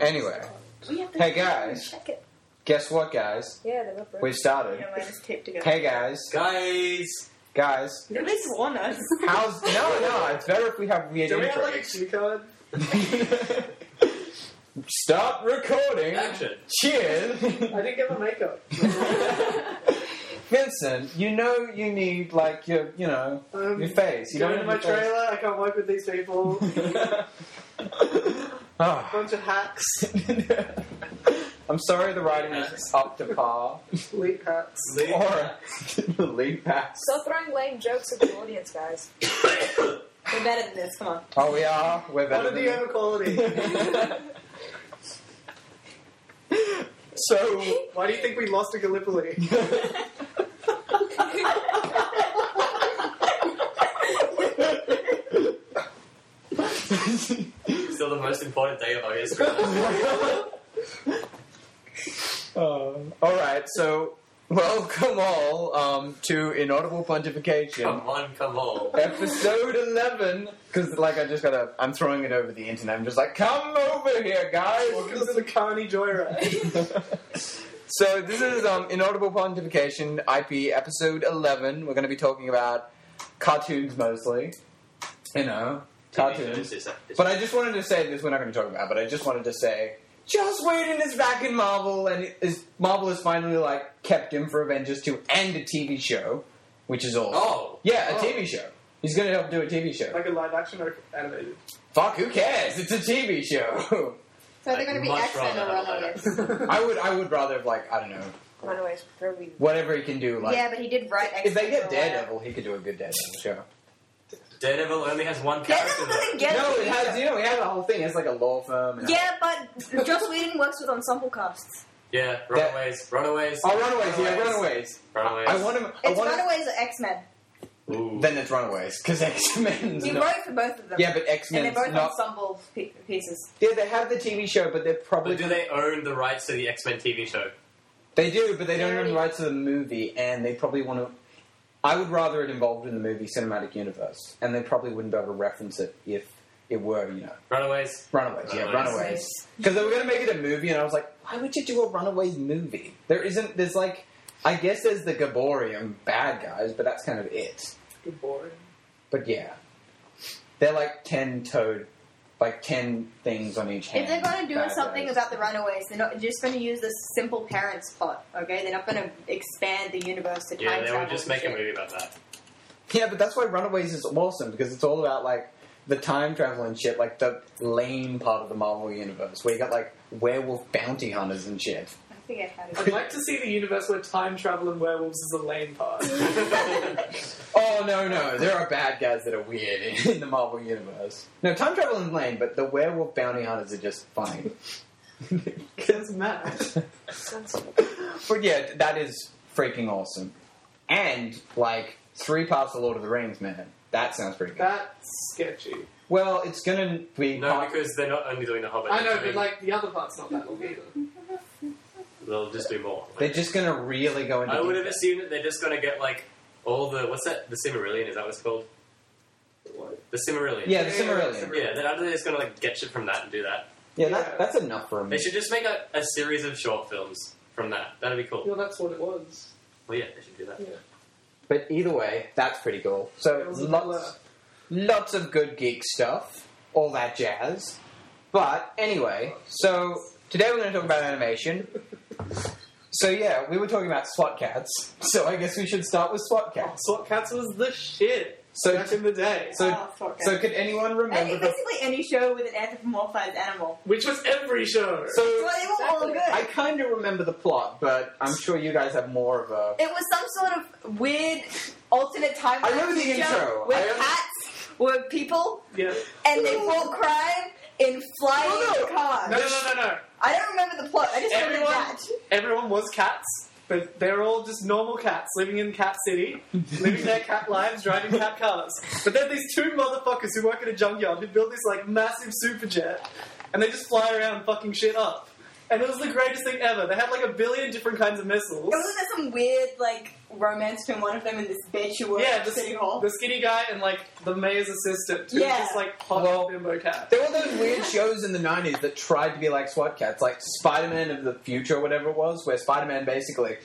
Anyway, We have to Hey, guys. Check it. guess what, guys? Yeah, they were broken. We've started. Yeah, mine is taped together. Hey, guys. Guys, Guys. At least warn us. How's no, no? It's better if we have weird Do we have like a intros. cue card? Stop recording. action. Cheers. I didn't get my makeup. Vincent, you know you need like your, you know, Um, your face. You don't into have my your face. trailer. I can't work with these people. Ah. Bunch of hacks, I'm sorry the writing is up to par. leap hacks. Or lead pass. Stop throwing lame jokes at the audience, guys. We're better than this. Come on. Oh, we are. We're better What are than the over quality? So, Why do you think we lost to Gallipoli? Still the most important day of our history. uh, all right. So, welcome all um, to Inaudible Pontification. come on, come on. Episode 11. Because, like, I just gotta. I'm throwing it over the internet. I'm just like, come over here, guys. Welcome to the Carney Joyride. so, this is um, Inaudible Pontification, IP episode 11. We're gonna be talking about cartoons mostly. You know, cartoons. But I just wanted to say this. We're not going to talk about, but I just wanted to say, Joss Whedon is back in Marvel, and is Marvel has finally like kept him for Avengers two and a TV show, which is awesome. Oh, Yeah, a Oh. TV show. He's going to help do a TV show. like a live action or animated. Fuck, who cares? It's a TV show. So they're going to be much X-Men or rather Runaways. I would, I would rather have like I don't know, Runaways, whatever he can do. Like, yeah, but he did write X-Men. if they get. Daredevil, he could do a good Daredevil show. Daredevil only has one character. Daredevil doesn't get no, it. it has. You know, he has a whole thing. It's like a law firm. and- Yeah, but Joss Whedon works with ensemble casts. Yeah, Runaways, Runaways. Oh, Runaways. Yeah, Runaways. Runaways. I want him. I It's want him. Runaways or X-Men. Ooh. Then it's Runaways because X Men's He not. wrote for both of them. Yeah, but X Men. and they're Men's both not. ensemble pe- pieces. Yeah, they have the TV show, but they're probably But do they own the rights to the X Men TV show? They do, but they don't They own the rights to the movie, and they probably want to. I would rather it involved in the movie cinematic universe, and they probably wouldn't be able to reference it if it were, you know, Runaways. Runaways. Yeah, Runaways. Runaways. Because they were going to make it a movie, and I was like, why would you do a Runaways movie? There isn't. There's like, I guess there's the Gibborim bad guys, but that's kind of it. Good boring. But yeah, they're like ten toed, like ten things on each hand. If they're going to do bad something guys. about the Runaways, they're not just going to use the simple parents plot. Okay, they're not going to expand the universe to Yeah, time they travel. would just and make a movie about that. Yeah, but that's why Runaways is awesome because it's all about like the time travel and shit, like the lame part of the Marvel universe where you got like werewolf bounty hunters and shit. I forget how to. I'd like to see the universe where time travel and werewolves is a lame part. Oh no, no, there are bad guys that are weird in, in the Marvel universe. No, time travel is lame, but the werewolf bounty hunters are just fine. It's mad. but yeah, that is freaking awesome. And like three parts of Lord of the Rings, man, that sounds pretty good. That's sketchy. Well, it's gonna be No, part- because they're not only doing the Hobbit. I know, but like the other part's not that long either. They'll just do more. they're just gonna really go into. I would have detail. assumed that they're just going to get like all the what's that? The Silmarillion is that what it's called? What? The Silmarillion. Yeah, the Yeah, Silmarillion. Yeah, they're they're just going to like get shit from that and do that. Yeah, that, that's enough for me. They should just make a, a series of short films from that. That'd be cool. Well, that's what it was. Well, yeah, they should do that. Yeah. But either way, that's pretty cool. So It was a lots, lots of good geek stuff, all that jazz. But anyway, so today we're going to talk about animation. So yeah, we were talking about SWAT Kats. So I guess we should start with SWAT Oh, cats. SWAT Kats was the shit So back in the day. so Oh, fuck it. so could anyone I remember think the? basically any show with an anthropomorphized animal. Which was every show. So Well, they were all good. I kind of remember the plot, but I'm sure you guys have more of a. It was some sort of weird alternate timeline. I remember the show intro. Where I rem- cats were people yeah. and they fought crime in flying No, no. cars. No, no, no, no, no. I don't remember the plot. I just remember Everyone, that. everyone was cats, but they're all just normal cats living in Cat City, living their cat lives, driving cat cars. But then these two motherfuckers who work at a junkyard who build this like massive super jet, and they just fly around fucking shit up. And it was the greatest thing ever. They had like a billion different kinds of missiles. Wasn't there some weird like romance between one of them and this bitch who worked Yeah, at the, City Hall? the skinny guy and like the mayor's assistant, who Yeah. was just like hot Well, bimbo cat. There were those weird shows in the 90s that tried to be like SWAT Kats, like Spider Man of the Future or whatever it was, where Spider Man basically.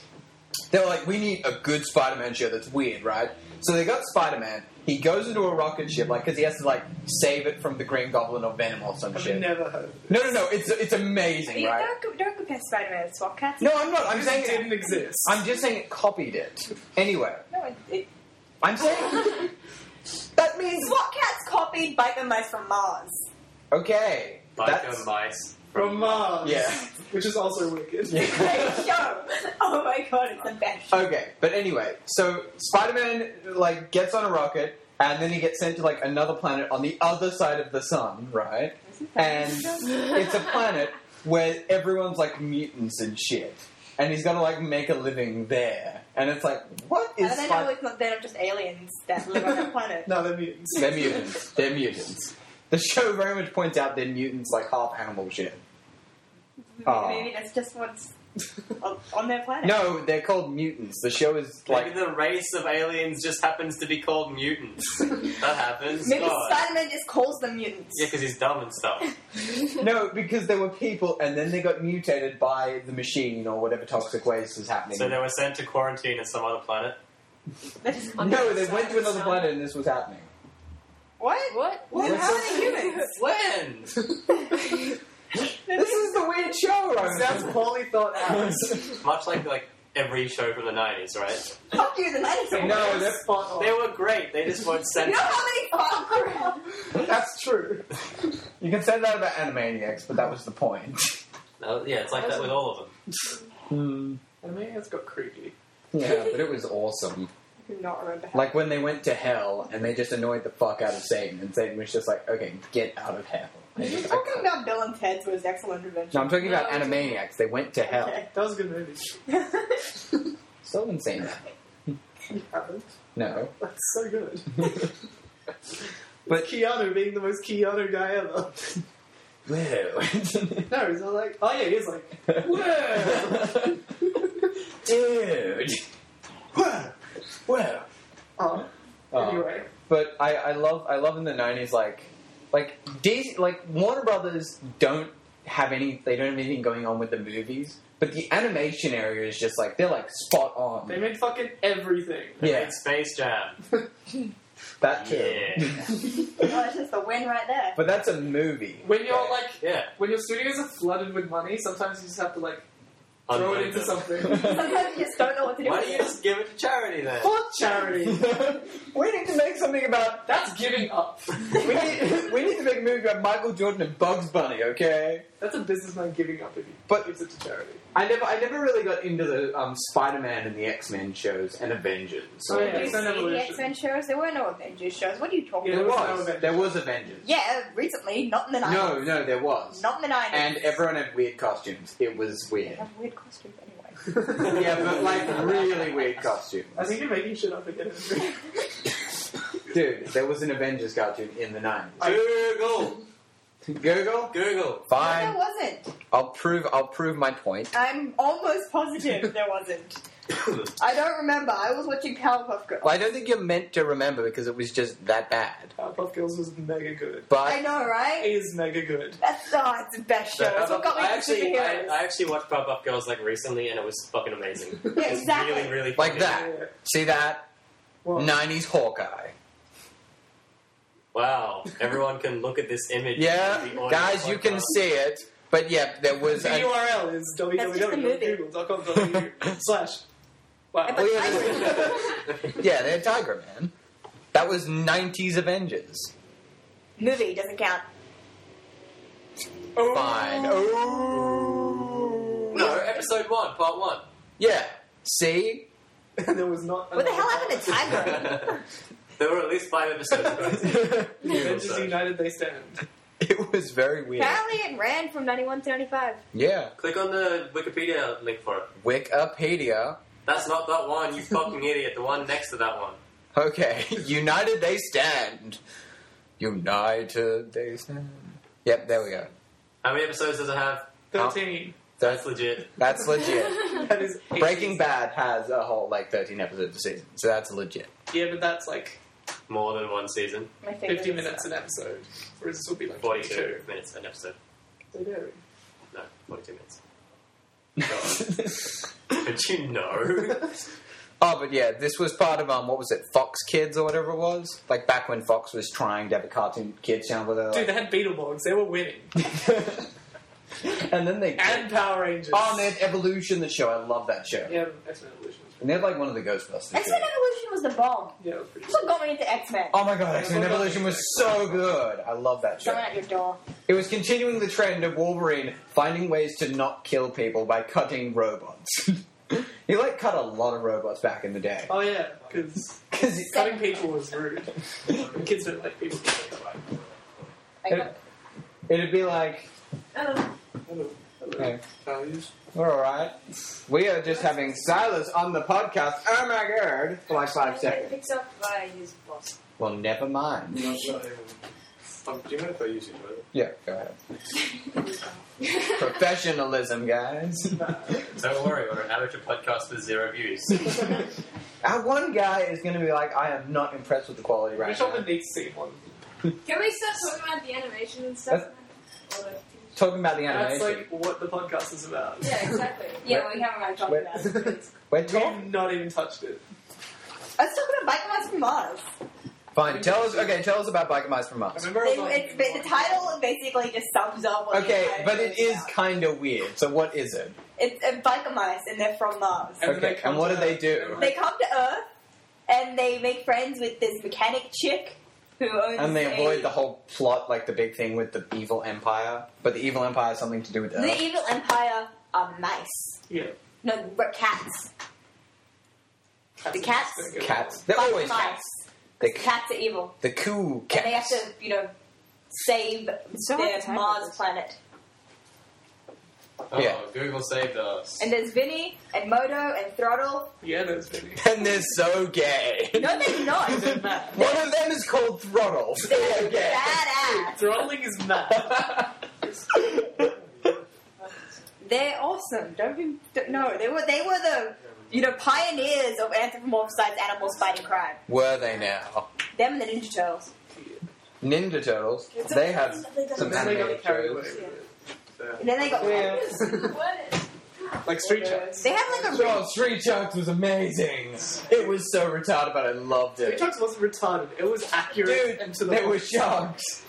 They were like, we need a good Spider Man show that's weird, right? So they got Spider Man. He goes into a rocket ship, like, because he has to, like, save it from the Green Goblin or Venom or some I've shit. never heard. No, no, no, it's, it's amazing, You right? don't, don't compare Spider-Man to SWAT Kats. No, I'm not. I'm saying It didn't exist. I'm just saying it copied it. Anyway, No, it, it, I'm saying. that means. SWAT Kats copied Biker Mice from Mars. Okay. Biker That's. mice. From Mars. Yeah. Which is also wicked. Yeah. Great. Oh my god, it's the best show. Okay, but anyway, so Spider-Man like gets on a rocket, and then he gets sent to like another planet on the other side of the sun, right? And it's a planet where everyone's like mutants and shit, and he's got to like make a living there. And it's like, what is And then Spider? know it's not, they're not just aliens that live on that planet. No, they're mutants. They're mutants. They're mutants. The show very much points out they're mutants, like half animal shit. Aw. Ah. Maybe that's just what's on, on their planet. No, they're called mutants. The show is Maybe like the race of aliens just happens to be called mutants. that happens. Maybe God. Spider-Man just calls them mutants. Yeah, because he's dumb and stuff. No, because they were people, and then they got mutated by the machine or whatever toxic waste was happening. So they were sent to quarantine at some other planet. They're no, they went to another planet, and this was happening. what? What? Well, how many humans? When? This is the weird show, Roman. Sounds poorly thought out. Much like like every show from the nineties, right? Fuck you, the dinosaurs. No, they're spot on. They were great. They just weren't You sent. know how many fuck That's true. You can say that about Animaniacs, but that was the point. No, yeah, it's like that with all of them. I mean, it's got creepy. Yeah, but it was awesome. I do not remember how. Like when they went to hell, and they just annoyed the fuck out of Satan, and Satan was just like, "Okay, get out of hell." And You're just, I talking about Bill and Ted's was excellent adventure. no, I'm talking about Animaniacs. They went to hell. Okay. That was a good movie. Still haven't seen that. You haven't. No. That's so good. But Keanu being the most Keanu guy ever. Whoa. No, he's not like, oh yeah, he's like, whoa. Dude. Whoa. Whoa. Oh, Oh. anyway. But I, I love I love in the nineties like like DC like Warner Brothers don't have any they don't have anything going on with the movies. But the animation area is just like they're like spot on. They made fucking everything. They Yeah. made Space Jam. that too. Yeah. Oh, that's just the win right there. But that's a movie. When you're Okay. like, Yeah. when your studios are flooded with money, sometimes you just have to like throw it into something. Sometimes you just don't know what to do Why with don't you it. just give it to charity then? Fuck charity. we need to make something about That's giving up. we need, we need to make a movie about Michael Jordan and Bugs Bunny, okay? That's a businessman giving up if he But- gives it to charity. I never I never really got into the um, Spider Man and the X Men shows and Avengers. Oh, yeah. Did you X-Men see the Evolution. X-Men shows? There were no Avengers shows. What are you talking Yeah, There about? was no was. Avengers. There was Avengers. Yeah, recently, not in the 90s. No, no, there was. Not in the 90s. And everyone had weird costumes. It was They weird. have weird costumes anyway. yeah, but like really weird costumes. I think you're making shit up again. Dude, there was an Avengers cartoon in the 90s. Google. Google? Google. Fine. There Fine. wasn't. I'll prove I'll prove my point. I'm almost positive there wasn't. I don't remember. I was watching Powerpuff Girls. Well, I don't think you're meant to remember because it was just that bad. Powerpuff Girls was mega good. But I know, right? It is mega good. That's oh, it's the best show. So, It's what got me I into actually, I, superheroes. I actually watched Powerpuff Girls like recently, and it was fucking amazing. Yeah, It's exactly. really, really like funny. that. Yeah. See that? Well, 90s Hawkeye. Wow, everyone can look at this image. Yeah, of the audio guys, you can see it. But yeah, there was the a, URL is That's just www.google.com.au slash. Wow. But Oh, yeah, yeah, they're Tiger Man. That was 90s Avengers. Movie doesn't count. Fine. Oh. oh. No, episode one, part one. Yeah. See? there was not. What the hell happened to Tiger? there were at least five episodes. guys. Avengers Search. United They Stand. it was very weird. Apparently it ran from 91 to 95. Yeah. Click on the Wikipedia link for it. Wikipedia. That's not that one, you fucking idiot. The one next to that one. Okay. United they stand. United they stand. Yep, there we go. How many episodes does it have? 13. That's legit. That's legit. That is Breaking Bad has a whole like 13 episodes a season, so that's legit. Yeah, but that's like More than one season. My favorite 50 minutes an episode. Whereas this will be like 42 22. minutes an episode. They vary. No, 42 minutes. God. Did you know? Oh, but yeah, this was part of um, what was it, Fox Kids or whatever it was? Like back when Fox was trying to have a cartoon kids channel, where they were Dude, like, they had Beetleborgs. They were winning. and then they And Power Rangers. oh, and they had Evolution, the show. I love that show. Yeah, X-Men Evolution. And they had like one of the Ghostbusters. X Men. Evolution was the bomb. Yeah, it was pretty That's what got me into X Men. Oh my god, X Men Evolution was so good. I love that show. Someone at your door. It was continuing the trend of Wolverine finding ways to not kill people by cutting robots. he like cut a lot of robots back in the day. Oh, yeah, because Because cutting people was rude. Kids don't like people. I got it'd be like, um, Hello. Hello. hey, Values. we're alright. We are just having Silas on the podcast. Oh my god, for like five seconds. Picks up by his boss. Well, never mind. Um, do you mind if I use your toilet? Yeah, go ahead. Professionalism, guys. Don't worry, we're an amateur podcast with zero views. Our one guy is going to be like, I am not impressed with the quality right Which now. one needs to see one? Can we start talking about the animation and stuff? Or like- Talking about the animation. That's animation. like what the podcast is about. yeah, exactly. Yeah, we haven't really talked about it. We're talking. We've not even touched it. I was talking about Biker Mice from Mars. Fine. Tell us. Okay, tell us about Biker Mice from I Mars. remember They, I was it's, on- the title basically just sums up what the Okay, entire but show it is about. kind of weird. So what is it? It's uh, Biker Mice, and they're from Mars. And then Okay, they come and what to do they do? and, They come to Earth, and they make friends with this mechanic chick who owns And they a- avoid the whole plot, like the big thing with the evil empire. But the evil empire has something to do with The Earth. evil empire are mice. Yeah. No, but cats. The cats? Cats. They're Biker always mice. cats. The, Cats are evil. the cool And they have to, you know, save So their much Mars planet. Oh, Yeah. Google saved us. And there's Vinny and Moto and Throttle. Yeah, there's Vinny. And they're so gay. No, they're not. They're mad. One of them is called Throttle. They're gay. badass. Throttling is mad. They're awesome. Don't be don't, no. They were they were the you know pioneers of anthropomorphized animals fighting crime. Were they now? Them and the Ninja Turtles. Ninja Turtles. They have some And then they got animated carried away shows. with it. And then they got Yeah. What? Like Street Sharks. they have like a Oh, Street Sharks was amazing. It was so retarded, but I loved Street it. Chats wasn't retarded. It was accurate Dude, and to the there were sharks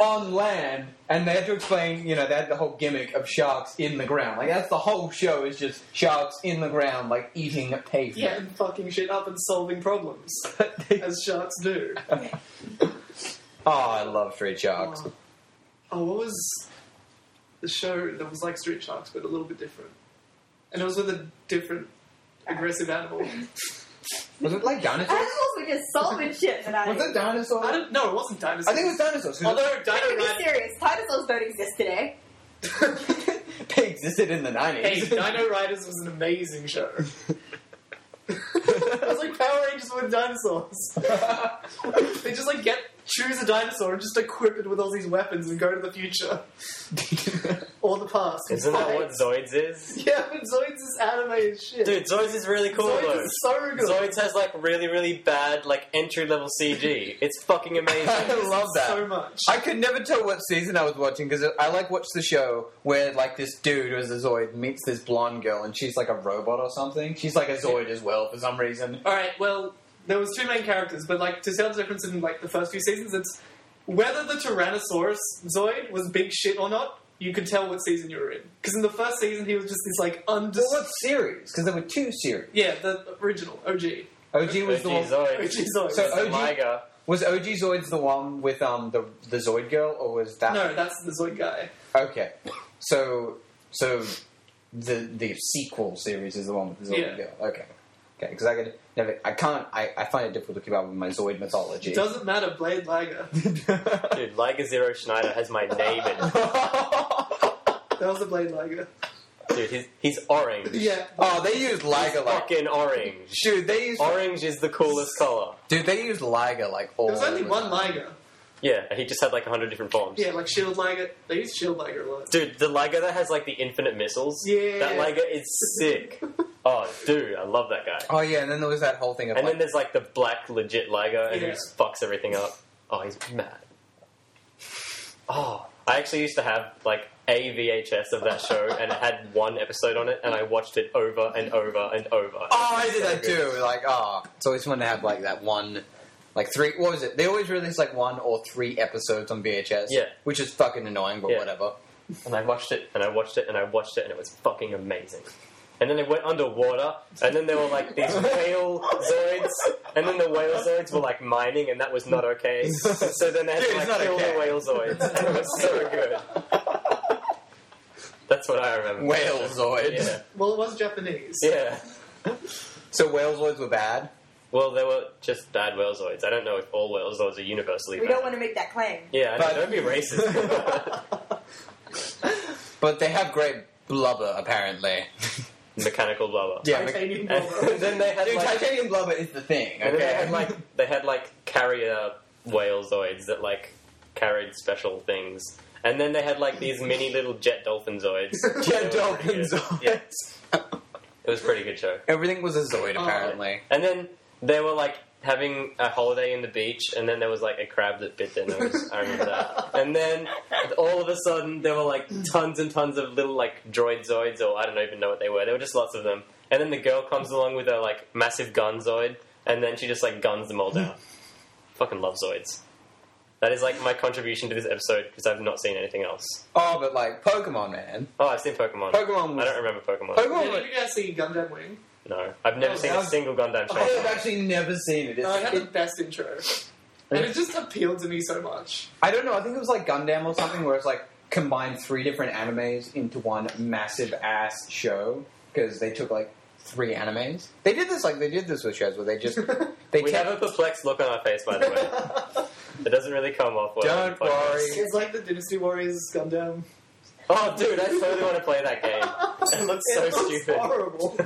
on land, and they had to explain, you know, they had the whole gimmick of sharks in the ground. Like, that's the whole show, is just sharks in the ground, like, eating Yeah, pavement. and fucking shit up and solving problems. As sharks do. oh, I love Street Sharks. Oh. Oh, what was the show that was like Street Sharks but a little bit different? And it was with a different aggressive animal. Was it like dinosaurs? animals were just solving shit tonight. Was it dinosaurs? I don't know, it wasn't dinosaurs. I think it was dinosaurs. 'cause Although Dino Be Rider. serious. Dinosaurs don't exist today. they existed in the 90s. Hey, Dino Riders was an amazing show. it was like Power Rangers with dinosaurs. they just like get choose a dinosaur and just equip it with all these weapons and go to the future or the past. Isn't that what Zoids is? Yeah, but Zoids is anime as shit. Dude, Zoids is really cool Zoids though. is so good. Zoids has like really, really bad like entry level CG. It's fucking amazing. I love that. so much. I could never tell what season I was watching because I like watched the show where like this dude who's a Zoid meets this blonde girl and she's like a robot or something. She's like a Zoid as well for some reason. All right, well, there was two main characters, but like to tell the difference in like the first few seasons, it's whether the Tyrannosaurus Zoid was big shit or not. You could tell what season you were in because in the first season he was just this like undis. Well, what series? Because there were two series. yeah, the original OG. OG was the OG one. Zoids. OG Zoid. So- It's OG Liger. Was OG Zoids the one with um the the Zoid girl or was that? no, that's the Zoid guy. Okay, so so the the sequel series is the one with the Zoid Yeah. girl. Okay, okay, because I could never, I can't, I, I find it difficult to keep up with my Zoid mythology. Doesn't matter, Blade Liger. Dude, Liger Zero Schneider has my name in it. That was the Blade Liger. Dude, he's, he's orange. Yeah. oh, they use Liger like Fucking orange. Dude, they use Orange is the coolest color. dude, they use Liger like all. There was only the one time. Liger. Yeah, he just had like a hundred different forms. Yeah, like Shield Liger. They use Shield Liger a lot. Dude, the Liger that has like the infinite missiles. Yeah. That Liger is sick. oh, dude, I love that guy. Oh yeah, and then there was that whole thing of And like, then there's like the black legit Liger, and he Yeah. just fucks everything up. Oh, he's mad. Oh, I actually used to have like a VHS of that show, and it had one episode on it, and I watched it over and over and over. oh, I did that too. Like, oh, it's always fun to have like that one, like three. What was it? They always release like one or three episodes on VHS. Yeah. which is fucking annoying, but Yeah. whatever. And I watched it, and I watched it, and I watched it, and it was fucking amazing. And then they went underwater, and then there were like these whale zoids, and then the whale zoids were like mining, and that was not okay. So then they had Dude, to it's like not kill okay. the whale zoids. And it was so good. That's what I remember. Whale zoids. Yeah. Well, it was Japanese. Yeah. So whale whalezoids were bad. Well, they were just bad whale zoids. I don't know if all whale zoids are universally We bad. don't want to make that claim. Yeah, I But- don't, don't be racist. But they have great blubber, apparently. Mechanical blubber. Yeah, Titanium And blubber. then they had Dude, like, titanium blubber is the thing. And then they Okay, had like they had like carrier whale zoids that like carried special things. And then they had like these mini little jet dolphin zoids. Jet They were pretty dolphin good. zoids. Yeah. It was a pretty good show. everything was a zoid Oh. apparently. And then they were like having a holiday in the beach, and then there was like a crab that bit their nose. I remember that. And then all of a sudden, there were like tons and tons of little like droid zoids, or I don't even know what they were. There were just lots of them. And then the girl comes along with her like massive gunzoid, and then she just like guns them all down. Fucking love zoids. That is like my contribution to this episode because I've not seen anything else. Oh, but like Pokemon, man. Oh, I've seen Pokemon. Pokemon was. I don't remember Pokemon. Pokemon. Yeah, did you guys see Gundam Wing? No, I've never Oh, seen that a was- single Gundam show. I have actually never seen it. It's, No, it had the it- best intro. And it just appealed to me so much. I don't know. I think it was like Gundam or something, where it's like combined three different animes into one massive ass show because they took like three animes. They did this like they did this with shows where they just they We kept- have a perplexed look on our face, by the way. It doesn't really come off well. Don't worry. It's like the Dynasty Warriors Gundam. Oh, dude, I totally want to play that game. It looks so it looks stupid. horrible.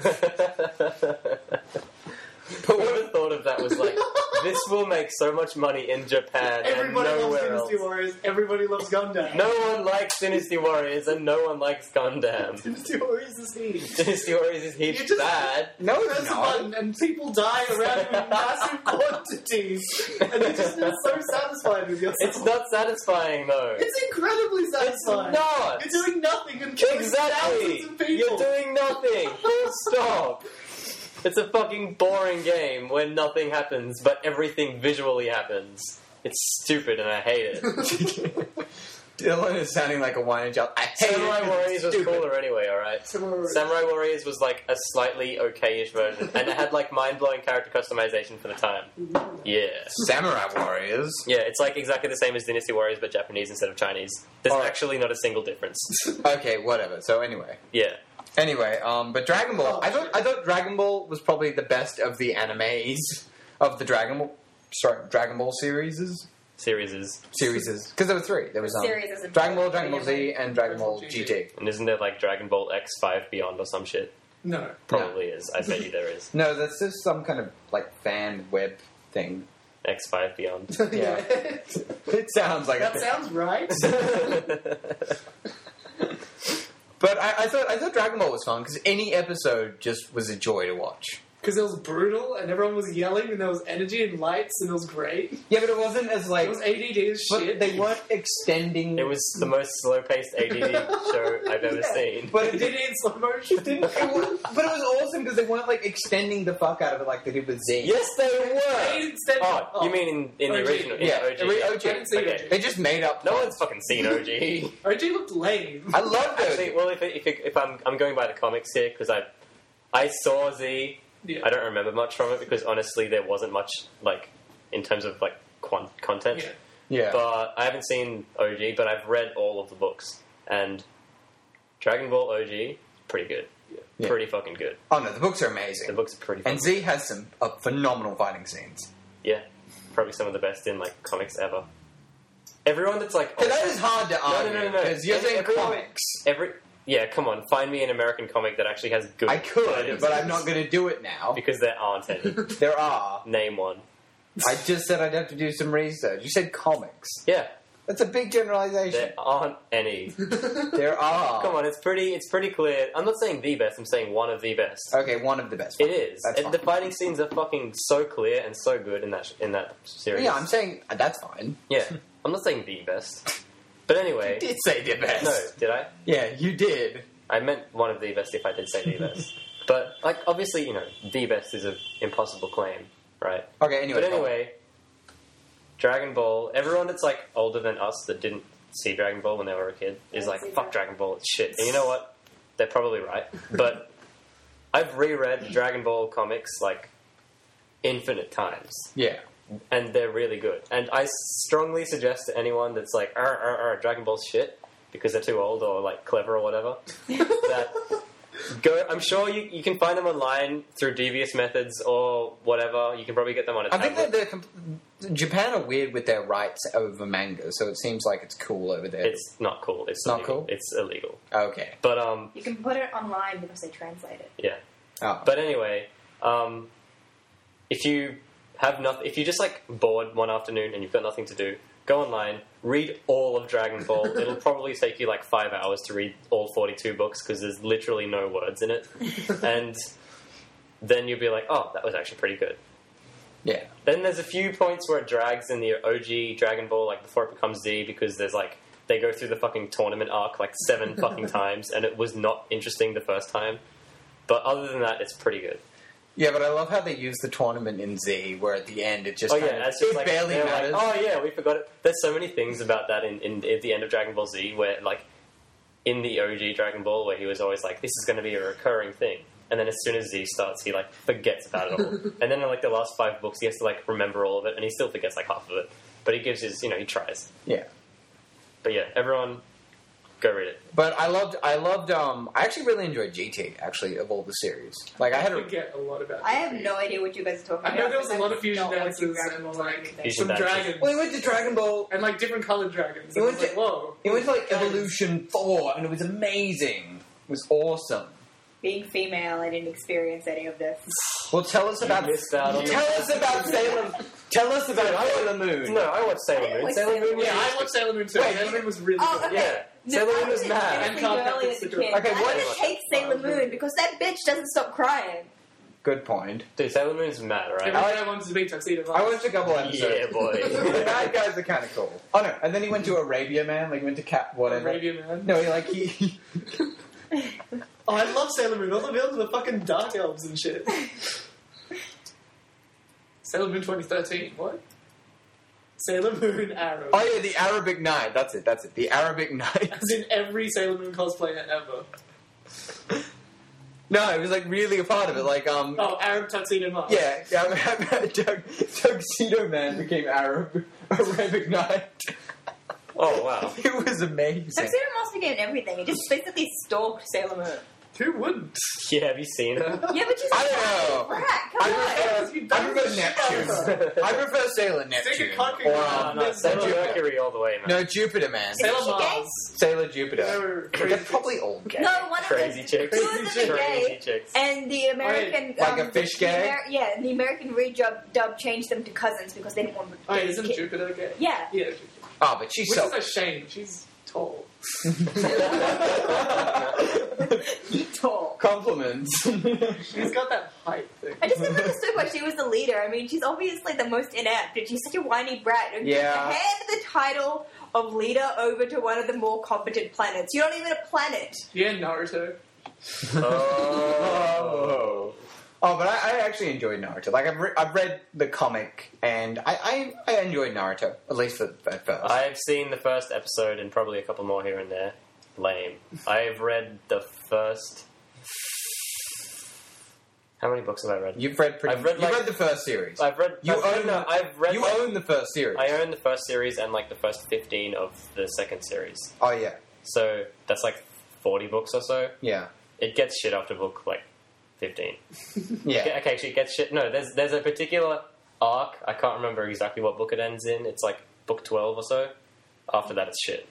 Whoever thought of that was like, this will make so much money in Japan Everybody and loves nowhere else. Dynasty Warriors. Everybody loves Gundam. No one likes Dynasty Warriors and no one likes Gundam. Dynasty Warriors is heat. Dynasty Warriors is heaps You just- bad. no, Press it's a not. button and people die around you in massive quantities, and you're just so satisfied with yourself. It's not satisfying though. It's incredibly It's satisfying. not. You're doing nothing and killing Exactly. thousands of people. You're doing nothing. Full stop. It's a fucking boring game where nothing happens, but everything visually happens. It's stupid and I hate it. Dylan is sounding like a whining child. I hate Samurai it. Warriors was cooler anyway, alright? Samurai- Samurai Warriors was like a slightly okay-ish version, and it had like mind-blowing character customization for the time. Yeah. Samurai Warriors. Yeah, it's like exactly the same as Dynasty Warriors, but Japanese instead of Chinese. There's Alright. actually not a single difference. Okay, whatever. So anyway, Yeah. Anyway, um, but Dragon Ball. I thought I thought Dragon Ball was probably the best of the animes of the Dragon Ball. Sorry, Dragon Ball series Series is. series because there were three. There was um, Series is a Dragon Ball, Dragon Ball Z, and Dragon Ball GT. And isn't there like Dragon Ball X5 Beyond or some shit? No. Probably is. I bet you there is. No, that's just some kind of like fan web thing. X5 Beyond. Yeah. It sounds like that a sounds right. But I, I thought I thought Dragon Ball was fun because any episode just was a joy to watch. Because it was brutal and everyone was yelling and there was energy and lights and it was great. Yeah, but it wasn't as like. It was ADD as but shit. they weren't extending. It was the most slow-paced ADD show I've ever seen. But it did it in slow motion. didn't. It was, but it was awesome because they weren't like extending the fuck out of it like they did with Z. Yes, they They were. instead Oh, you oh. mean in, in the original? in Yeah, OG. re- I OG. didn't see Okay. OG. They just made up. No one's fucking seen OG. OG looked lame. I loved it. Actually, well, if, if, if I'm I'm going by the comics here because I I saw Z. Yeah. I don't remember much from it because honestly, there wasn't much like in terms of like quant- content. Yeah. yeah. But I haven't seen OG, but I've read all of the books and Dragon Ball OG pretty good, Yeah. pretty fucking good. oh no, the books are amazing. The books are pretty. And Fucking, Z has some uh, phenomenal fighting scenes. yeah, probably some of the best in like comics ever. Everyone that's like But that is hard to no, argue no, no. because you're Every- saying comics. every yeah, come on, find me an American comic that actually has good. I could, but I'm not going to do it now. because there aren't any. There are. Name one. I just said I'd have to do some research. You said comics. Yeah, That's a big generalization. there aren't any. There are. Come on, it's pretty. It's pretty clear. I'm not saying the best. I'm saying one of the best. Okay, one of the best. It is. That's And the fighting scenes are fucking so clear and so good in that sh- in that series. Yeah, I'm saying uh, that's fine. Yeah, I'm not saying the best. But anyway, You did say the best. no, did I? Yeah, you did. I meant one of the best if I did say the best. But like, obviously, you know, the best is an impossible claim, right? Okay, anyway. But anyway, Dragon Ball. Everyone that's like older than us that didn't see Dragon Ball when they were a kid is like, see "Fuck Dragon Dragon Ball, it's shit." And you know what? They're probably right. But I've reread Dragon Ball comics like infinite times, Yeah. And they're really good. And I strongly suggest to anyone that's like, "Arr, arr, arr, Dragon Ball's shit," because they're too old or like clever or whatever, that go. I'm sure you, you can find them online through devious methods or whatever. You can probably get them on a I think that they're com- Japan are weird with their rights over manga, so it seems like it's cool over there. It's not cool. It's Not illegal. cool? It's illegal. okay. But um, You can put it online because they translate it. yeah. Oh. But anyway, um, if you have nothing, if you're just like bored one afternoon and you've got nothing to do, go online, read all of Dragon Ball. It'll probably take you like five hours to read all 42 books because there's literally no words in it, and then you'll be like, oh, that was actually pretty good. yeah. Then there's a few points where it drags in the OG Dragon Ball, like before it becomes Z, because there's like they go through the fucking tournament arc like seven fucking times, and it was not interesting the first time. But other than that, it's pretty good. Yeah, but I love how they use the tournament in Z, where at the end it just oh kind yeah, of, just it like barely they're like, matters. oh yeah, we forgot it. There's so many things about that in, in at the end of Dragon Ball Z, where like in the OG Dragon Ball, where he was always like, this is going to be a recurring thing. And then as soon as Z starts, he like forgets about it all. and then in like the last five books, he has to like remember all of it, and he still forgets like half of it. But he gives his, you know, he tries. Yeah. But yeah, everyone, go read it. But I loved, I loved, um, I actually really enjoyed GT, actually, of all the series. Like, I had a, forget a lot about. I have no idea what you guys are talking I about. heard there was a lot of fusion dances and, Ball like, or anything. Some dances. dragons well, we went to Dragon Ball, and like different colored dragons. You And went was to- like, whoa. it went to like Evolution 4, and it was amazing. It was awesome. Being female, I didn't experience any of this. Well, tell us about missed out on Tell us about Salem. Tell us about Dude, I Sailor Moon. No, I watched Sailor Moon. watch Sailor Sailor Moon. Moon. Yeah, I watched Sailor Moon too. Wait, Sailor Moon was really Oh, good. okay. Yeah, No, Sailor Moon was didn't mad. get And it Carl early Captain as a Secret. kid. Okay, I what- just hate Sailor Moon because that bitch doesn't stop crying. Good point. Dude, Sailor Moon's mad, Every right? day I wanted to be Tuxedo I Mask. watched a couple episodes. Yeah, boy. the bad guys are kind of cool. Oh no! And then he went to Arabia Man. Like he went to Cap whatever. Arabian Man. No, he like he. Oh, I love Sailor Moon. All the villains were fucking dark elves and shit. Sailor Moon 2013. What? Sailor Moon Arrow. oh yeah, the Arabic Night. That's it. That's it. The Arabic Night. As in every Sailor Moon cosplayer ever. No, it was like really a part of it. Like um. Oh, Arab Tuxedo Mask. Yeah, yeah. Tuxedo Man became Arab Arabic Night. Oh wow. It was amazing. Tuxedo Mask became everything. He just basically stalked Sailor Moon. Who wouldn't? Yeah, have you seen her? Yeah, but she's I a don't know. brat. Come on. I prefer, I prefer Neptune. I prefer Sailor Neptune. cock Or, and No, um, no, Sailor Jupiter. Mercury all the way, man. No, Jupiter Man. Isn't Sailor she? Mars. Sailor Jupiter. They're They're crazy. probably all gay. No, one Crazy of chicks. the two of them are Crazy gay, chicks. and the American Like a um, fish the gay? Amer- yeah, and the American redub dub changed them to cousins because they didn't want. Oh, the isn't kid- Jupiter gay? Yeah, Yeah. Jupiter. Oh, but she's Which so. is a shame. She's tall. tall. Compliments. She's got that height thing. I just never understood why she was the leader. I mean, she's obviously the most inept, and she's such a whiny brat. And Yeah. to hand the title of leader over to one of the more competent planets. You're not even a planet. Yeah, Naruto. oh. Oh, but I, I actually enjoyed Naruto. Like I've, re- I've read the comic, and I, I, I enjoyed Naruto at least at, at first. I've seen the first episode and probably a couple more here and there. Lame. I've read the first. How many books have I read? You've read. Pretty, I've read, you've like- read the first series. I've read. You I've read, own- no, I've read. you like- own the first series. I own the first series and like the first fifteen of the second series. oh yeah, So that's like forty books or so. yeah, It gets shit after book like fifteen. yeah. Okay, okay, actually, it gets shit. No, there's there's a particular arc. I can't remember exactly what book it ends in. It's like book twelve or so. After that, it's shit.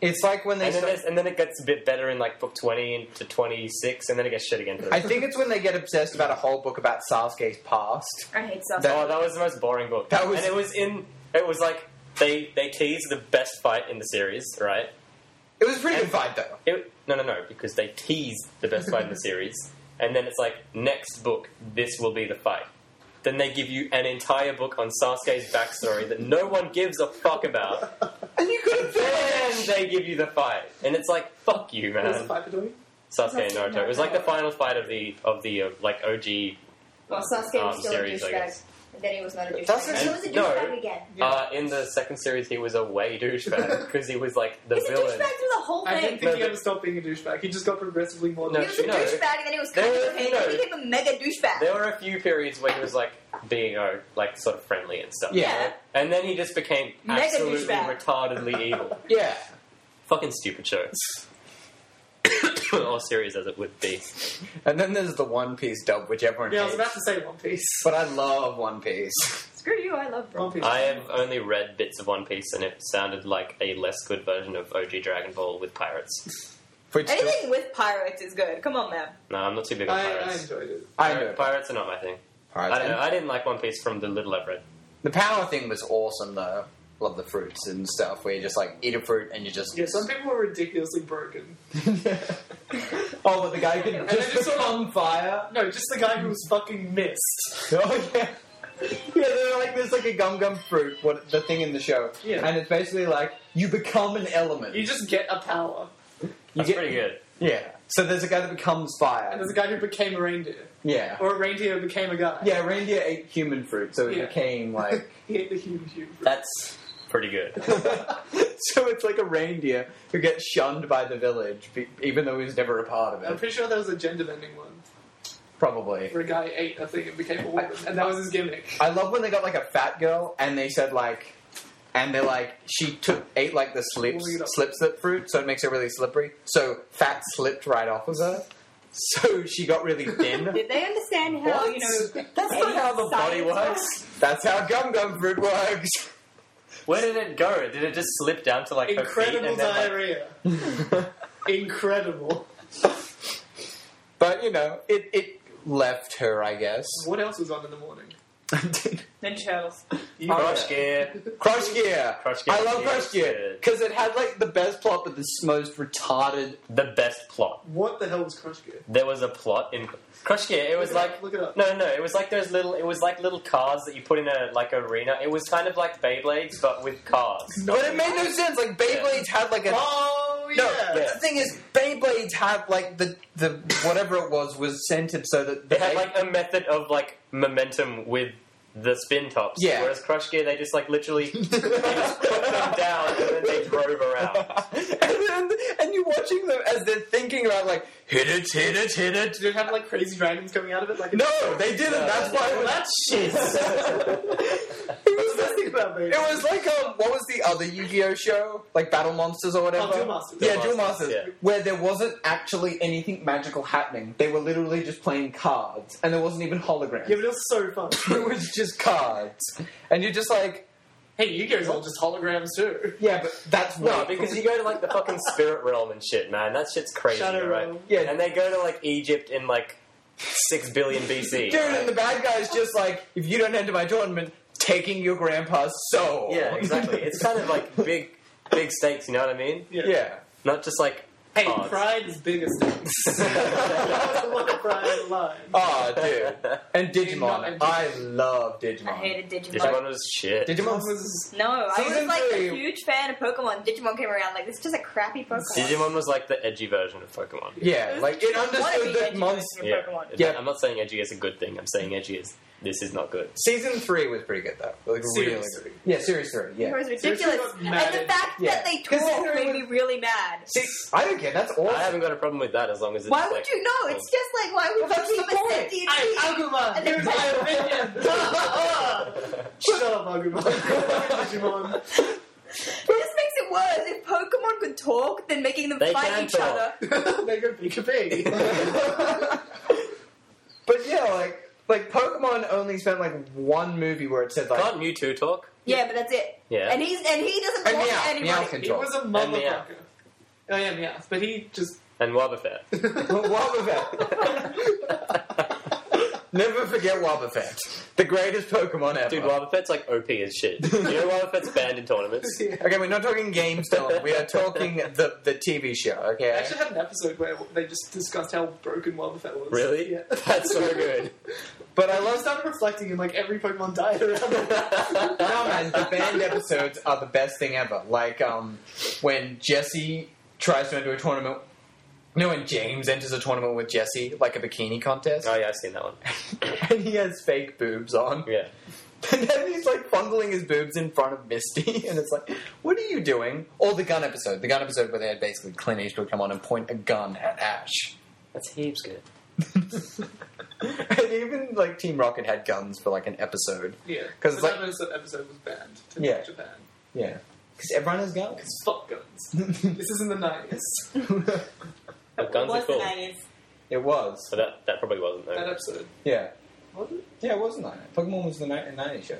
It's like when they. And then, start- and then it gets a bit better in like book 20 to 26, and then it gets shit again. For the I think it's when they get obsessed about a whole book about Sasuke's past. I hate stuff. That- oh, that was the most boring book. That was- and it was in. It was like they they teased the best fight in the series, right? It was a pretty good fight though. It, no, no, no, because they teased the best fight in the series, and then it's like next book, this will be the fight. Then they give you an entire book on Sasuke's backstory that no one gives a fuck about. And you could have Then they give you the fight, and it's like fuck you, What was the fight between? Sasuke and Naruto. It was like the final fight of the of the uh, like OG. Well, Sasuke Um, was still series, a I douchebag. guess. And then he was not a douchebag. Sasuke's- He was a no. again. Uh, in the second series, he was a way douchebag because he was like the He's a villain. douchebag through the whole I didn't think No, he but- ever stopped being a douchebag. He just got progressively more. No, he was a no. douchebag, and then he was kind were- of okay, no. and then he became a mega douchebag. There were a few periods where he was like being oh, like sort of friendly and stuff. Yeah. And then he just became Mega absolutely douchebag. retardedly evil. Yeah. Fucking stupid show. or series as it would be. And then there's the One Piece dub, which everyone Yeah, I was hates. about to say One Piece. But I love One Piece. Screw you, I love One. Piece. I have only read bits of One Piece and it sounded like a less good version of OG Dragon Ball with pirates. Which Anything with pirates is good. Come on, man. No, I'm not too big on I, I pirates. enjoyed it. I know. Pirates are not my thing. Pirates. I don't know. I didn't like One Piece from the little I've read. The power thing was awesome though. Love the fruits and stuff where you just like eat a fruit and you just Yeah, some people are ridiculously broken. oh, but the guy can And just then just become fire. No, just the guy who was fucking missed. Oh yeah. Yeah, they're like there's like a gum gum fruit, what the thing in the show, Yeah. and it's basically like you become an element. You just get a power. You That's get- pretty good. Yeah. So there's a guy that becomes And fire. there's a guy who became a reindeer. Yeah. Or a reindeer became a guy. Yeah, reindeer ate human fruit, so it Yeah. became like. He ate the huge, huge. That's pretty good. so it's like a reindeer who gets shunned by the village, be- even though he's never a part of it. I'm pretty sure there was a gender bending one Probably. where a guy ate a thing and became a woman, and that was his gimmick. I love when they got like a fat girl and they said like, and they're like, she took ate like the slips, Warming it up. slip slip fruit, so it makes her really slippery. So fat slipped right off of her, so she got really thin. Did they understand how, What? you know, That's not how the body science works. That's how gum gum fruit works. Where did it go? Did it just slip down to like her feet Incredible and then like, diarrhea. Incredible. but you know, it it left her, I guess. What else was on in the morning? Ninja Turtles. You- Crush Gear? Crush Gear. Crush Gear I love is Crush Gear because it had like the best plot, but the most retarded. The best plot. What the hell was Crush Gear? There was a plot in Crush Gear. It was Look it like up, look it up. no, no. It was like those little. It was like little cars that you put in a like arena. It was kind of like Beyblades, but with cars. But it made no sense. Like Beyblades had like a. Oh No, yeah. yeah. the thing is, Beyblades had like the the whatever it was was centered so that They had like a method of like momentum with the spin tops. Yeah. Whereas Crush Gear, they just like literally they just put them down and they drove around. and then and you're watching them as they're thinking about like hit it, hit it, hit it. Did it have like crazy dragons coming out of it? Like No, they didn't. That's why. Well, that's shit. it was Let's think about It was like um, what was the other Yu-Gi-Oh show? Like Battle Monsters or whatever. Oh, Duel Masters. Yeah, Duel Duel Masters, Masters, yeah. where there wasn't actually anything magical happening. They were literally just playing cards, and there wasn't even holograms. Yeah, but it was so fun. it was just cards, and you're just like, Hey, Yu-Gi-Oh's all just holograms too. yeah, but that's No, way because you go to like the fucking spirit realm and shit, man. That shit's crazy, Shadow right? Realm. Yeah. And they go to like Egypt in like six billion BC. Dude, and the bad guy's just like, if you don't enter my tournament, taking your grandpa's soul. Yeah, exactly. It's kind of like big, big stakes. You know what I mean? Yeah. Yeah. Not just like Hey, cards. pride is biggest. that was a lot of pride line. Oh, dude. And Not Digimon. I love Digimon. I hated Digimon. Digimon was shit. Digimon was No, I was Season like three- a huge fan of Pokemon. Digimon came around like this is just a crappy Pokemon. Digimon was like the edgy version of Pokemon. Yeah, was like it understood that monsters. Yeah. Yeah. I'm not saying edgy is a good thing. I'm saying edgy is this is not good. Season three was pretty good though. Like Series really three. Yeah, series three. Yeah. It was ridiculous. And the fact Yeah. that they 'Cause talk then made me really mad. See, I don't care. That's awesome. I haven't got a problem with that as long as it's Why like, would you know? It's um, just like why would Well, that's you the keep a point. sentient Hey, being? Agumon! And Here's my opinion! Shut up, Agumon. Digimon. It just makes it worse. If Pokemon could talk, then making them They fight each talk. other. they go Pika but yeah, like like Pokemon only spent like one movie where it said like Can't Mewtwo talk? Yeah, but that's it. Yeah. And he's and he doesn't And talk Meow- to anybody. Meow can He talk. was a Meow. motherfucker. Oh yeah, Meowth, but he just. and Wobbuffet. Wobbuffet. Never forget Wobbuffet. The greatest Pokemon ever. Dude, Wobbuffet's like OP as shit. You know Wobbuffet's banned in tournaments? yeah. Okay, we're not talking games, Tom. We are talking the, the TV show, I okay? actually had an episode where they just discussed how broken Wobbuffet was. Really? Yeah. That's so good. But I I love started reflecting and like every Pokemon died around it. No, man, the banned episodes are the best thing ever. Like, um, when Jessie tries to enter a tournament. You know when James enters a tournament with Jessie, like a bikini contest? Oh yeah, I've seen that one. and he has fake boobs on. Yeah. And then he's like fondling his boobs in front of Misty, and it's like, what are you doing? Or the gun episode, the gun episode where they had basically Clint Eastwood come on and point a gun at Ash. That's heaps good. and even like Team Rocket had guns for like an episode. yeah, 'Cause it's But like- that episode- episode was banned to Yeah. Japan. Yeah, because everyone has guns. It's fuck guns. this is in the nineties. But guns are was the 90s. it was. So that, that probably wasn't That though. episode. Yeah, Was it? yeah, it was the 90s. Pokemon was the 90s show.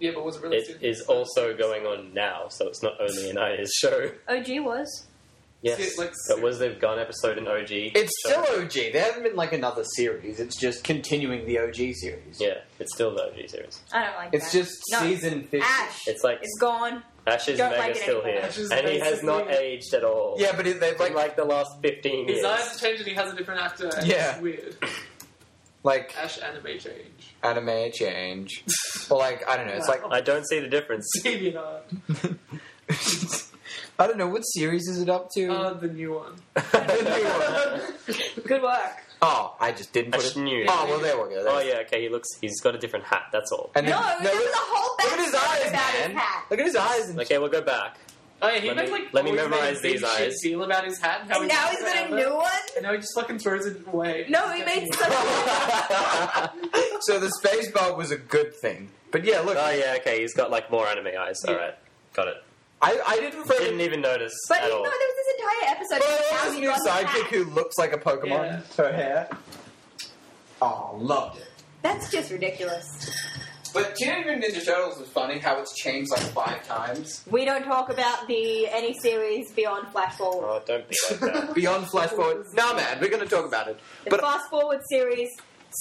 Yeah, but was it released? It in- is also going on now, so it's not only an 90s show. OG was. Yes. Yeah, like- but was the gun episode in OG? It's show? still OG. There hasn't been like another series. It's just continuing the OG series. Yeah, it's still the OG series. I don't like that. It's that. just No. season 50. Ash. It's like It's gone. Ash's don't mega like it still anymore. here, Ash is and he has not basically- aged at all. Yeah, but it, they've like like, like the last fifteen His years. eyes have changed and he has a different actor. And Yeah. It's weird. like Ash anime change. anime change. or like, I don't know. It's like, I don't see the difference. Deviant art. I don't know. What series is it up to? Uh, the new one. The new one. Good work. Oh, I just didn't put Ash it. knew. Oh, well, there we go. Oh yeah, okay. He looks. He's got a different hat. That's all. And No, then, there was look, a whole look at his eyes, about his man. hat. Look at his eyes. And Okay, we'll go back. Oh yeah, he Let made me- like let me memorize these eyes. deal about his hat. And, how And he now uses he's it got a new one? And now he just fucking throws it away. No, he made such so the space bar was a good thing. But yeah, look, Oh yeah, okay. He's got like more anime eyes. All right, got it. I, I did refer Didn't even notice But at you all. know, there was this entire episode Well, of there how was this he new got the sidekick hat. who looks like a Pokemon. Yeah. Her hair. Oh, loved it. That's just ridiculous. But Teenage Mutant Ninja Turtles was funny how it's changed like five times. We don't talk about the any series beyond Fast Forward. Oh, don't be like that. Beyond Fast Forward. No, man, we're going to talk about it. The But Fast Forward series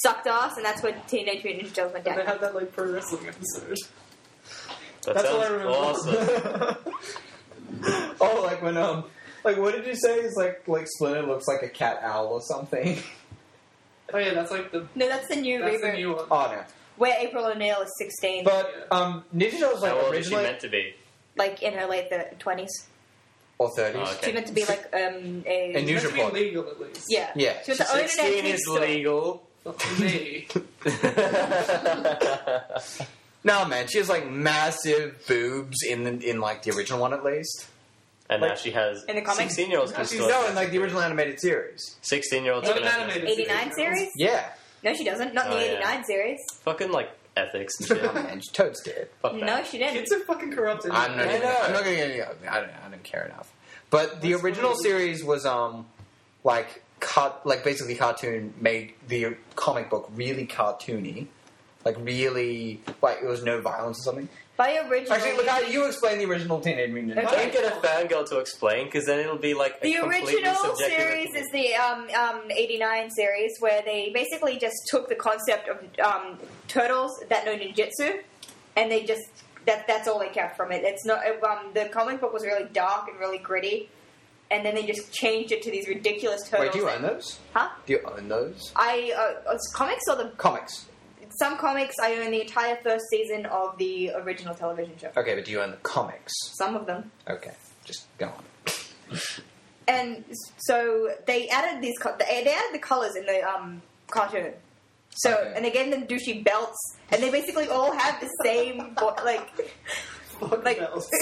sucked ass, and that's when Teenage Mutant Ninja Turtles went And they had that like pro wrestling episode. That That's all I remember. awesome. oh, like when um, like what did you say? Is like like Splinter looks like a cat owl or something. Oh yeah, that's like the No, that's the new that's the new one. Oh no. where April O'Neil is 16, But um, Ninja Turtles like How old is she originally meant to be? like in her late 20s. or thirties. Oh, She's okay. meant to be like um a And It's meant to be Report. legal at least. yeah. Yeah. She wants to Sixteen antique is legal. Not for me. No, man, she has like massive boobs in the, in like the original one at least. and Like- now she has In the comics? sixteen-year-olds Now can she's- still No, in like the original animated series. sixteen-year-olds Not can an have animated 89 series? Yeah. No, she doesn't. Not in Oh, the yeah. 89 series. fucking like ethics and shit. Oh, man, Toad's dead. Fuck that. No, she didn't. Kids are fucking corrupted. I'm not. I Even, know. I'm not gonna get any. I don't. I don't care enough. But the That's original funny. series was um, like cut, like basically cartoon made the comic book really cartoony, like really like it was no violence or something. By original. Actually, look, how you explain the original Teenage Mutant Ninja. Okay. Don't get a fangirl to explain, because then it'll be like a The original series opinion. is the um, um, 89 series where they basically just took the concept of um, turtles that know ninjutsu and they just that that's all they kept from it. It's not um, the comic book was really dark and really gritty, and then they just changed it to these ridiculous turtles. Wait, do you that- own those? Huh? Do you own those I uh, comics or the comics? Some comics. I own the entire first season of the original television show. Okay, but do you own the comics? Some of them. Okay, just go on. and so they added these co- they added the colors in the um cartoon. So Okay. and they gave them douchey belts, and they basically all have the same bo- like. Fuck Like- bells.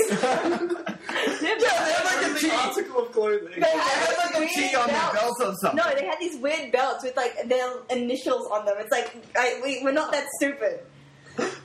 Yeah, they have like a the article of clothing. They They had like a weird T on their belts. belt or something. No, they had these weird belts with like their initials on them. It's like I, we, we're not that stupid.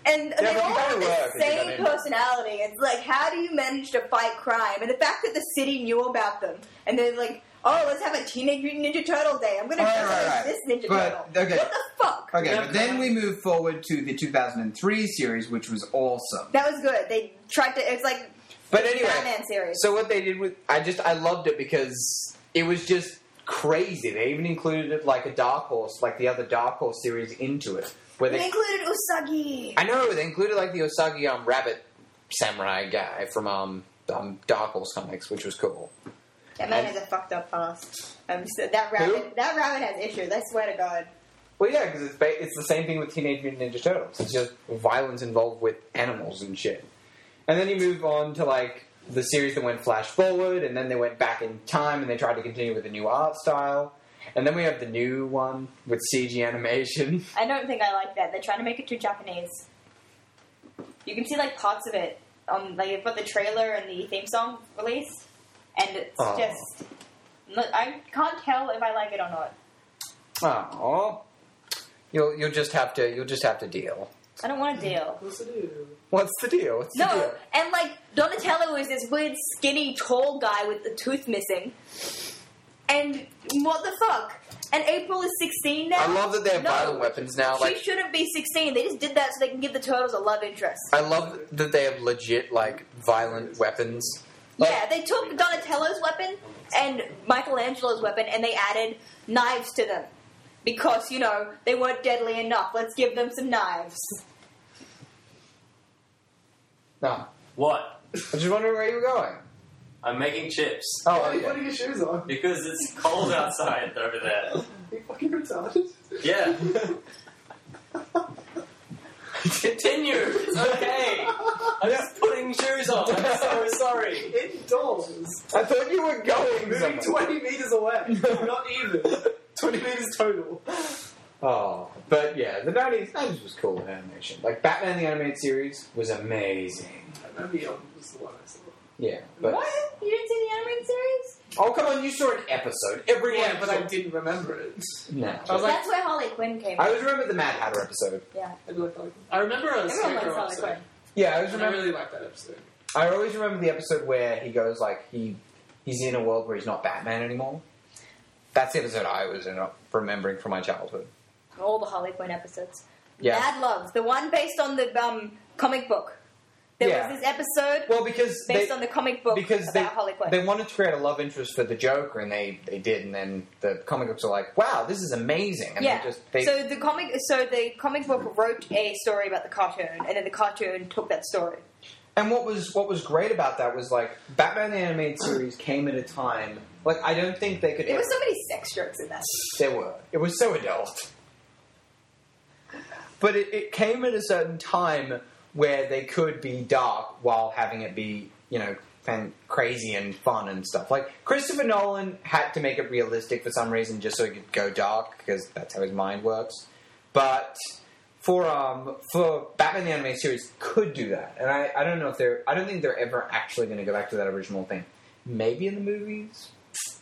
And they all have the work if you same personality. It's like, how do you manage to fight crime? And the fact that the city knew about them, and they're like, "Oh, let's have a Teenage Mutant Ninja Turtle Day. I'm going to Right, dress right, right. this Ninja But, Turtle." okay. What the fuck? Okay, Yeah. but then we move forward to the 2003 series, which was awesome. That was good. They tried to. It's like But anyway, Batman series. So what they did with I just I loved it because it was just crazy. They even included like a Dark Horse, like the other Dark Horse series, into it. Where they they, included Usagi. I know they included like the Usagi um, rabbit samurai guy from um, um Dark Horse comics, which was cool. That man And- has a fucked up past. Um, so that rabbit, that rabbit has issues. I swear to God. Well, yeah, because it's ba- it's the same thing with Teenage Mutant Ninja Turtles. It's just violence involved with animals and shit. And then you move on to like the series that went flash forward, and then they went back in time, and they tried to continue with a new art style. And then we have the new one with CG animation. I don't think I like that. They're trying to make it too Japanese. You can see like parts of it. on like they've got the trailer and the theme song released, and it's Oh. just. I can't tell if I like it or not. Oh, you'll you'll just have to you'll just have to deal. I don't want to deal. What's the deal? What's the deal? What's the No, deal? and like Donatello is this weird, skinny, tall guy with the tooth missing. And what the fuck? And April is 16 now? I love that they have No. violent weapons now. She Like shouldn't be 16. They just did that so they can give the turtles a love interest. I love that they have legit like violent weapons. Like, yeah, they took Donatello's weapon and Michelangelo's weapon and they added knives to them. Because, you know, they weren't deadly enough. Let's give them some knives. No, What? I was just wondering where you were going. I'm making chips. Oh, Why are you putting your shoes on? Because it's cold outside over there. Are you fucking retarded? Yeah. Continue. It's okay. I'm just putting shoes on. I'm so sorry. Indoors. I thought you were going Moving somewhere. 20 meters away. Not even. 20 meters total. Oh, but yeah, the 90s, 90s was cool with animation. Like Batman the Animated Series was amazing. Navion was the one I saw. Yeah, but what? You didn't see the animated series? Oh come on, you saw an episode. Everyone, Yeah, but I didn't remember it. no. I was like, That's where Harley Quinn came I from. always remember the Mad Hatter episode. Yeah. I, do that. I remember a Everyone Scarecrow likes Harley episode. Quinn. Yeah, I always And I remember. really like that episode. I always remember the episode where he goes like he he's in a world where he's not Batman anymore. That's the episode I was in, remembering from my childhood. All the Harley Quinn episodes. Yeah. Mad Love, the one based on the um, comic book. There Yeah. was this episode Well, because based they, on the comic book because about they, they wanted to create a love interest for the Joker, and they, they did, and then the comic books are like, "Wow, this is amazing!" And yeah. they just they, so the comic, so the comic book wrote a story about the cartoon, and then the cartoon took that story. And what was what was great about that was like Batman the animated series came at a time like I don't think they could. There ever, were so many sex jokes in that. There were. It was so adult. But it, it came at a certain time where they could be dark while having it be, you know, fan, crazy and fun and stuff. Like Christopher Nolan had to make it realistic for some reason, just so he could go dark because that's how his mind works. But for um for Batman the animated series, could do that, and I, I don't know if they're I don't think they're ever actually going to go back to that original thing. Maybe in the movies.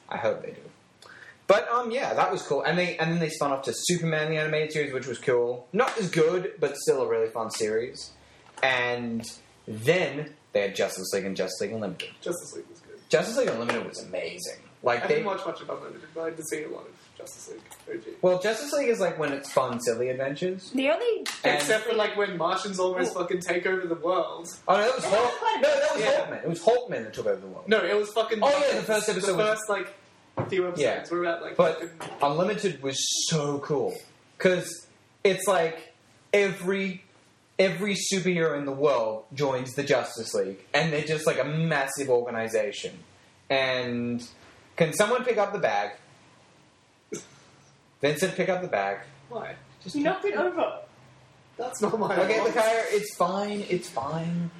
I hope they do. But um, yeah, that was cool. And they and then they spun off to Superman the animated series, which was cool. Not as good, but still a really fun series. And then they had Justice League and Justice League Unlimited. Justice League was good. Justice League Unlimited was amazing. Like I they, didn't watch much of Unlimited, but I did see a lot of Justice League OG. well, Justice League is like when it's fun, silly adventures. The only And- Except for like when Martians almost fucking take over the world. Oh no, that was That was Hulk. No, that was Yeah. Hulkman. It was Hulkman that took over the world. No, it was fucking. Oh, yeah, the first episode The first like few episodes Yeah. were about like. But fucking- Unlimited was so cool because it's like every every superhero in the world joins the Justice League, and they're just like a massive organization. And can someone pick up the bag? Vincent, pick up the bag. why? Just you knocked it over. That's not my. Okay, fault. Lakaya, it's fine. It's fine.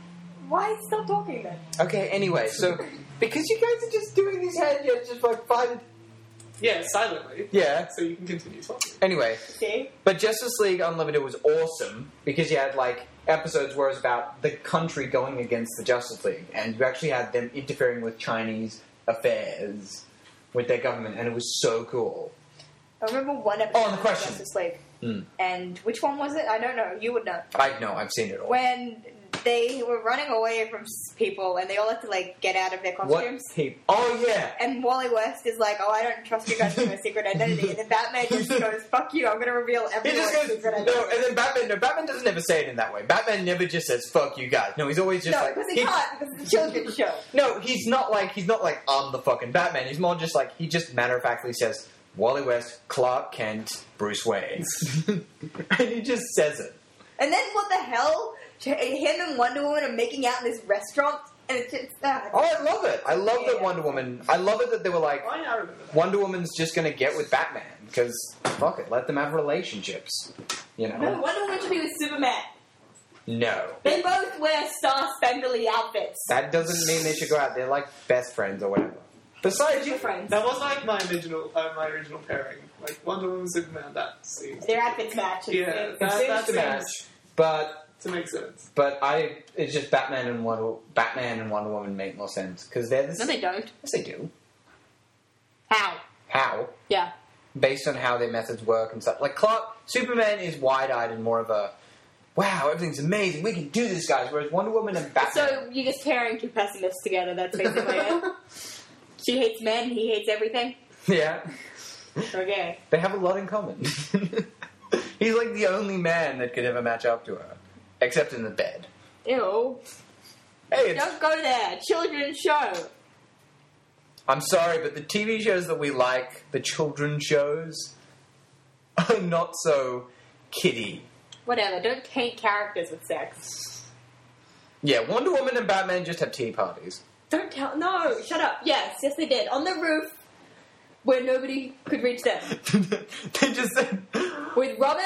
Why stop talking then? Okay. Anyway, so because you guys are just doing these hand gestures, just like fun. Yeah, silently. Yeah. So you can continue talking. Anyway, See? But Justice League Unlimited was awesome because you had like episodes where it was about the country going against the Justice League, and you actually had them interfering with Chinese affairs with their government, and it was so cool. I remember one episode Oh, and the of question. Justice League. Hmm. And which one was it? I don't know. You would know. I know I've seen it all. When they were running away from people, and they all had to like get out of their What? costumes. He, oh yeah. And Wally West is like, "Oh, I don't trust you guys with my secret identity." And then Batman just goes, "Fuck you! I'm going to reveal He everyone's just goes secret no, and then Batman. No, Batman doesn't ever say it in that way. Batman never just says "fuck you guys." No, he's always just no, like because he, he- can't because it's a children's show. No, he's not like he's not like I'm the fucking Batman. He's more just like he just matter of factly says Wally West, Clark Kent, Bruce Wayne, and he just says it. And then what the hell? Him and Wonder Woman are making out in this restaurant, and it's just that. Oh, I love it. I love that Wonder Woman. I love it that they were like Oh, yeah, I remember. Wonder Woman's just gonna get with Batman because fuck it, let them have relationships. You no, know? Wonder Woman should be with Superman. No, They both wear star spangly outfits. that doesn't mean they should go out. They're like best friends or whatever. Besides, Super you, friends. That was like my original, uh, my original pairing. Like Wonder Woman, Superman. That seems Their outfits match. Yeah, it's- that, seems that to seems match. but to make sense. But I, it's just Batman and Wonder, Batman and Wonder Woman make more sense because they're the No, they don't. Yes, they do. How? How? Yeah. Based on how their methods work and stuff. Like Clark, Superman is wide-eyed and more of a, wow, everything's amazing. We can do this, guys. Whereas Wonder Woman and Batman. So you're just pairing two pessimists together. That's basically it. She hates men. He hates everything. yeah, Okay. they have a lot in common. He's like the only man that could ever match up to her, except in the bed. Ew. Hey, it's, Don't go there. Children's show. I'm sorry, but the TV shows that we like, the children's shows, are not so kiddie. Whatever. Don't taint characters with sex. Yeah, Wonder Woman and Batman just have tea parties. Don't tell. No. Shut up. Yes. Yes, they did. On the roof, where nobody could reach them, they just said, with Robin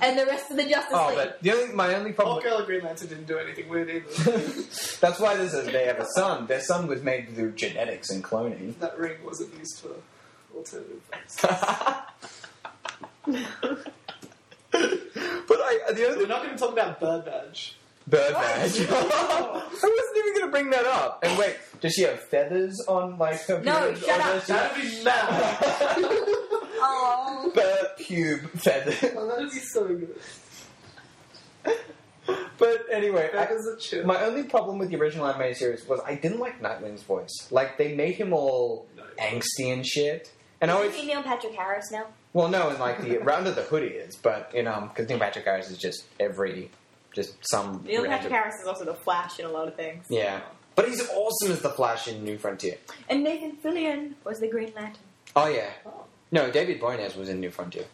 and the rest of the Justice "Oh, League. but the only my only problem. Hawkgirl and Green Lantern didn't do anything weird either. That's why there's a, they have a son. Their son was made through genetics and cloning. that ring wasn't used for alternative but I, the So we're not going to talk about Bird Badge. bird badge. I wasn't even going to bring that up. And wait, does she have feathers on like her? No, pubes, shut oh, or up. does she That'd be mad. Oh. bird pube feathers. oh, that'd be so good. but anyway, I, That a chill. my only problem with the original animated series was I didn't like Nightwing's voice. Like they made him all No. angsty and shit. And I Is always he Neil Patrick Harris now? Well, no, and like the round of the hood is, but you know, because Neil Patrick Harris is just every, just some. Neil Patrick Harris is also the Flash in a lot of things. Yeah, but he's awesome as the Flash in New Frontier. And Nathan Fillion was the Green Lantern. Oh yeah, Oh. no, David Boreanaz was in New Frontier.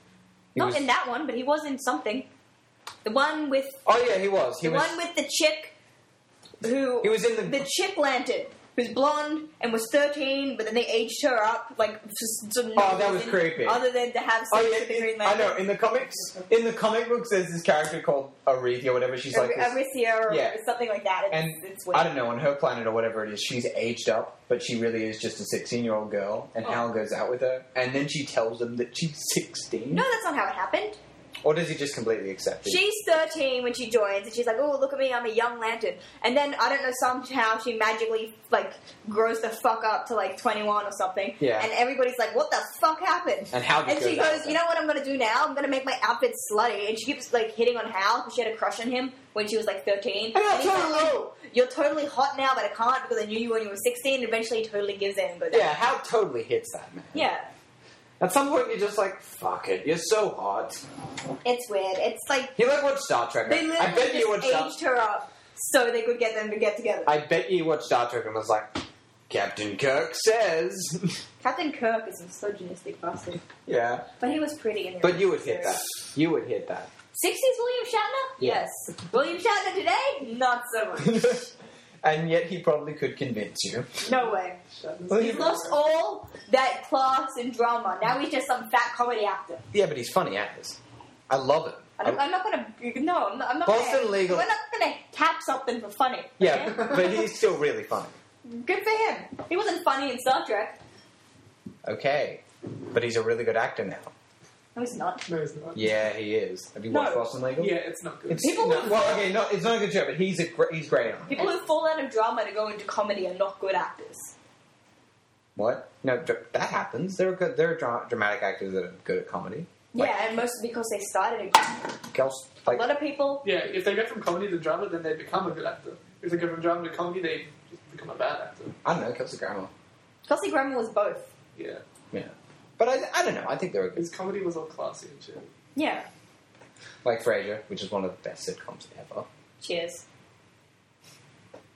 He Not was, in that one, but he was in something. The one with oh yeah, he was. He the was. one with the chick who He was in the. the chick lantern who's blonde and was thirteen, but then they aged her up like just for no Oh, that was reason creepy. Other than to have oh, sex Oh with the yeah, Green in, I Lantern. know. In the comics, in the comic books, there's this character called Aretha or whatever. She's like, this, Arisia or Yeah. something like that. It's, and it's weird. I don't know on her planet or whatever it is. She's aged up, but she really is just a 16 year old girl. And Oh. Hal goes out with her, and then she tells him that she's 16. No, that's not how it happened. Or does he just completely accept it? She's 13 when she joins, and she's like, "Oh, look at me, I'm a young lantern." And then I don't know somehow she magically like grows the fuck up to like 21 or something. Yeah. And everybody's like, "What the fuck happened?" and just And she goes, out goes, with "You know what I'm gonna do now? I'm gonna make my outfit slutty." And she keeps like hitting on Hal because she had a crush on him when she was like 13. And Hal he's like, totally- "Oh, you're totally hot now, but I can't because I knew you when you were 16." And eventually, he totally gives in and goes, Yeah, Hal totally hits that man. yeah." At some point, you're just like, fuck it, you're so hot. It's weird. It's like You like watch Star Trek? they I literally bet you watched just Star. aged her up so they could get them to get together. I bet you watched Star Trek and was like, Captain Kirk says. Captain Kirk is a misogynistic bastard. yeah, But he was pretty in the but you would hit that. You would hit that. 60s William Shatner? Yeah. Yes. William Shatner today? Not so much. and yet he probably could convince you. No way. He's lost all that class and drama. Now he's just some fat comedy actor. Yeah, but he's funny actors. I love it. I'm, I'm not gonna. No, I'm not. I'm not Boston gonna, Legal- We're not gonna tap something for funny. Yeah, okay? but he's still really funny. Good for him. He wasn't funny in Star Trek. Okay, but he's a really good actor now. No, he's not. No, it's not. Yeah, he is. Have you No. watched Boston Legal? Yeah, it's not good. It's, People no, who- well, okay, no, it's not a good show, but he's a gr- he's great on it. People who fall out of drama to go into comedy are not good actors. What? No, dr- that happens. There are good. There are dra- dramatic actors that are good at comedy. yeah, and mostly because they started again. Girls, A like, lot of people. Yeah, if they go from comedy to drama, then they become a good actor. If they go from drama to comedy, they just become a bad actor. I don't know, Kelsey Grammer. Kelsey Grammer was both. Yeah, Yeah. But I, I don't know. I think they were good. his comedy was all classy and shit. Yeah. Like Frasier, which is one of the best sitcoms ever. Cheers.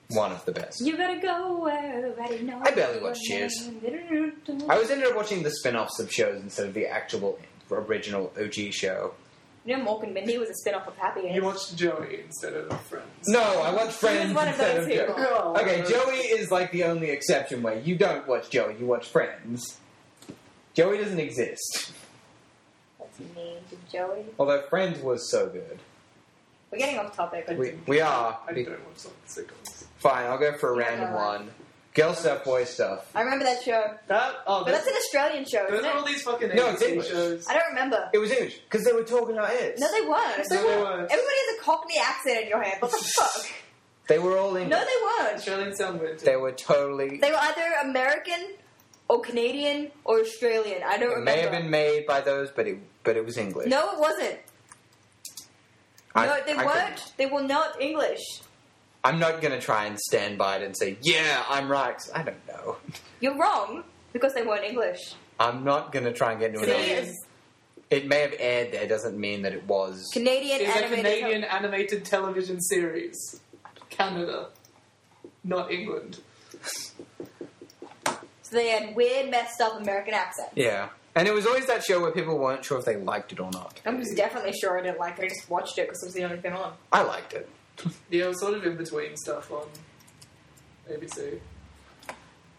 One of the best. You better go where everybody knows. I barely watch Cheers. Cheers. I was ended up watching the spin-offs of shows instead of the actual original OG show. You know, Mork and Mindy was a spin off of Happy Days. You watched Joey instead of Friends. No, I watch Friends one of instead those of Joey. people. Oh, Okay, Joey is like the only exception where you don't watch Joey, you watch Friends. Joey doesn't exist. That's mean to Joey. Although Friends was so good. We're getting off topic. I We, we are. I don't watch some sitcoms. Fine, I'll go for a Yeah, random go one. Girl stuff, boy stuff. I remember that show. That oh, But that's an Australian show, those isn't are all it? these fucking No, it's ABC English. shows. I don't remember. It was English because they were talking like this. No, they weren't. No, they weren't. Everybody has a Cockney accent in your head. What the fuck? They were all English. No, they weren't. Australian sound weird. too. They were totally. They were either American or Canadian or Australian. I don't It remember. may have been made by those, but it but it was English. No, it wasn't. I- no, they I weren't. couldn't- They were not English. I'm not gonna try and stand by it and say, yeah, I'm right. I don't know. You're wrong because they weren't English. I'm not gonna try and get into See, an. It's It may have aired there. Doesn't mean that it was. Canadian It's a animated. Canadian animated television series. Canada, not England. So they had weird, messed up American accents. Yeah, and it was always that show where people weren't sure if they liked it or not. I'm just definitely sure I didn't like it. I just watched it because it was the only thing on. I liked it. Yeah, it was sort of in between stuff on ABC.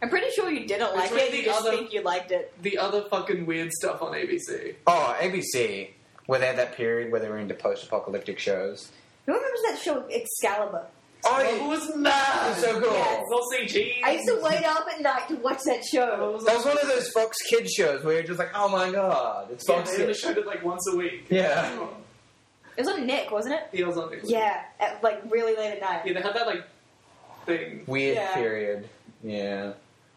I'm pretty sure you didn't like Between it. You the just other- think you liked it. The other fucking weird stuff on ABC. Oh, ABC, where they had that period where they were into post-apocalyptic shows. Who remembers that show Excalibur? Oh, it was mad. It was so cool. Yes. It's all CG. I used to wait up at night to watch that show. That was one of those Fox Kids shows where you're just like, oh my god, it's Yeah, Fox they only Kids. showed it like once a week. Yeah. It was on Nick, wasn't it? Yeah, it was on Nickelodeon. Yeah, at like really late at night. Yeah, they had that like thing. Weird Yeah. period. Yeah.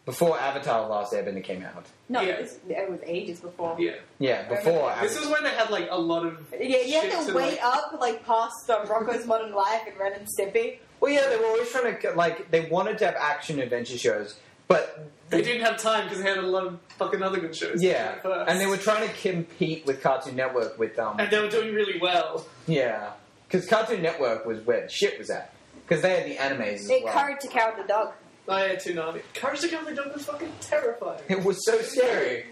Before Avatar: Last Airbender came out. No, Yeah. it, was, it was ages before. Yeah. Yeah, before This Avatar. is when they had like a lot of. Yeah, you shit have to to, wait like- up like past um, Rocko's Modern Life and Ren and Stimpy. Well, yeah, they were always trying to like they wanted to have action adventure shows, but They didn't have time because they had a lot of fucking other good shows. yeah, and they were trying to compete with Cartoon Network with um and they were doing really well. yeah, because Cartoon Network was where the shit was at because they had the animes as They well. Courage to Coward the Dog. I had too naughty. Courage the Cowardly Dog was fucking terrifying. It was so scary.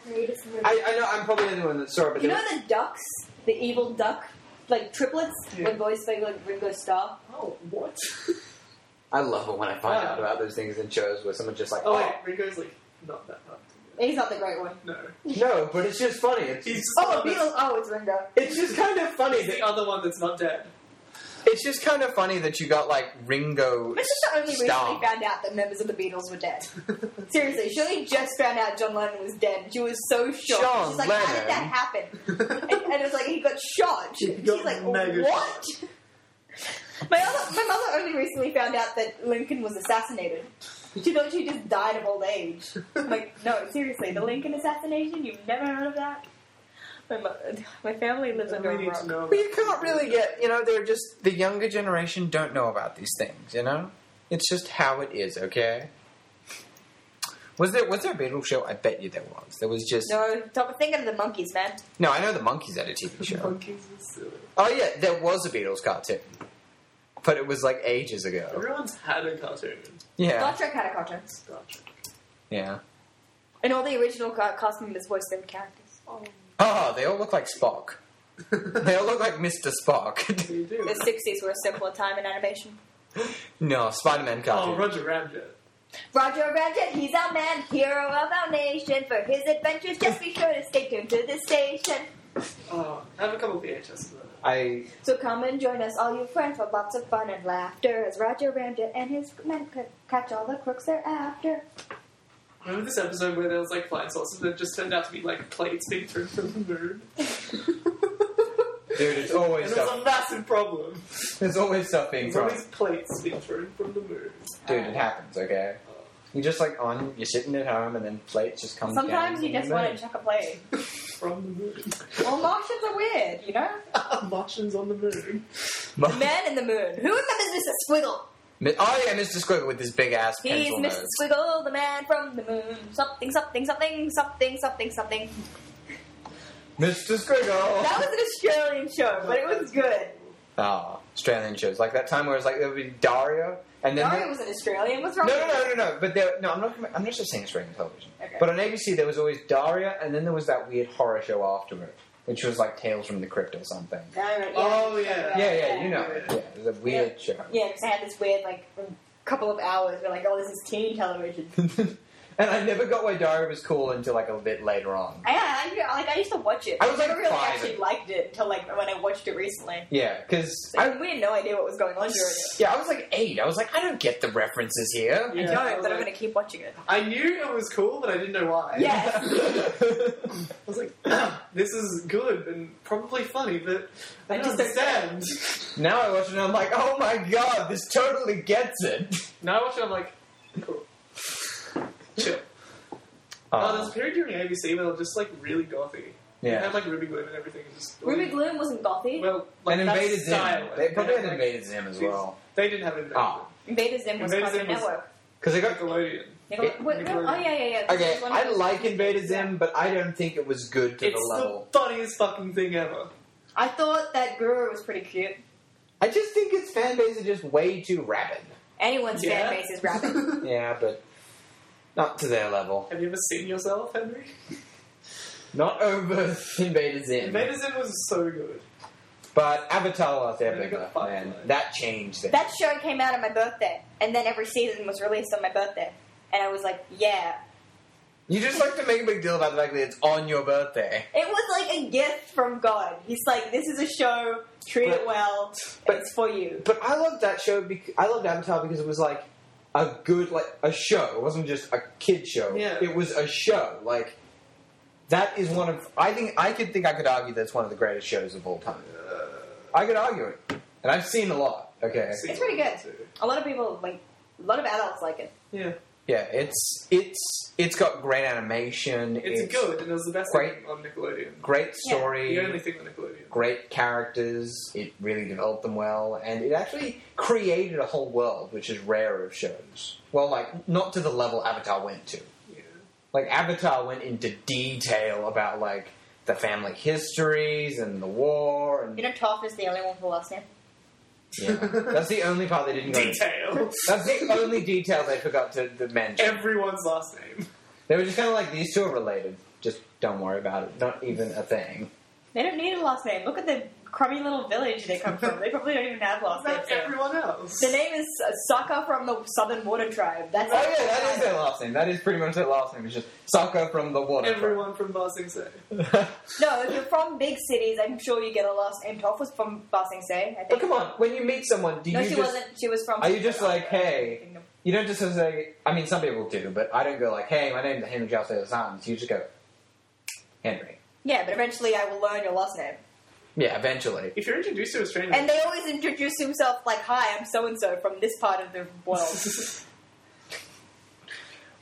I, I know I'm probably the only one that saw it, but You there know the ducks, the evil duck, like triplets, Yeah. when boys play like Ringo Starr. Oh, what? I love it when I find Wow. out about those things in shows where someone's just like, oh oh, wait, Ringo's like not that hard. He's not the great one. No, no, but it's just funny. It's he's just, just Oh, the Beatles. Oh, it's Ringo. it's just kind of funny. that's- That, the other one that's not dead. It's just kind of funny that you got like Ringo. This is the only reason Starr. we found out that members of the Beatles were dead. Seriously, Shirley just found out John Lennon was dead. She was so shocked. John She's like, "How did that happen?" and, and it was like he got shot. He She's got like, mega "What?" My other, my mother only recently found out that Lincoln was assassinated. She thought she just died of old age. I'm like, no, seriously, the Lincoln assassination? You've never heard of that? My, mo- my family lives under we a need rock. know. Well, you can't really get, you know, they're just, the younger generation don't know about these things, you know? It's just how it is, okay? Was there, was there a Beatles show? I bet you there was. There was just, No, stop thinking of the Monkees, man. no, I know the Monkees had a TV show. Monkees was silly. Oh yeah, there was a Beatles cartoon. But it was like ages ago. Everyone's had a cartoon. Yeah. Star Trek had a cartoon. Star Trek. Yeah. And all the original ca- cast members voiced their characters. Oh, Ah, they all look like Spock. they all look like Mr. Spock. You do. The 60s were a simpler time in animation. no, Spider-Man cartoon. Oh, Roger Ramjet. Roger Ramjet, he's our man, hero of our nation. For his adventures, just be sure to stay tuned to the station. Oh, I have a couple VHS of that. I So come and join us, all you friends, for lots of fun and laughter. As Roger Ramjet and his men c- catch all the crooks they're after. Remember this episode where there was like flying saucers that just turned out to be like plates being thrown from the moon? dude, it's And always it was stuff. a massive problem. There's always stuff being There's thrown. always plates being thrown from the moon. Dude, it happens. Okay. You're just like on, you're sitting at home, and then plates just come. Sometimes down you just want to chuck a plate. From the moon. Well, Martians are weird, you know. Martians on the moon. The man in the moon. Who remembers Mr. Squiggle? Oh yeah, Mr. Squiggle with his big ass He's Mr. nose. Squiggle, the man from the moon. Something, something, something, something, something, something. Mr. Squiggle. That was an Australian show, but it was good. Oh, Australian shows like that time where it was like there would be Daria, and then Daria was an Australian. What's wrong no, no, no, no, no. But there, no, I'm not. I'm not just saying Australian television. Okay. But on ABC there was always Daria, and then there was that weird horror show after it, which was like Tales from the Crypt or something. Oh, yeah, yeah, Oh, yeah. Yeah, yeah, you know it. Yeah, it was a weird show. Yeah, because I had this weird, like, couple of hours where, like, oh, this is teen television. and I never got why Daria was cool until like a bit later on. I, I, like, I used to watch it. I was, like, never really five. actually liked it until, like, when I watched it recently. Yeah, because So, I we had no idea what was going on during it. yeah I was like eight. I was like I don't get the references here. I Yeah, I don't, was but I'm like- going to keep watching it. I knew it was cool, but I didn't know why. Yes. I was like, this is good and probably funny, but I I don't just don't understand. now I watch it and I'm like, oh my god, this totally gets it. now I watch it, I'm like, cool. Chill. Uh, oh, there's a period during ABC where they're just like really gothy. Yeah. They yeah. had like Ruby Gloom and everything. and Just Ruby Gloom wasn't gothy. Well, like and that Invader Zim. style. They probably had like, Invader Zim as well. They didn't have Invaded Oh. Ah. Invader Zim was Invader Cartoon Zim was- Network. Because they got Nickelodeon. Nickel- It- wait, no, oh, yeah, yeah, yeah. Okay, was one of I like Invader Zim, but I don't think it was good to It's the level. the funniest fucking thing ever. I thought that GIR was pretty cute. I just think its fan base is just way too rabid. Anyone's Yeah. fan base is rabid. Yeah, but not to their level. Have you ever seen yourself, Henry? Not over Invader Zim. Invader Zim was so good. But Avatar Last And they Airbender, got man, right? that changed it. that show came out on my birthday, and then every season was released on my birthday. And I was like, yeah. You just like to make a big deal about the fact that it's on your birthday. It was like a gift from God. He's like, this is a show, treat it well, but- it's for you. But I loved that show. Bec- I loved Avatar because it was like a good, like a show. It wasn't just a kid show. Yeah. It was a show. Like that is one of. I think I could think I could argue that's one of the greatest shows of all time. I could argue it, and I've seen a lot. Okay. It's pretty good. A lot of people, like, a lot of adults like it. Yeah, Yeah, it's it's it's got great animation. it's, good, and it was the best great. thing on Nickelodeon. Great Yeah. story. The only thing on Nickelodeon. great characters. It really developed them well, and it actually created a whole world, which is rare of shows. Well, like not to the level Avatar went to. Yeah. Like Avatar went into detail about like the family histories and the war, and You know, Toph is the only one with the last name. Yeah. that's the only part they didn't go. into. Detail. That's the only detail they forgot to, to mention. Everyone's last name. They were just kind of like these two are related. Just don't worry about it. Not even a thing. They don't need a last name. Look at the crummy little village they come from. They probably don't even have last names. That's here. everyone else. The name is Sokka from the Southern Water Tribe. That's Oh yeah, that is their last name. That is pretty much their last name. It's just Sokka from the water. Everyone from Ba Sing Se. No, if you're from big cities, I'm sure you get a last name. Toph was from Ba Sing Se, I oh, But come on, when you meet someone, do No, you she just wasn't. She was from. Are you just like, hey- you don't just say? I mean, some people do, but I don't go like, "Hey, my name's Henry Giles Taylor Sons." You just go, Henry. Yeah, but eventually I will learn your last name. Yeah, eventually. If you're introduced to a stranger, And they always introduce himself like, "Hi, I'm so and so from this part of the world."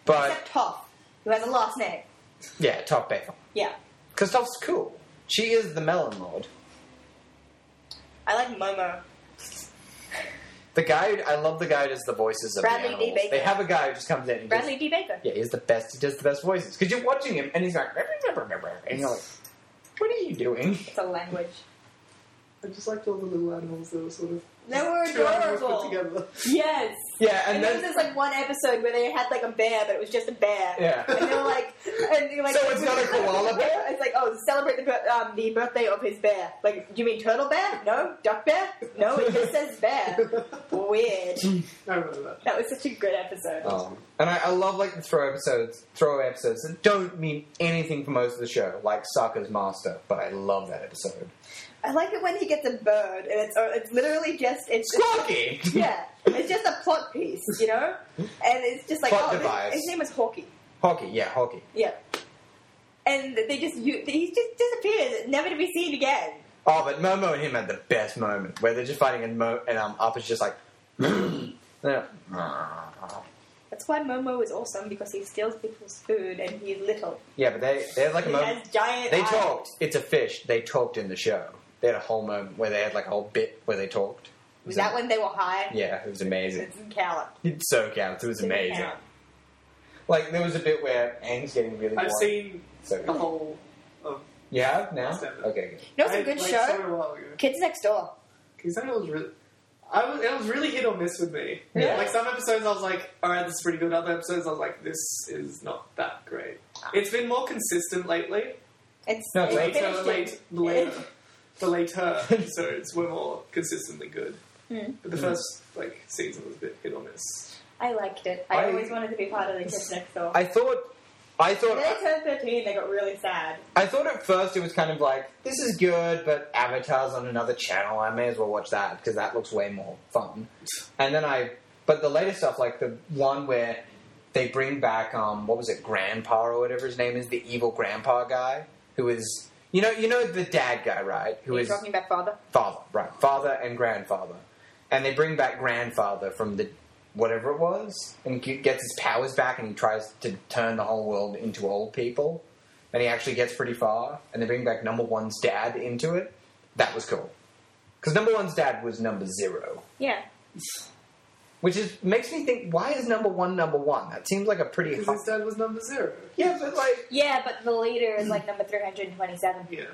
But Except Toph, who has a last name. yeah, Toph Bethel. Yeah, Because Toph's cool. She is the Melon Lord. I like Momo. The guy, I love the guy who does the voices of Bradley the D. animals. Baker. They have a guy who just comes in and Bradley just, D. Baker. yeah, he's the best. He does the best voices because you're watching him and he's like, and you're like, what are you doing? It's a language. I just liked all the little animals that were sort of They were two animals adorable. put together. Yes. Yeah, And, and then then there's like one episode where they had like a bear, but it was just a bear. yeah. And they were like, and you're like, So it's not a koala bear? It's like, oh, celebrate the bir- um, the birthday of his bear. Like, do you mean turtle bear? No, duck bear? No, it just says bear. Weird. I remember that. That was such a good episode. Um, and I, I love like the throw episodes, throwaway episodes that don't mean anything for most of the show, like Sokka's Master. But I love that episode. I like it when he gets a bird, and it's uh, it's literally just it's just, Squawky. yeah, it's just a plot piece, you know, and it's just like Plot oh, device. his name is Hawky, Hockey, yeah, hockey. yeah, and they just you, he just disappears, never to be seen again. Oh, but Momo and him had the best moment where they're just fighting and Mo and um, Up is just like. That's why Momo is awesome because he steals people's food and he's little. Yeah, but they they had like a he moment. has giant. They eyes. talked. It's a fish. They talked in the show. They had a whole moment where they had like a whole bit where they talked. It Was that when they were high? Yeah, it was amazing. It didn't count. It so counts. It was Didn't amazing. count. Like there was a bit where Aang's getting really. I've warm. seen So the whole of You have now? Stand-up. Okay. Good. You know, it's I, a good like, show. saw it a while ago. Kids Next Door. Because that was really. I was, it was really hit or miss with me. Yeah. Like some episodes, I was like, "All right, this is pretty good." Other episodes, I was like, "This is not that great." Ah. It's been more consistent lately. It's No, it's it's late. Later, finished late, it. the later, the later episodes were more consistently good. Hmm. But the first like season was a bit hit or miss. I liked it. I, I- always wanted to be part of the Kids Next Door. I thought. I thought. when they turned 13, they got really sad. I thought at first it was kind of like this is good, but Avatar's on another channel. I may as well watch that because that looks way more fun. And then I, but the later stuff, like the one where they bring back, um, what was it, Grandpa or whatever his name is, the evil Grandpa guy who is, you know, you know the dad guy, right? Who Are is talking about father? father, right? Father and grandfather, and they bring back grandfather from the whatever it was, and he gets his powers back, and he tries to turn the whole world into old people, and he actually gets pretty far, and they bring back number one's dad into it. That was cool, because number one's dad was number zero, Yeah. Which is makes me think, why is number one number one? That seems like a pretty Because high. his dad was number zero. Yeah, but like, Yeah, but the leader is like number 327. Yeah.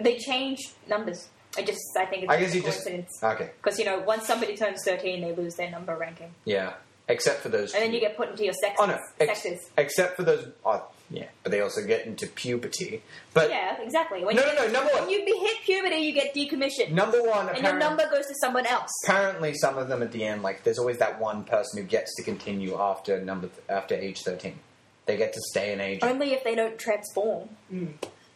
They changed numbers. I just, I think it's I guess a you just- coincidence. okay, Because, you know, once somebody turns 13, they lose their number ranking. yeah, except for those. And then you get put into your sectors. Oh no, ex- sectors. except for those. Oh, yeah, but they also get into puberty. But yeah, exactly. When No, no, no, number one. When you hit puberty, you get decommissioned. number one, and your number goes to someone else. apparently some of them at the end, like there's always that one person who gets to continue after number after age thirteen. They get to stay in age. Only if they don't transform. Hmm.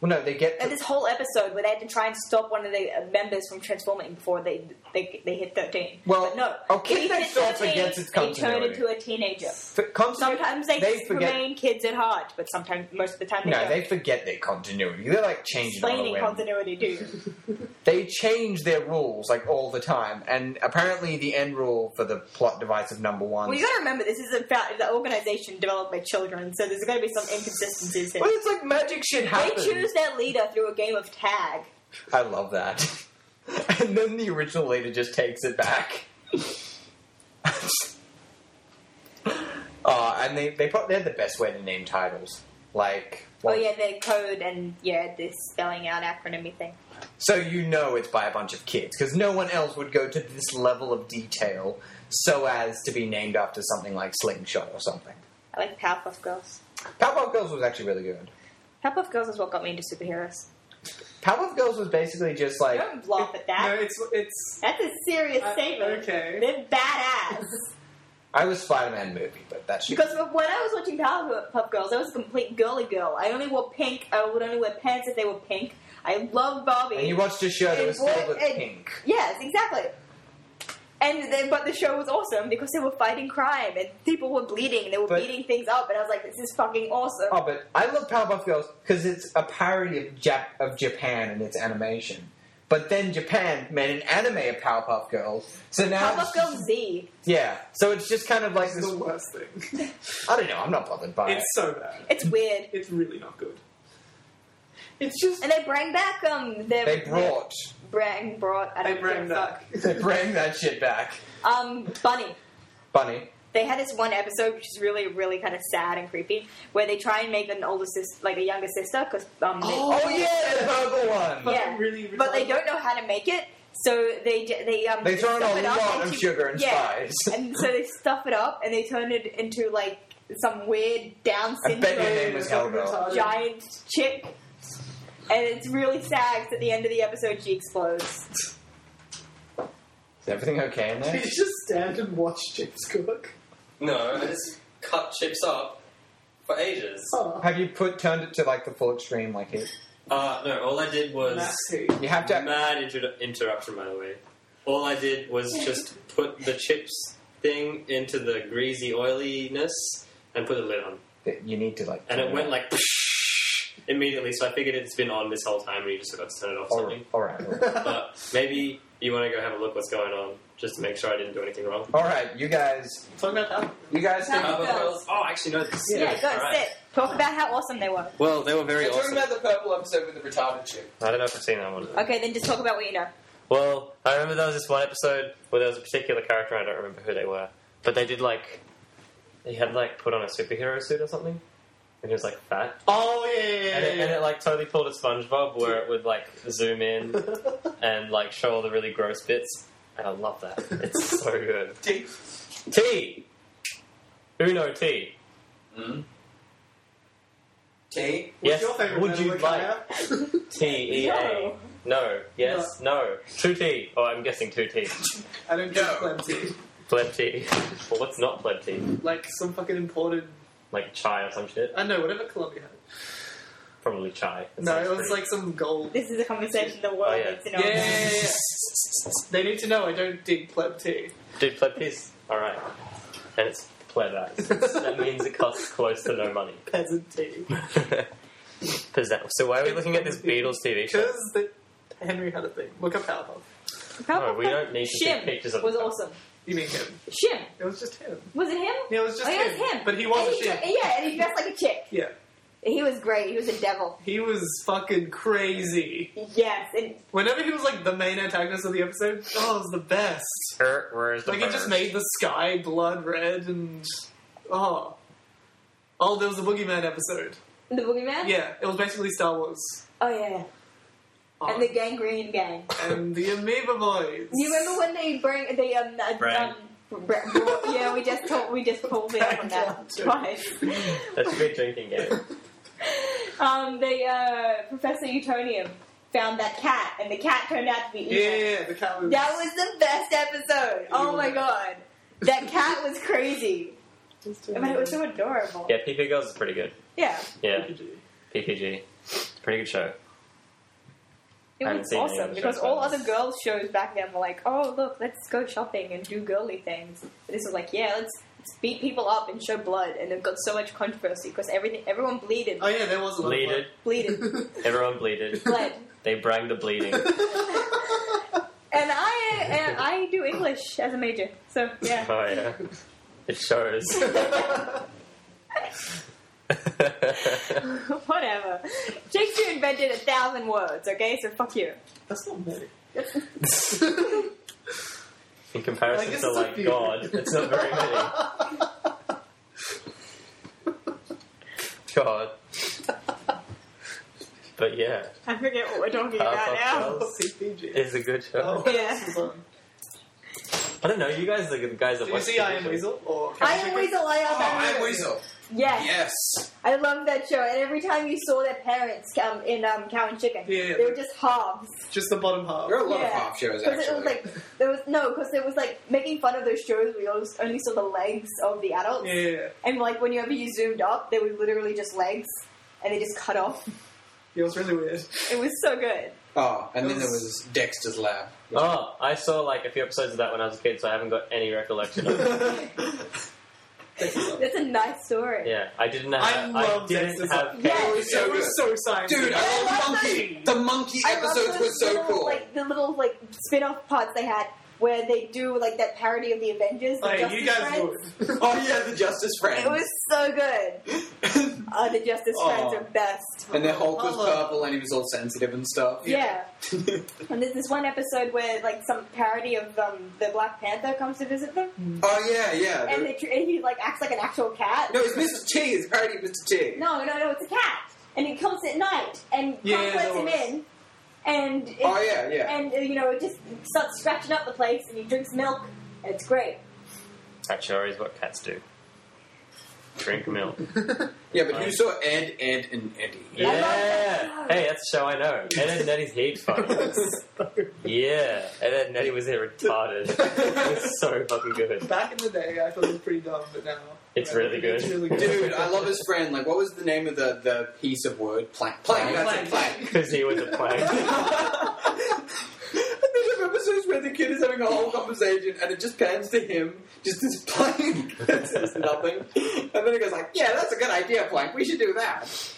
Well, no, they get. To, this whole episode where they had to try and stop one of the uh, members from transforming before they they, they hit 13. Well, but no. If you Next hit Door 13, They turn continuity. into a teenager. Sometimes they, they just forget. remain kids at heart, but sometimes, most of the time, they No, don't. they forget their continuity. They're like changing a Explaining continuity, too. They change their rules like all the time, and apparently the end rule for the plot device of number one. Well, you got to remember, this is about the organization developed by children, so there's going to be some inconsistencies here. well, it's like magic shit They their leader through a game of tag. I love that. and then the original leader just takes it back. uh, and they they probably had the best way to name titles. Like, Oh yeah, the code and yeah, this spelling out acronym thing. so you know it's by a bunch of kids because no one else would go to this level of detail so as to be named after something like Slingshot or something. I like Powerpuff Girls. Powerpuff Girls was actually really good. Powerpuff Girls is what got me into superheroes. Powerpuff Girls was basically just like Don't laugh at that. No, it's it's That's a serious Uh, statement. okay. They're badass. I was Spider-Man movie, but that's because when I was watching Powerpuff Girls, I was a complete girly girl. I only wore pink. I would only wear pants if they were pink. I loved Barbie. and you watched a show that was boy- filled with and- pink. Yes, exactly. And then, but the show was awesome because they were fighting crime and people were bleeding and they were But- beating things up, and I was like, "This is fucking awesome." Oh, but I love Powerpuff Girls because it's a parody of Jap- of Japan and its animation. But then Japan made an anime of Powerpuff Girls, so now Powerpuff Girls Z. yeah. So it's just kind of like it's this. the worst thing. I don't know. I'm not bothered by it. it's so bad. It's weird. It's really not good. It. It's just And they bring back um their they brought bring brought I don't bring give a fuck. back. they bring that shit back. Um Bunny. Bunny. They had this one episode which is really really kind of sad and creepy where they try and make an older sister like a younger sister because um they- Oh, yeah, the purple one. But Yeah. really, but they don't know how to make it. So they j- they um They throw in stuff a up lot of into- sugar and yeah. spice. and so they stuff it up and they turn it into like some weird Down I bet your syndrome name was Fucking giant chick. And it's really sad 'cause at the end of the episode she explodes. Is everything okay in there? You just stand and watch chips cook. No, I just cut chips up for ages. Oh, Have you put turned it to like the full extreme, like it? Uh, no, all I did was nasty. You have to. mad inter- interruption, by the way. All I did was just put the chips thing into the greasy oiliness and put the lid on, You need to like. and turn it went like. immediately, so I figured it's been on this whole time and you just forgot to turn it off or something. All right. All right. But maybe you want to go have a look what's going on just to make sure I didn't do anything wrong. All right, you guys. Talking about that. You guys think. How- oh, actually, no. This Yeah, go All right. sit. Talk about how awesome they were. Well, they were very We're talking awesome. about the purple episode with the retarded chick. I don't know if I've seen that one. Okay, then just talk about what you know. Well, I remember there was this one episode where there was a particular character. I don't remember who they were, but they did like he had like put on a superhero suit or something, and he was like fat, Oh yeah, yeah, yeah. and it, yeah. and it like totally pulled a SpongeBob where it would like zoom in and like show all the really gross bits. And I love that. It's so good. T. T. Uno T. Hmm? T. Yes. What's your favorite Would you like T E A. No. No. Yes. No. Two T. Oh, I'm guessing two T. I don't No. get plenty. Pleb T. Well, what's not pleb T? Like some fucking imported. Like chai or some shit. I know whatever Colombia had. Probably chai. That No, sounds it was pretty- like some gold. This is a conversation the world Oh, yeah. needs to know. Yeah, yeah, yeah, yeah. They need to know I don't dig pleb tea. Dude, pleb T's. Alright. And it's pleb ass. that means it costs close to no money. Peasant tea. Pizzazz. So why are we looking at this Beatles TV show? Because the, Henry had a thing. Look up Powerpuff. No, we don't need to see Shim pictures of was it. awesome. You mean him? Shim. It was just him. Was it him? Yeah, it was just oh, yeah, it him. was him. But he was and a shit. Yeah, and he dressed like a chick. Yeah. He was great. He was a devil. He was fucking crazy. Yes, and Whenever he was like the main antagonist of the episode, oh, it was the best. Er, Where's the Like, it just made the sky blood red and. Oh. Oh, there was the Boogeyman episode. the boogeyman. Yeah, it was basically Star Wars. Oh yeah, and the Gangreen Gang. and the Amoeba Boys. You remember when they bring they um, uh, Brang. um br- brought- yeah we just told we just pulled it up on that twice. That's a good drinking game. Um, they uh Professor Utonium found that cat, and the cat turned out to be evil. Yeah, yeah, yeah, the cat was. That was the best episode. Oh my god, that cat was crazy, but it was so adorable. Yeah, PP Girls is pretty good. Yeah, Yeah, PPG. It's a pretty good show. It was awesome because shows, all other girls shows back then were like, "Oh look, let's go shopping and do girly things." But this was like, "Yeah, let's." let's Beat people up and show blood, and it got so much controversy because everything, everyone bleeded, Oh yeah, there was a lot of Bleeded. bleeded, Everyone bleeded. bled. They brang the bleeding. And I and I do English as a major, so yeah. Oh yeah, it shows. Whatever. Shakespeare invented a thousand words, okay? So fuck you. That's not many. In comparison guess to it's a like few. God, it's not very many. God. But yeah, I forget what we're talking about Powerpuff now. Girls CPG. it's a good show. Oh, Yeah. this was on. I don't know. You guys are the guys that Did you watch. see TV I Am shows. Weasel? Or I am Weasel, I am Oh, I am Weasel. Weasel. Yes. Yes. I love that show. And every time you saw their parents um, in um, Cow and Chicken, Yeah. they were just halves. Just the bottom half. There are a lot of Yeah. half shows Because it was like there was no, because it was like making fun of those shows. We always only saw the legs of the adults, Yeah, yeah, yeah. and like whenever you zoomed up, they were literally just legs, and they just cut off. It was really weird. It was so good. oh, and then there was- was Dexter's Lab. Oh, I saw like a few episodes of that when I was a kid, so I haven't got any recollection of it. That's a nice story. Yeah, I didn't have. I love didn't Dexter's have. Lab. Yeah. It was so it was so scientific. Dude, I I love love Monkey. The Monkey I love episodes those were so little, cool. Like the little like spin-off parts they had where they do like that parody of the Avengers. The Oh, yeah, Justice you guys Friends. would. oh yeah, the Justice Friends. It was so good. Uh, the Justice Oh. Friends are best. and their Hulk was I purple and he was all sensitive and stuff. Yeah. and there's this one episode where like some parody of um, the Black Panther comes to visit them, Oh yeah, yeah. and, they, tr- and he like acts like an actual cat. no, it's Mr. T. It's a parody of Mr. T. No, no, no, it's a cat, and he comes at night and Yeah, Kong lets that him was- in, and it, Oh yeah, yeah. and uh, you know it just starts scratching up the place, and he drinks milk, and it's great. That sure is what cats do. Drink milk. Yeah, but you saw Ed, Ed, and Eddy. Yeah. Hey, that's a show I know. Ed, Ed and Eddy's heat fun. Yeah. Ed, Ed and Eddy was here retarded. it was so fucking good. Back in the day, I thought it was pretty dumb, but now It's really good. It's really good. Dude, I love his friend. Like, what was the name of the, the piece of wood? Plank. Plank. That's it, plank. Because he was a plank. And then there are episodes where the kid is having a whole conversation and it just pans to him, just this plank that says nothing. And then he goes like, yeah, that's a good idea, plank. We should do that.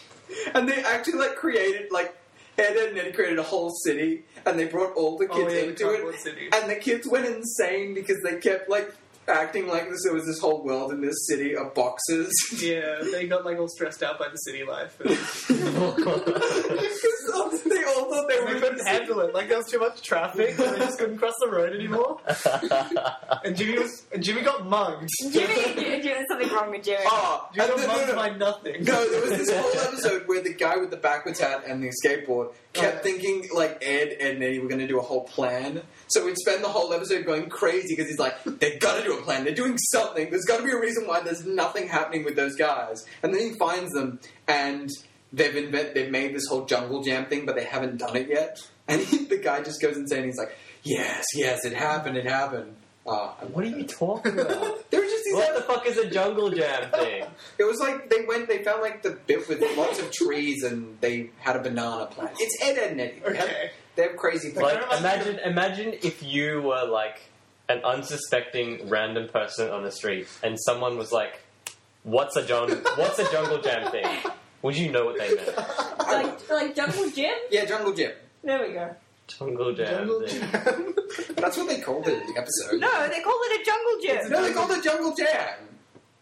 and they actually like created like Ed, Ed and Eddy created a whole city, and they brought all the Oh, kids yeah, into cardboard it, city. and the kids went insane because they kept like acting like this. There was this whole world in this city of boxes. Yeah, they got like all stressed out by the city life. And Because they all thought they were they couldn't the city. handle it. Like there was too much traffic, and they just couldn't cross the road anymore. And Jimmy was and Jimmy got mugged. Jimmy, Jimmy, there's something wrong with Jimmy. Ah, oh, Jimmy and got the- mugged no, by nothing. No, there was this whole episode where the guy with the backwards hat and the skateboard kept Oh. thinking like Ed, Ed and Eddy were going to do a whole plan. So we'd spend the whole episode going crazy because he's like, they've got to do a plan. They're doing something. There's got to be a reason why there's nothing happening with those guys. And then he finds them and they've invent they've made this whole jungle jam thing, but they haven't done it yet. And he, the guy just goes insane. He's like, yes, yes, it happened. It happened. Uh, What are you talking about? there were just these what the fuck is a jungle jam thing? It was like they went, they found like the bit with lots of trees and they had a banana plant. It's Ed, Ed and Eddy. Okay. They have crazy plans. Like, imagine, imagine if you were like an unsuspecting random person on the street, and someone was like, "What's a jungle? What's a jungle jam thing?" Would you know what they meant? Like, like Jungle Jim? yeah, Jungle Gym. There we go. Jungle jam. Jungle thing. Jam. That's what they called it in the episode. No, they call it a Jungle Jim. No, they called it Jungle Jam.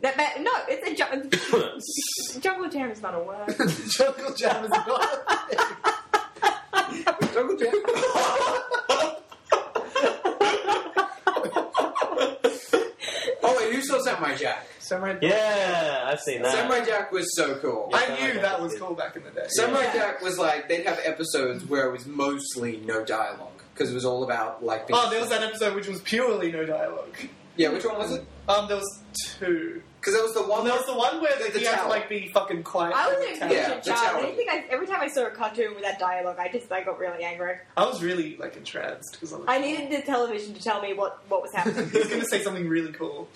That, ma- no, it's a ju- Jungle Jam is not a word. Jungle Jam is not. Jungle Jam. oh wait, who saw Samurai Jack? Samurai. Yeah, I've seen that. Samurai Jack was so cool. I knew that was cool back in the day. Samurai Yeah. Jack was like they'd have episodes where it was mostly no dialogue because it was all about like. being- Oh, there was that episode which was purely no dialogue. Yeah, which one was it? Um, there was two. Because there was the Well, one. there was the one where The- the, the he had to like be fucking quiet. I was for a the tower. Yeah, yeah, the child. I think I, every time I saw a cartoon with that dialogue, I just I got really angry. I was really like entranced because I was. I needed the television to tell me what, what was happening. He was going to say something really cool.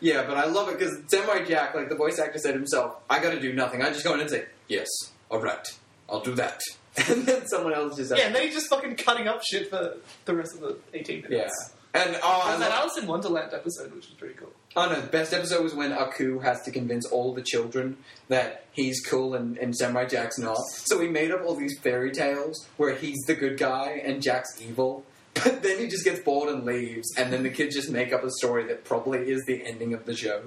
Yeah, but I love it because Samurai Jack, like the voice actor said himself, I gotta do nothing. I just go in and say, yes, alright, I'll do that. And then someone else just Yeah, and then he's just fucking cutting up shit for the rest of the 18 minutes. Yeah. And uh, There's that Alice in Wonderland episode, which was pretty cool. oh no, the best episode was when Aku has to convince all the children that he's cool and, and Samurai Jack's not. So he made up all these fairy tales where he's the good guy and Jack's evil. But then he just gets bored and leaves, and then the kids just make up a story that probably is the ending of the show.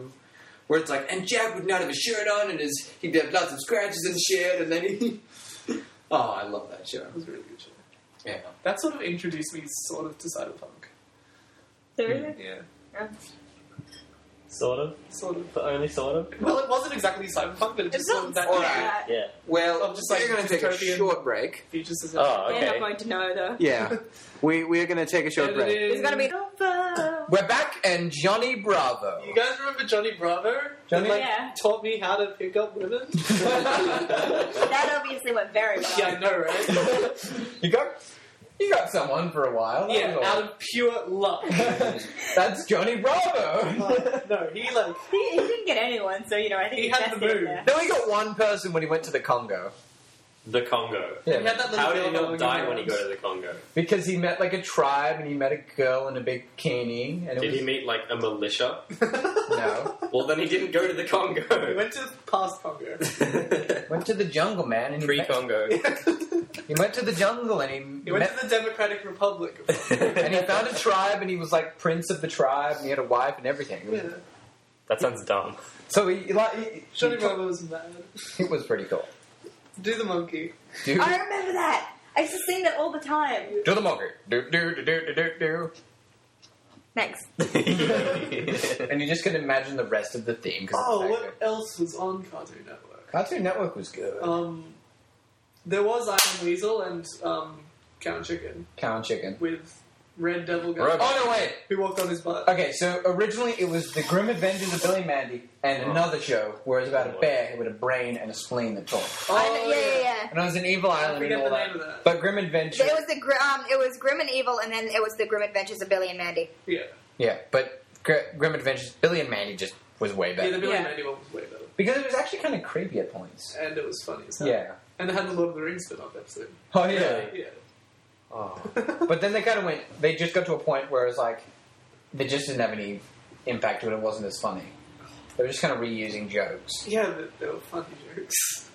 Where it's like, and Jack would not have a shirt on, and his he'd have lots of scratches and shit, and then he. oh, I love that show. It was a really good show. Yeah. That sort of introduced me sort of to Cyberpunk. Seriously? Hmm. Yeah. Sort of, Sort of. but only sort of. Well, it wasn't exactly Cyberpunk, but it It's just sort not of that Alright. that. Yeah. Well, Of just, like, we're going to take a dystopian- short break. features as Oh, They're okay. not going to know though. Yeah, we we are going to take a short break. It's going to be over. We're back, and Johnny Bravo. You guys remember Johnny Bravo? Johnny? That, like, Yeah. taught me how to pick up women? That obviously went very well. yeah, I know, right? You got you got someone for a while. That yeah, was all. out of pure luck. That's Johnny Bravo. no, he like He, he didn't get anyone, so you know I think He he's had best the in move. there. no, he got one person when he went to the Congo. The Congo. he had that little How did he girl not going die when he go to the Congo? Because he met like a tribe and he met a girl in a bikini. And it Did was, he meet like a militia? No. Well, then he didn't go to the He Congo. went to past Congo. Went to the jungle, man. And he, met, Pre-Congo. he went to the jungle and he, He went met, to the Democratic Republic. and he found a tribe and he was like prince of the tribe and he had a wife and everything. It was- yeah. That sounds dumb. So he, like, he, Johnny he, Bravo was mad. it was pretty cool. Do the monkey. Dude. I remember that. I used to sing that all the time. Do the monkey. Do, do, do, do, do, do. Next. And you just can imagine the rest of the theme. 'cause Oh, it's what that else was on Cartoon Network? good. Cartoon Network was good. Um, there was I Am Weasel and um, Count Chicken Cow and Chicken. with Red Devil guy Oh, no, wait. He walked on his butt. Okay, so originally it was The Grim Adventures of Billy and Mandy and another show where it was about a bear with a brain and a spleen that talked. Oh, I know, yeah, yeah, yeah. And it was an evil island forget and all the that. name of that. But Grim Adventures. It was the gr- um, it was Grim and Evil, and then it was the Grim Adventures of Billy and Mandy. Yeah. Yeah, but Gr- Grim Adventures, Billy and Mandy just was way Yeah, better. the Billy Yeah. Mandy one was way better. because it was actually kind of creepy at points. And it was funny as hell. Yeah. And it had the Lord of the Rings spin-off episode. Oh, yeah. Yeah. Oh. But then they kind of went, they just got to a point where it was like, they just didn't have any impact to it. It wasn't as funny. They were just kind of reusing jokes. Yeah, but they were funny jokes.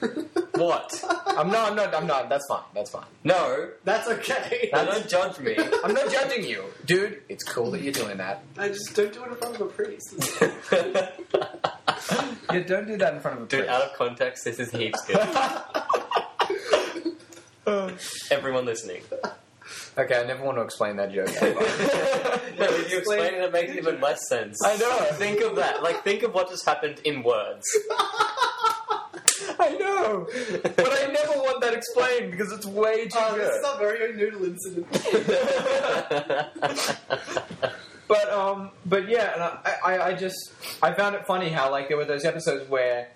What? I'm not. I'm not. I'm not. That's fine. That's fine. No, That's okay. now don't judge me. I'm not judging you, dude. It's cool that you're doing that. I just don't do it in front of a priest. Yeah, don't do that in front of a Dude, priest. out of context, this is heaps good. Everyone listening. Okay, I never want to explain that joke. no, if you explain it, it makes even less sense. I know. Think of that. Like, think of what just happened in words. I know, but I never want that explained because it's way too Oh, this good. is our very own noodle incident. But um, but yeah, and I, I, I just I found it funny how like there were those episodes where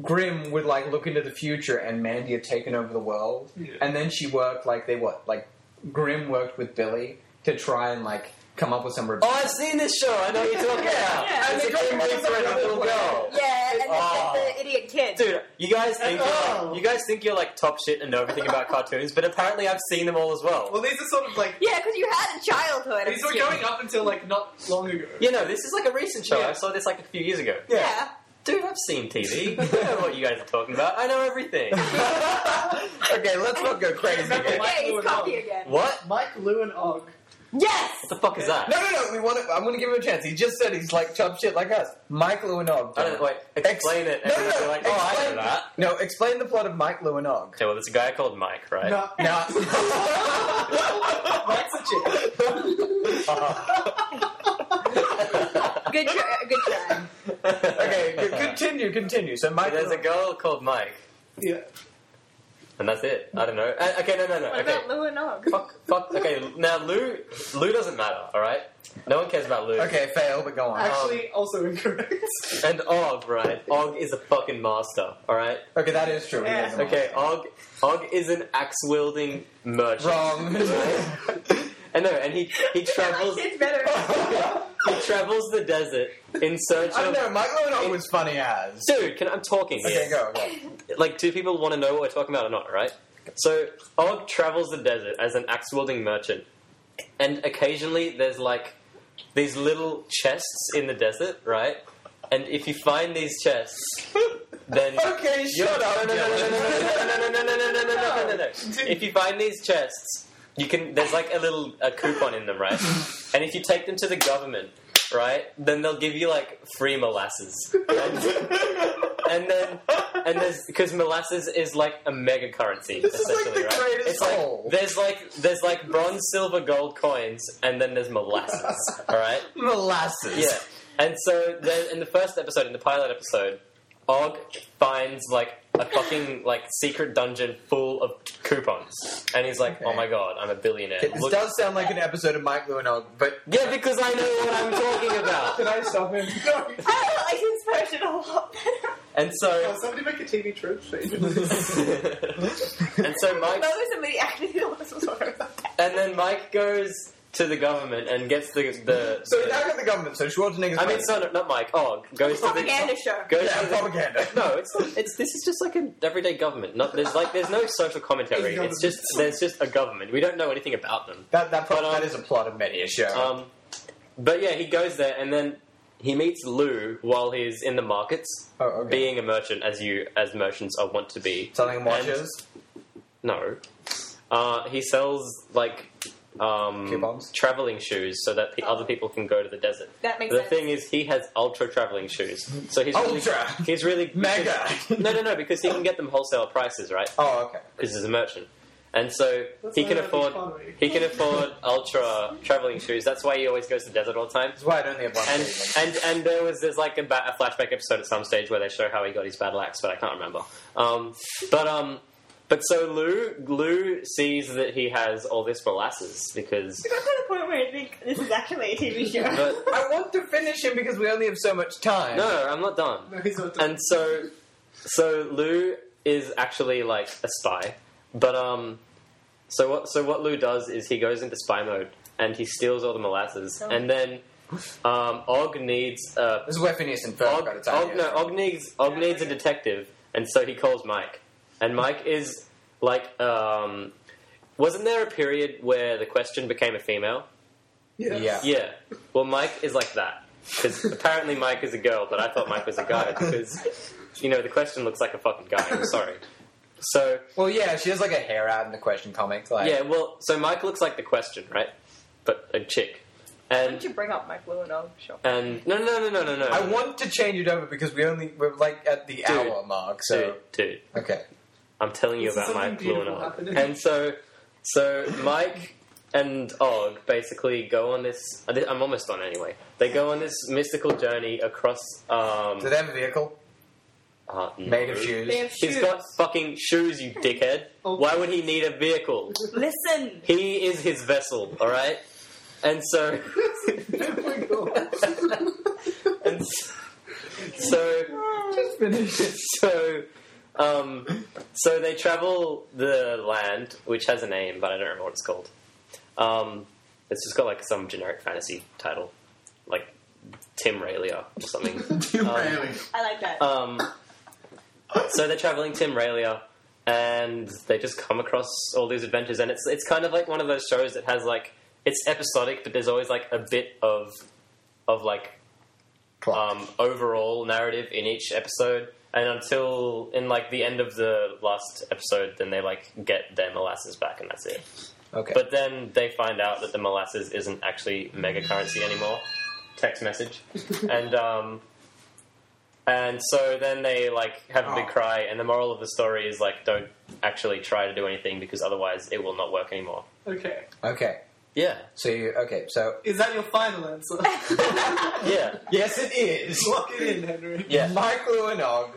Grim would like look into the future and Mandy had taken over the world, Yeah. and then she worked like they what like Grim worked with Billy to try and like come up with some. oh, I've seen this show. I know you're talking about. Yeah. It's a And they Grim talk about Reaper and a the little girl. Yeah, and the, Oh. the idiot kid. Dude, you guys think Oh. you guys think you're like top shit and know everything about cartoons, but apparently I've seen them all as well. Well, these are sort of like Yeah, because you had a childhood. these were going up until like not long ago. You know, this is like a recent show. Yeah. I saw this like a few years ago. Yeah. Dude, I've seen TV. I know what you guys are talking about. I know everything. okay, let's not go crazy. Remember again. Mike Okay, Lou he's and cocky Og. again. what? Mike, Lou, and Og. Yes! What the fuck is that? No, no, no. We want to. I'm going to give him a chance. He just said he's like top shit like us. Mike Lu and Og. I don't know, wait, explain it. No, and no, then no. be like, oh, I explain, know that. No, explain the plot of Mike Lu and Og. Okay, well, there's a guy called Mike, right? No, Now, Mike's a chick. Uh-huh. Good try. Good try. okay, c- continue, continue. So Mike, There's a girl called Mike, Yeah. and that's it. I don't know. Uh, okay, no, no, no. What Okay. about Lou and Og? Fuck, fuck. Okay, now Lou, Lou doesn't matter. All right, no one cares about Lou. Okay, fail, but go on. Actually, also incorrect. And Og, right? Og is a fucking master. All right. Okay, that is true. Yeah. Okay, Og, Og is an axe wielding merchant. Wrong. I know, and he he travels. It's better. he travels the desert in search I don't of. know. Mike Lu and Og was funny as. Dude, can I'm talking here? Okay, go. go. like, do people want to know what we're talking about or not, right? So, Og travels the desert as an axe wielding merchant, and occasionally there's like these little chests in the desert, right? And if you find these chests, then Okay, you're- shut up. no, no, no, no, no, Dylan. no, no, no, no, no, no, no, no, no, no, no. If you find these chests, you can. There's like a little a coupon in them, right? And if you take them to the government, right, then they'll give you like free molasses. And, and then and there's because molasses is like a mega currency This is like essentially, the right? greatest it's like there's like there's like bronze, silver, gold coins, and then there's molasses. all right, Molasses. yeah. And so then in the first episode, in the pilot episode, Og finds like a fucking like secret dungeon full of coupons, and he's like, oh Okay. "Oh my god, I'm a billionaire." This Look- does sound like an episode of Mike Lu and Og, but yeah, because I know what I'm talking about. can I stop him? No, I like his version a lot better. And Oh, so, somebody make a TV trope scene. and so Mike That was somebody actually was sorry. And then Mike goes to the government and gets the the. So we now got the government. So Schwarzenegger's. I mean, so no, not Mike. Oh, goes to the Propaganda the show. goes yeah, to the, propaganda. No, it's not, it's this is just like an everyday government. Not there's like there's no social commentary. It's It's just there's just a government. We don't know anything about them. That that, pro- But, um, that is a plot of many a show. Um, but yeah, he goes there and then he meets Lou while he's in the markets, oh, okay. being a merchant as you as merchants are want to be. Selling watches, No, uh, he sells like um, traveling shoes so that the other people can go to the desert. That makes The sense. thing is, he has ultra traveling shoes, so he's Ultra? Really, he's really Mega. no, no, no, because he can get them wholesale prices, right? oh, okay. Because he's a merchant, and so That's he can afford he can afford ultra traveling shoes. That's why he always goes to the desert all the time. That's why I only have one. And and and there was there's like a, ba- a flashback episode at some stage where they show how he got his battle axe, but I can't remember. Um, but um, but so Lou Lou sees that he has all this molasses because. We got to the point where I think this is actually a TV show. But I want to finish him because we only have so much time. no, no, I'm not done. No, he's not done. And so so Lou is actually like a spy, but um, so what so what Lou does is he goes into spy mode and he steals all the molasses, Oh. and then um, Og needs uh, This is where Phineas and Ferb Og, got its idea. Og, no, Og needs Og needs a detective, and so he calls Mike. And Mike is like, um, wasn't there a period where the question became a female? yeah. Yeah. Yeah. Well, Mike is like that because apparently Mike is a girl, but I thought Mike was a guy because you know, the question looks like a fucking guy. I'm sorry. So Well, yeah, she has like a hair out in the question comic. Like, yeah, well, so Mike looks like the question, right? But a chick, Why and don't you bring up Mike Lu and Og? Sure. and no, no, no, no, no, no. I want to change it over because we only we're like at the hour mark. So dude, dude, okay, I'm telling you This about something Mike beautiful Lu and Og. happening. And so, so Mike and Og basically go on this. I'm almost on anyway. They go on this mystical journey across. Um, do they have a vehicle uh, made of shoes? They have He's shoes. got fucking shoes, you dickhead. Oh. Why would he need a vehicle? Listen. He is his vessel, all right. And so, and s- so, Just finish it. so, um, so they travel the land, which has a name, but I don't remember what it's called. Um, it's just got like some generic fantasy title, like Tim Railia or something. Tim Um, I like that. um, so they're traveling Tim Railia, and they just come across all these adventures, and it's it's kind of like one of those shows that has like it's episodic, but there's always like a bit of of like Plot. um, overall narrative in each episode. And until in like the end of the last episode, then they like get their molasses back, and that's it. okay, But then they find out that the molasses isn't actually mega currency anymore. Text message, and um, and so then they like have a big Oh. cry. And the moral of the story is like, don't actually try to do anything because otherwise it will not work anymore. Okay. okay. Yeah, So you okay? So Is that your final answer? yeah, yes, it is. Lock it in, Henry. yeah. Mike Lu and Og,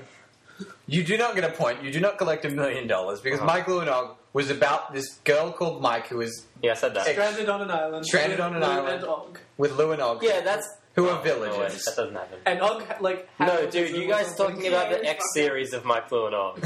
you do not get a point. You do not collect a million dollars because Uh-huh. Mike Lu and Og was about this girl called Mike who was Yeah, I said that. Stranded on an island. Stranded on an Lou island. And Og. with Lewinog. Yeah, that's who Oh, are no way, villagers. that doesn't happen. And Og, ha- like... No, dude, you guys are talking about the X series of Mike Blue and Og.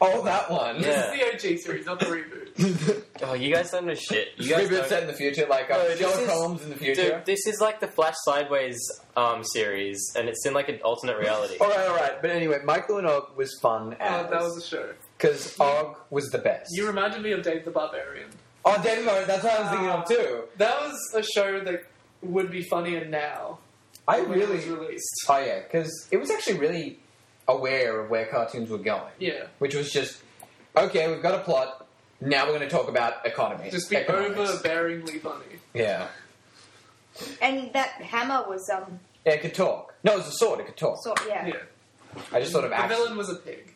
oh, that one. Yeah. This is the OG series, not the reboot. Oh, you guys don't know shit. You guys Reboot don't- set in the future, like uh, No, this Sherlock is- Holmes in the future. Dude, this is like the Flash Sideways um, series, and it's in like an alternate reality. All right, all right. But anyway, Michael and Og was fun Oh, that was a show. because Og was the best. You reminded me of Dave the Barbarian. oh, David Bowie, That's what I was thinking of too. That was a show that would be funnier now. I when it was really. released. Oh yeah, because it was actually really aware of where cartoons were going, Yeah. which was just okay. We've got a plot. Now we're going to talk about economy. Just be Economics. overbearingly funny. Yeah. and that hammer was um. Yeah, it could talk. No, it was a sword. It could talk. So yeah. Yeah. I just thought of The action. villain was a pig.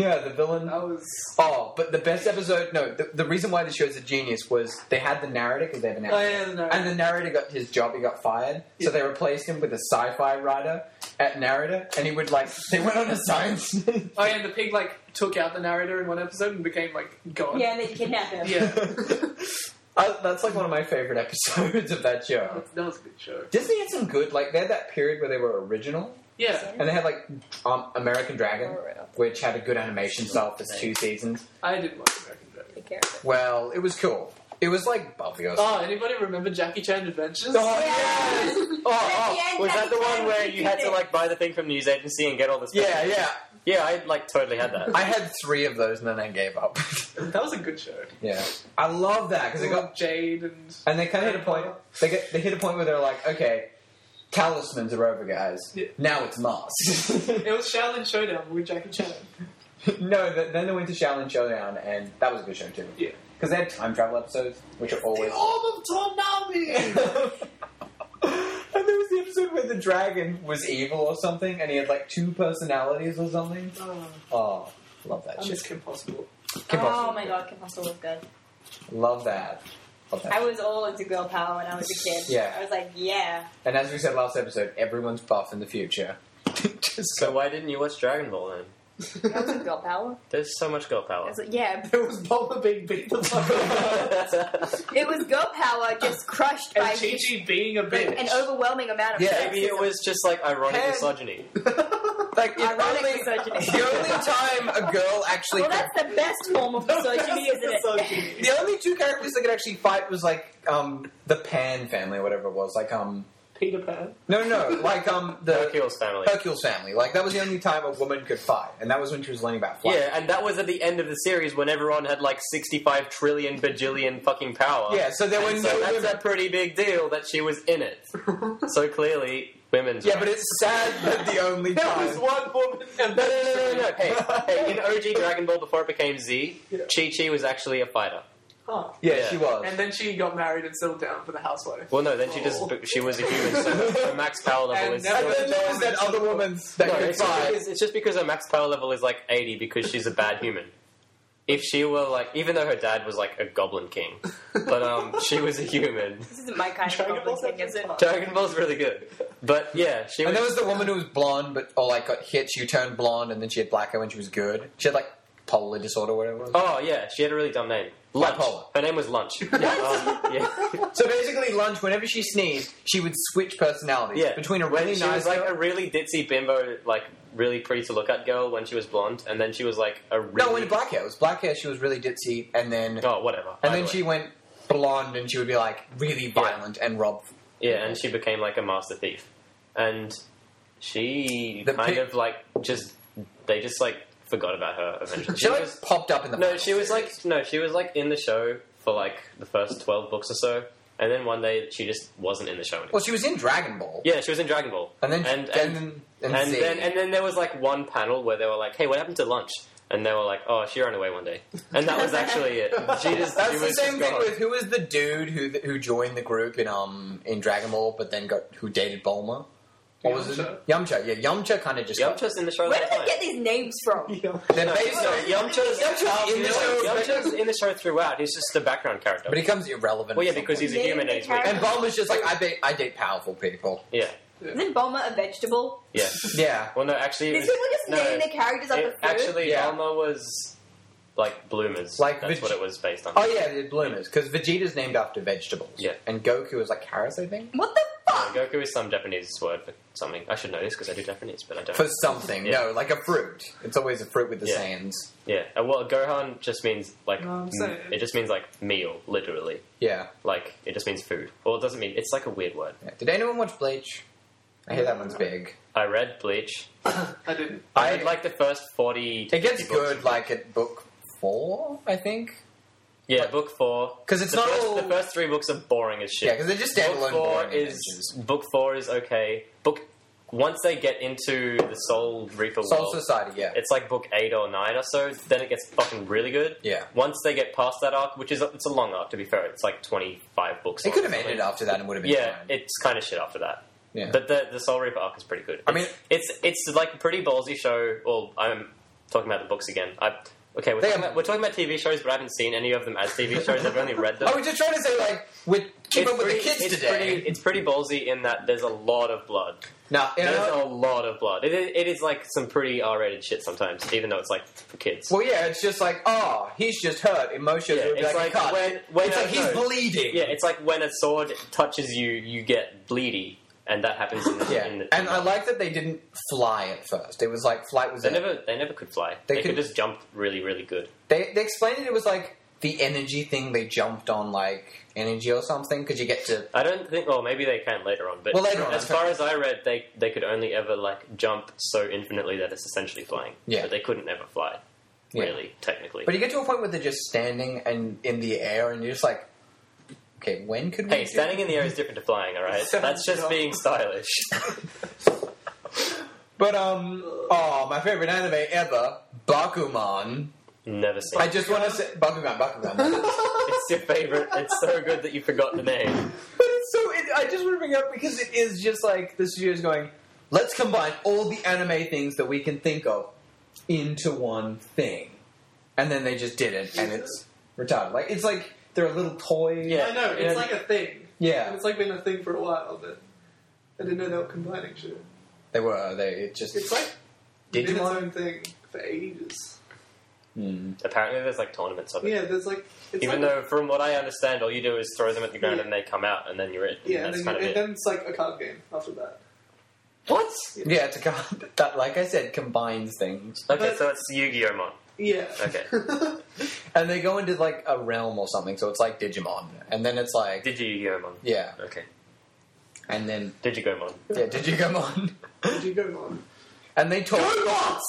Yeah, the villain. That was. Oh, but the best episode. No, the, the reason why the show's a genius was they had the narrator because they have a Oh, narrator. yeah, the narrator. And the narrator got his job. He got fired, so they replaced him with a sci-fi writer at narrator, and he would like they went on a science. Oh, yeah, and the pig, like, took out the narrator in one episode and became, like, God. Yeah, and they kidnapped him. Yeah. I, that's like one of my favorite episodes of that show. That- that was a good show. Disney had some good like they had that period where they were original, Yeah. and they had like um, American Dragon, which had a good animation style for two seasons. I didn't watch American Dragon. Take care of it. Well, it was cool. It was like Buffy or something. Oh, anybody remember Jackie Chan Adventures? Oh, yes! Oh, At oh, end, was that the one where you had to like buy the thing from the news agency and get all this? Yeah, yeah. yeah. I like totally had that. I had three of those and then I gave up. That was a good show. yeah, I love that because they got Jade and. and they kind of hit a point. They get they hit a point where they're like, okay, talismans are over, guys. Yeah. Now it's masks. It was Xiaolin Showdown with Jackie Chan. no, th- then they went to Xiaolin Showdown, and that was a good show too. Yeah. because they had time travel episodes, which are always. the Orb of Tornami! and there was the episode where the dragon was evil or something, and he had like two personalities or something. oh, Oh, love that I shit. miss Kim Possible. Kim oh my god, Kim Possible was good. Love that. Love that. I was all into girl power when I was a kid. Yeah. I was like, yeah. And as we said last episode, everyone's buff in the future. Just so why didn't you watch Dragon Ball then? That was girl power. There's so much girl power. was like, yeah. There was Bulma being beat the fuck up. It was girl power just crushed by and Chi Chi being a bitch. an overwhelming amount of Yeah, Maybe it sexism. was just like ironic Pen- misogyny. like it Ironic only, misogyny. the only time a girl actually. Well, that's the best form of misogyny, isn't it? The only two characters that could actually fight was like um the Pan family or whatever it was. Like um Peter Pan. no no no like um the Hercules family. Hercules family. Like that was the only time a woman could fight, and that was when she was learning about flying. Yeah, and that was at the end of the series when everyone had like 65 trillion bajillion fucking power. Yeah, so there were And no so that's women. a pretty big deal that she was in it. so clearly, women's. Yeah, rights. but it's sad that the only There was one woman. And No, no, no, no, no. Hey, hey, in OG Dragon Ball before it became Z, Yeah. Chi Chi was actually a fighter. Huh. Yeah, Yeah. she was. And then she got married and settled down for the housewife. Well, no, then she just Oh. she was a human, so her max power level And is. never- And then there was that other woman that No, could it's, just fight. because, it's just because her max power level is like 80 because she's a bad human. If she were like, even though her dad was like a goblin king, but um, she was a human. This isn't my kind of Dragon goblin Ball's thing, actually is it? fun. Dragon Ball's really good, but yeah, she And was. there was the woman who was blonde, but or like got hit. She turned blonde, and then she had black hair when she was good. She had like polar disorder, whatever. It was. Oh yeah, she had a really dumb name. Lunch. Bipolar. Her name was Lunch. Um, yeah. So basically, lunch. Whenever she sneezed, she would switch personalities Yeah, between a really she nice was like girl- a really ditzy bimbo, like really pretty to look at girl when she was blonde, and then she was like a really no, when black hair it was black hair. She was really ditzy, and then oh whatever. and Either then way. she went blonde, and she would be like really violent and rob. yeah, and she became like a master thief, and she The kind pi- of like just they just like forgot about her eventually. She like was popped up in the no, she was like no, she was like in the show for like the first twelve books or so, and then one day she just wasn't in the show anymore. Well, she was in Dragon Ball, Yeah, she was in Dragon Ball, and then and and, and, and, and then and then there was like one panel where they were like, "Hey, what happened to lunch?" And they were like, "Oh, she ran away one day," and that was actually it. She just That's she the same thing gone. with who was the dude who who joined the group in um in Dragon Ball, but then got who dated Bulma. What was it? Yamcha. Yeah, Yamcha kind of just. Yamcha's in the show. Where the did they get these names from? Yeah. They're based no, on- Yamcha's, Yamcha's in the show. Yamcha's in the show throughout. He's just a background character. but he becomes irrelevant. well, yeah, because he's a Name human the and he's weak. character. And Bulma's just like I date I date powerful people. Yeah, Isn't Bulma a vegetable? yeah. Yeah. Well, no, actually, it These was, people just no, name their characters after it- food. actually, Yeah. Bulma was like bloomers. Like that's Veg- what it was based on. Oh yeah, the bloomers because Vegeta's named after vegetables. Yeah. And Goku is like carrots, I think. what the fuck? Goku is some Japanese word for something. I should know this because I do Japanese, but I don't. For something, Yeah. no, like a fruit. It's always a fruit with the Yeah. sands. yeah, uh, well, Gohan just means like No, I'm m- saying- it just means like meal, literally. Yeah. Like it just means food. Well, it doesn't mean it's like a weird word. yeah. Did anyone watch Bleach? I hear that one's big. I read Bleach. I didn't. I I read like the first forty. It gets good like at book four, I think. Yeah, like- book four. Because it's the not first, all. the first three books are boring as shit. yeah, because they're just standalone book four boring is adventures. book four is okay. Book once they get into the Soul Reaper Soul world, Society. Yeah. it's like book eight or nine or so. Then it gets fucking really good. Yeah. Once they get past that arc, which is it's a long arc to be fair, it's like twenty five books. It long could or have ended after that and would have been Yeah, fine. it's kind of shit after that. yeah. But the the Soul Reaper arc is pretty good. I mean- it's it's like a pretty ballsy show. Well, I'm talking about the books again. I okay, we're They talking, have- about, we're talking about TV shows, but I haven't seen any of them as TV shows. I've only read them. Oh, I was just trying to say like with keep up with the kids it's today. Pretty, it's pretty ballsy in that there's a lot of blood. no, you There's know, a lot of blood. It is, it is like some pretty R-rated shit sometimes, even though it's like for kids. well, yeah, it's just like oh, he's just hurt. Emotions. Yeah, would be it's like, like cut. when- when it's like he's bleeding. yeah, it's like when a sword touches you, you get bleedy, and that happens in the. Yeah, in the, and I like that they didn't fly at first. It was like flight was. They never, they never could fly. They They, could could- just jump really, really good. They they explained it. It was like the energy thing. They jumped on like energy or something because you get to. I don't think. Well, maybe they can later on, but Well, later on, as far as I read, they they could only ever like jump so infinitely that it's essentially flying. Yeah. but they couldn't ever fly. Yeah. Really, technically. But you get to a point where they're just standing and in the air, and you're just like, okay, when could we? Hey, do standing in the air is different to flying, alright? Sounds That's just dumb. being stylish. But um, oh, my favorite anime ever, Bakuman. Never seen I it. just want to say Bakugan, Bakugan. It's your favorite. It's so good that you forgot the name. But it's so. It, I just want to bring it up because it is just like the studio's going. Let's combine all the anime things that we can think of into one thing, and then they just did it, and it's retarded. Like it's like they're a little toy. Yeah. I know, it's Yeah. like a thing. yeah. And it's like been a thing for a while, but I didn't know they were combining shit. They were. They it just. It's like been its Digimon. own thing for ages. Hmm. Apparently, there's like tournaments of it. Yeah, there's like it's Even like though, from what I understand, all you do is throw them at the ground Yeah. and they come out, and then you're it. yeah, and and, that's then, kind of and it. then it's like a card game after that. What? Yeah, it's a con- that, like I said, combines things, Okay, But- so it's Yu-Gi-Oh! Mon. Yeah. Okay. and they go into like a realm or something. So it's like Digimon, and then it's like Did you Yu-Gi-Oh! Mon? yeah, Okay. and then Did you yeah, Digimon. Did you go on? and they talk. GoBots!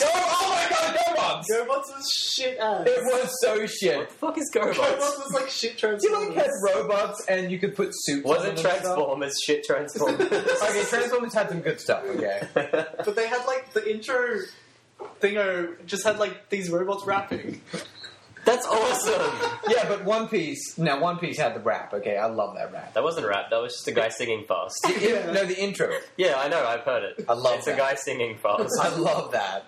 Go, oh my god, GoBots! GoBots was shit ass. It was so shit. What the fuck is GoBots GoBots? was like shit Transformers. You like had robots and you could put suits. on Wasn't them and stuff? Transformers shit Transformers? Okay, Transformers had some good stuff. Okay. But they had like the intro thingo just had like these robots rapping. That's awesome. Yeah, but One Piece. Now, One Piece had the rap. Okay, I love that rap. That wasn't rap. That was just a guy singing fast. Yeah. No, the intro. Yeah, I know. I've heard it. I love It's that. a guy singing fast. I love that.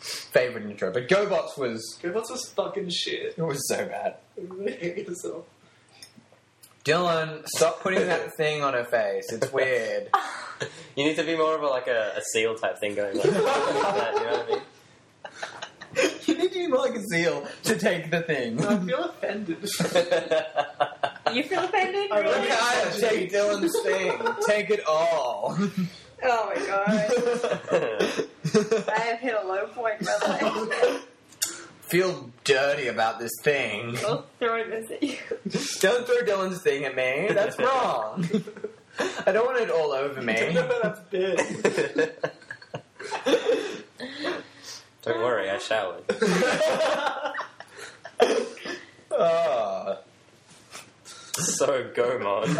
Favorite intro, but GoBots was GoBots was fucking shit. it was so bad. I hated myself. Dylan, stop putting that thing on her face. It's weird. You need to be more of a, like a, a seal type thing going on. you know what I mean? You need to be more like a seal to take the thing. I feel offended. You feel offended? I Really? really- Guys, take Dylan's thing. Take it all. Oh my god. I have hit a low point in my life. Feel dirty about this thing. I'll throw this at you. Don't throw Dylan's thing at me. That's wrong. I don't want it all over me. That's big. Don't worry, I showered. Oh. So Gomon.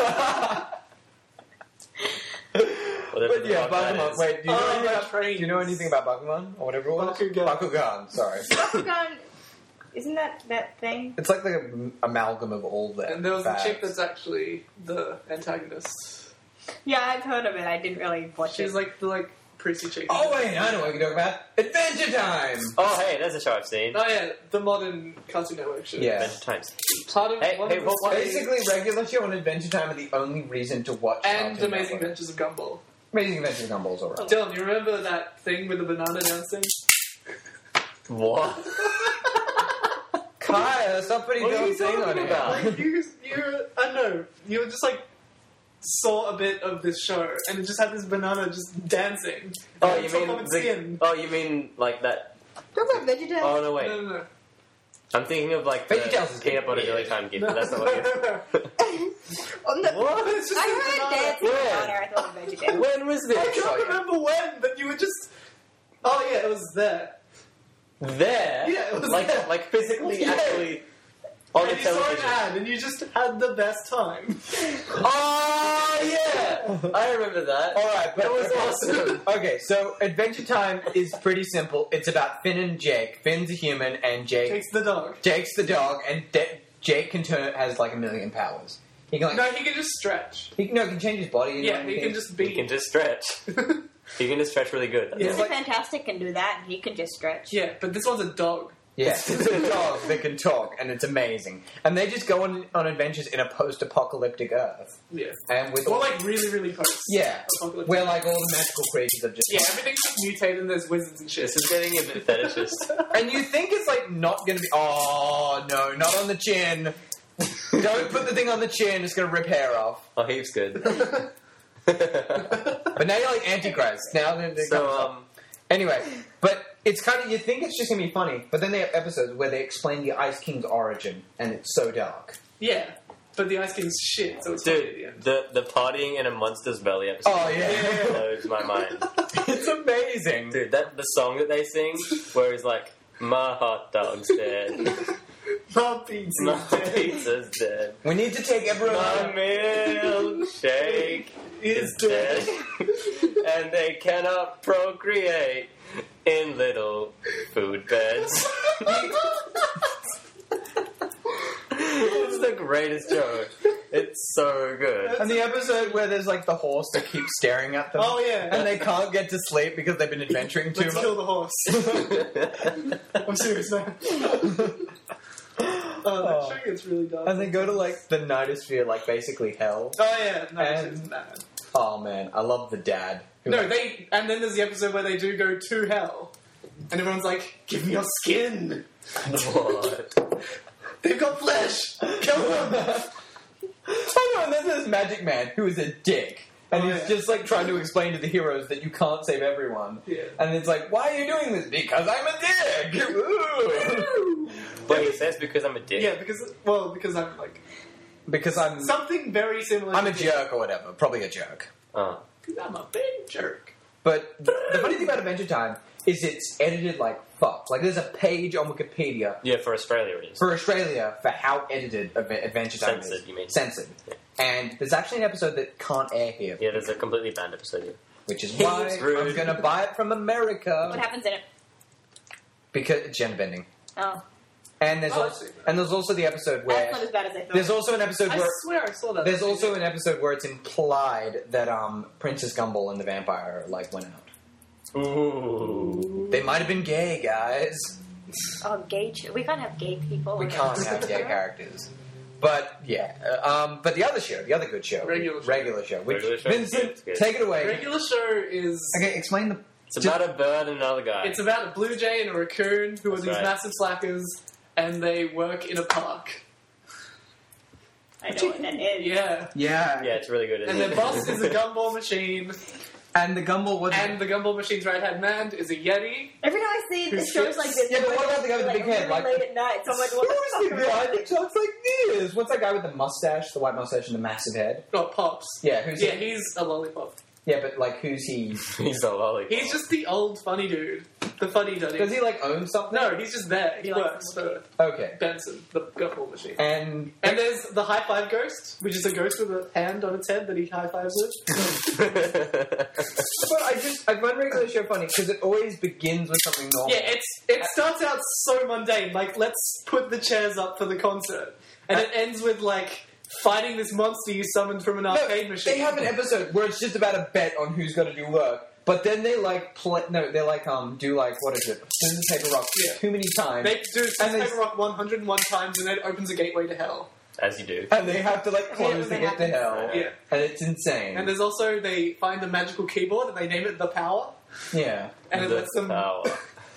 Whatever But yeah, fuck that is. Wait, do you, know anything about, trains. do you know anything about Pokemon or whatever it was? Bakugan. Bakugan. Sorry. Bakugan, isn't that that thing? It's like the amalgam of all that. And there was a facts. chick that's actually the antagonist. Yeah, I've heard of it. I didn't really watch She's it. like the like prissy chick. Oh wait, I know what you're talking about. Adventure Time. Oh, hey, there's a show I've seen. Oh yeah, the modern Cartoon Network show. Yeah. Adventure Times. Part of Hey, hey, of what- the Basically, regular show and Adventure Time are the only reason to watch. and Cartoon Amazing Network. Adventures of Gumball. Amazing Adventures of Gumball's alright. Dylan, you remember that thing with the banana dancing? What? Kaya, stop putting What are you Dylan's thing on talking it. about? Like you, you, I don't know. You were just like saw a bit of this show, and it just had this banana just dancing. Oh, you top mean of its the, skin. Oh, you mean like that? Talk about Vegeta. Oh no, wait. No, no, no. I'm thinking of like the VeggieTales is peanut butter weird. jelly time gift. No, but That's not what it is. no, no. On the, What? It's just I a heard banana. dancing When? banana. I thought of Vegeta. When was I this? can't remember when, but you were just. Oh yeah, it was there. There? Yeah, it was like there. like physically, Yeah. actually on the and you saw an ad, and you just had the best time. Oh yeah, I remember that. All right, but That was awesome. Okay, so Adventure Time is pretty simple. It's about Finn and Jake. Finn's a human, and Jake Takes the dog. Jake's the dog, and De- Jake can turn has like a million powers. He can like No, he can just stretch. he can, no, he can change his body. Yeah, he can just be. He can just stretch. He can just stretch really good. That's Yeah. all. Mr. Fantastic can do that, and he can just stretch. Yeah, but this one's a dog. Yeah, it's a dog that can talk, and it's amazing. And they just go on on adventures in a post-apocalyptic Earth, Yeah. and with Or like really, really post. yeah, Apocalyptic. where like all the magical creatures have just Yeah, everything's just mutated and there's wizards and shit. This is getting a bit fetishist. And you think it's like not going to be? Oh no, not on the chin. Don't put the thing on the chin; it's going to rip hair off. Oh, heaps good. But now you're like Antichrist. Now they're, they're kind so, of- um, anyway, but it's kind of you think it's just going to be funny, but then they have episodes where they explain the Ice King's origin, and it's so dark. Yeah, but the Ice King's shit, so it's funny at the dude, end. the the partying in a monster's belly episode Oh yeah, blows my mind. it's amazing. Dude, that the song that they sing, where he's like, "My hot dog's dead, My pizza. my pizza's dead, We need to take everyone. my milkshake is is dead, and they cannot procreate in little food beds." it's the greatest joke. It's so good. And the episode where there's like the horse that keeps staring at them. Oh yeah. And they can't get to sleep because they've been adventuring too Let's much. kill the horse. I'm serious now. Oh, that Oh. show gets really dark. And they go to like the nightosphere, like basically hell. Oh yeah, no, And- bad. Oh man, I love the dad. Who- No, they and then there's the episode where they do go to hell, and everyone's like, "Give me your skin. What? They've got flesh. Kill them." Oh no, and then there's Magic Man, who is a dick. And Oh, he's yeah. just like trying to explain to the heroes that you can't save everyone. Yeah. And it's like, why are you doing this? Because I'm a dick! Ooh. But he says because I'm a dick. Yeah, because well, because I'm like because I'm something very similar. I'm a to jerk or whatever. Probably a jerk. Oh. I'm a big jerk. But the, the funny thing about Adventure Time is it's edited like fuck. Like there's a page on Wikipedia Yeah, for Australia it is. for Australia for how edited Adve- Adventure Time Censored, is. you mean. Censored. And there's actually an episode that can't air here, Yeah, there's a completely banned episode here. which is why It's rude. I'm going to buy it from America. What America happens in it? because it's gender bending. Oh, And there's Oh, I also and there's also the episode that's where not as bad as I thought. there's also an episode I where swear I saw that. there's also an episode where it's implied that um Princess Gumball and the vampire like went out. Ooh. They might have been gay, guys. oh, gay. Ch- we can't have gay people. We in can't have gay characters. But yeah, uh, um, but the other show, the other good show, Regular show. regular show. Which Regular show? Vincent, It's good. take it away. regular show is. Okay, explain the. It's about a bird and another guy. It's about a blue jay and a raccoon who are these right. massive slackers, and they work in a park. I know what that is. Yeah, Yeah, yeah, it's really good. and Isn't their it? boss is a gumball machine, and the Gumball was. and the gumball machine's right hand man is a yeti. Every time I see the Who shows skips? like this, Yeah, but what about the guy with the like, big head? Really Like- late at night, someone what the Who's fuck the guy we that talks like this? What's that guy with the mustache, the white mustache and the massive head? Oh, pops. Yeah, who's Yeah, he? he's a lollipop. Yeah, but like, who's he? He's a lollipop. He's just the old funny dude, the funny Does he like own something? No, he's just there. He He likes works for Okay, Benson, the gumball machine. and And there's the high five ghost, which is a ghost with a hand on its head that he high fives with. but I just I find regular show funny because it always begins with something normal. Yeah, it's it starts out so mundane. Like, let's put the chairs up for the concert, and it ends with like fighting this monster you summoned from an No, arcade machine. They have an episode where it's just about a bet on who's going to do work. But then they like play. No, they like um do like what is it? Scissors paper rock. Yeah. Too many times. They do And they- Paper Rock 101 times, and then it opens a gateway to hell. As you do. and they have to like Yeah, close to that get to happens. hell. Yeah. And it's insane. And there's also they find a magical keyboard and they name it the power, yeah. and it The lets them power.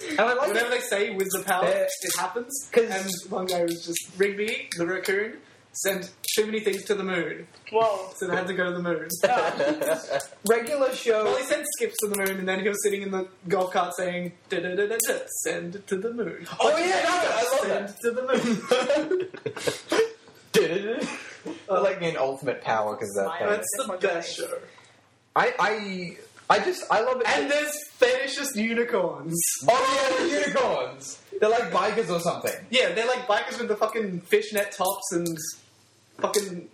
And I like whatever they say with the power, Yeah. it happens. 'Cause- And one guy was just Rigby, the raccoon, sent too many things to the moon, Whoa. so they had to go to the moon. Oh. regular show. Well, he sent skips to the moon, and then he was sitting in the golf cart saying, da da da da da, send to the moon. Oh, yeah, no, I love send that. it to the moon. I like an ultimate power because that. Smile. That's the best show. I I I just I love it. And there's fetishist unicorns. oh yeah, the unicorns. They're like bikers or something. Yeah, they're like bikers with the fucking fishnet tops and fucking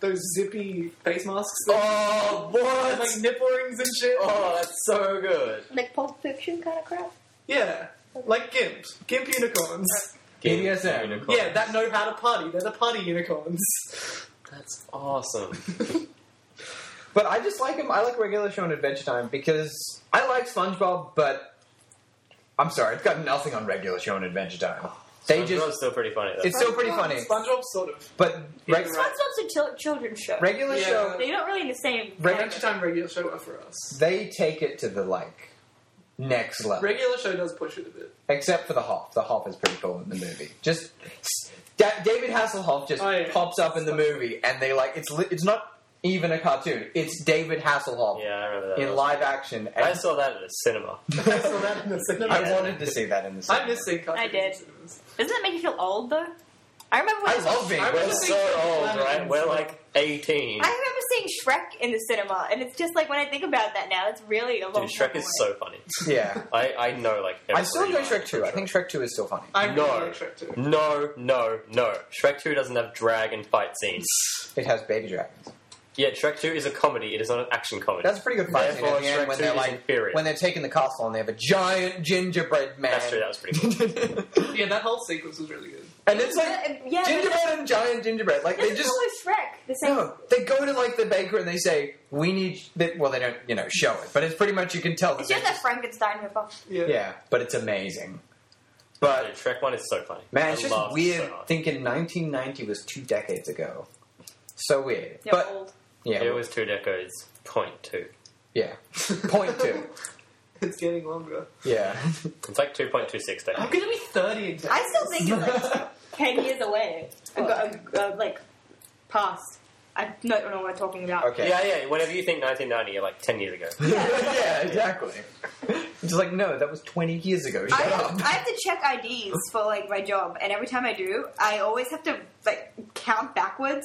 those zippy face masks. Oh And, what? like nipple rings and shit. Oh, that's so good. Like Pulp Fiction kind of crap. Yeah, like Gimp. Gimp unicorns. BDSM. Unicorn. Yeah, that know how to party. They're the party unicorns. That's awesome. But I just like him. I like regular show and Adventure Time because I like SpongeBob, but I'm sorry, it's got nothing on regular show and Adventure Time. They SpongeBob's just still pretty funny though. it's still pretty funny, SpongeBob sort of. but reg- SpongeBob's a chil- children's show. regular Yeah. show They're not really in the same. Adventure Time regular show are for us. they take it to the like next level. Regular show does push it a bit. Except for the Hoff. The Hoff is pretty cool in the movie. Just Da- David Hasselhoff just Oh, yeah. pops up in the movie, and they like it's li- it's not even a cartoon. It's David Hasselhoff yeah, I remember that. in live action. I And saw that at a cinema. I saw that in the cinema. I wanted to see that in the. Cinema. I cinema. miss seeing cartoons. I did. Doesn't that make you feel old though? I remember when I love being. I We're remember so old, right? We're like 18. I remember seeing Shrek in the cinema, and it's just like when I think about that now, it's really a long Dude, time Shrek is away. so funny. Yeah, I, I know like. I still every enjoy line Shrek two. from I think Shrek two is still funny. I really No. like Shrek too. No, no, no. Shrek 2 doesn't have dragon fight scenes. It has baby dragons. Yeah, Shrek 2 is a comedy. It is not an action comedy. That's a pretty good fight scene Therefore, at the end Shrek when 2 they're is like inferior. when they're taking the castle and they have a giant gingerbread man. That's true. That was pretty good. Yeah, that whole sequence was really good. and it's like Yeah, yeah, but gingerbread and giant gingerbread. Like they This is just always Shrek. The same. no, they go to like the baker and they say, "We need." They, well, they don't, you know, show it, but it's pretty much you can tell. that It's they just that Frankenstein ripoff. Yeah. Yeah, but it's amazing. Dude, But Shrek 1 is so funny. man, I it's just laughed weird so hard. thinking 1990 was two decades ago. So weird. They're but old. Yeah, It was two decades, point two. yeah. Point two. It's getting longer. Yeah. It's like 2.26 I'm decades. gonna be 30 in I still think it's like ten years away. I got, uh, uh, like past. I don't know what I'm talking about. Okay. Yeah, yeah. Whenever you think 1990, you're like 10 years ago. yeah, exactly. It's like, no, that was 20 years ago. Shut I up. have, I have to check IDs for like my job, and every time I do, I always have to like count backwards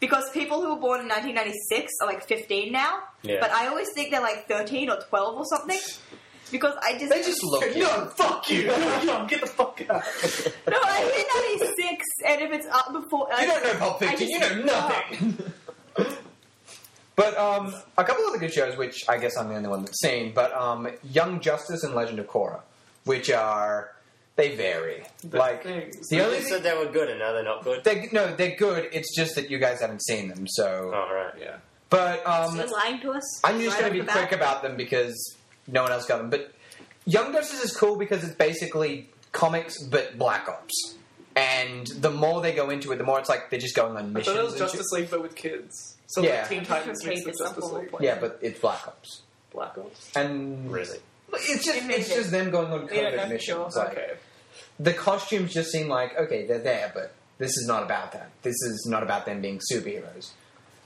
because people who were born in 1996 are like 15 now. Yeah. But I always think they're like 13 or 12 or something because I just They just look No, fuck you! Young, get the fuck out. no. I hit 96, and if it's up before, You don't know Pulp I Fiction. You know nothing. but um, a couple of the good shows, which I guess I'm the only one that's seen, but um, Young Justice and Legend of Korra, which are they vary. like things. the You only just said they were good and now they're not good. they no, they're good. It's just that you guys haven't seen them. So, Oh, right. Yeah. but um, You're lying to us. I'm just going to be quick about them because no one else got them. But Young Justice is cool because it's basically comics but Black Ops. And the more they go into it, the more it's like they're just going on I missions. thought it was and Justice shit. League, but with kids. So Yeah. like Teen Titans mixed with It's Justice League. full Yeah, but it's Black Ops. Black Ops. And Really? it's just it's it. just them going on We don't COVID for missions. sure. Like, Okay. The costumes just seem like okay, they're there, but this is not about that. This is not about them being superheroes.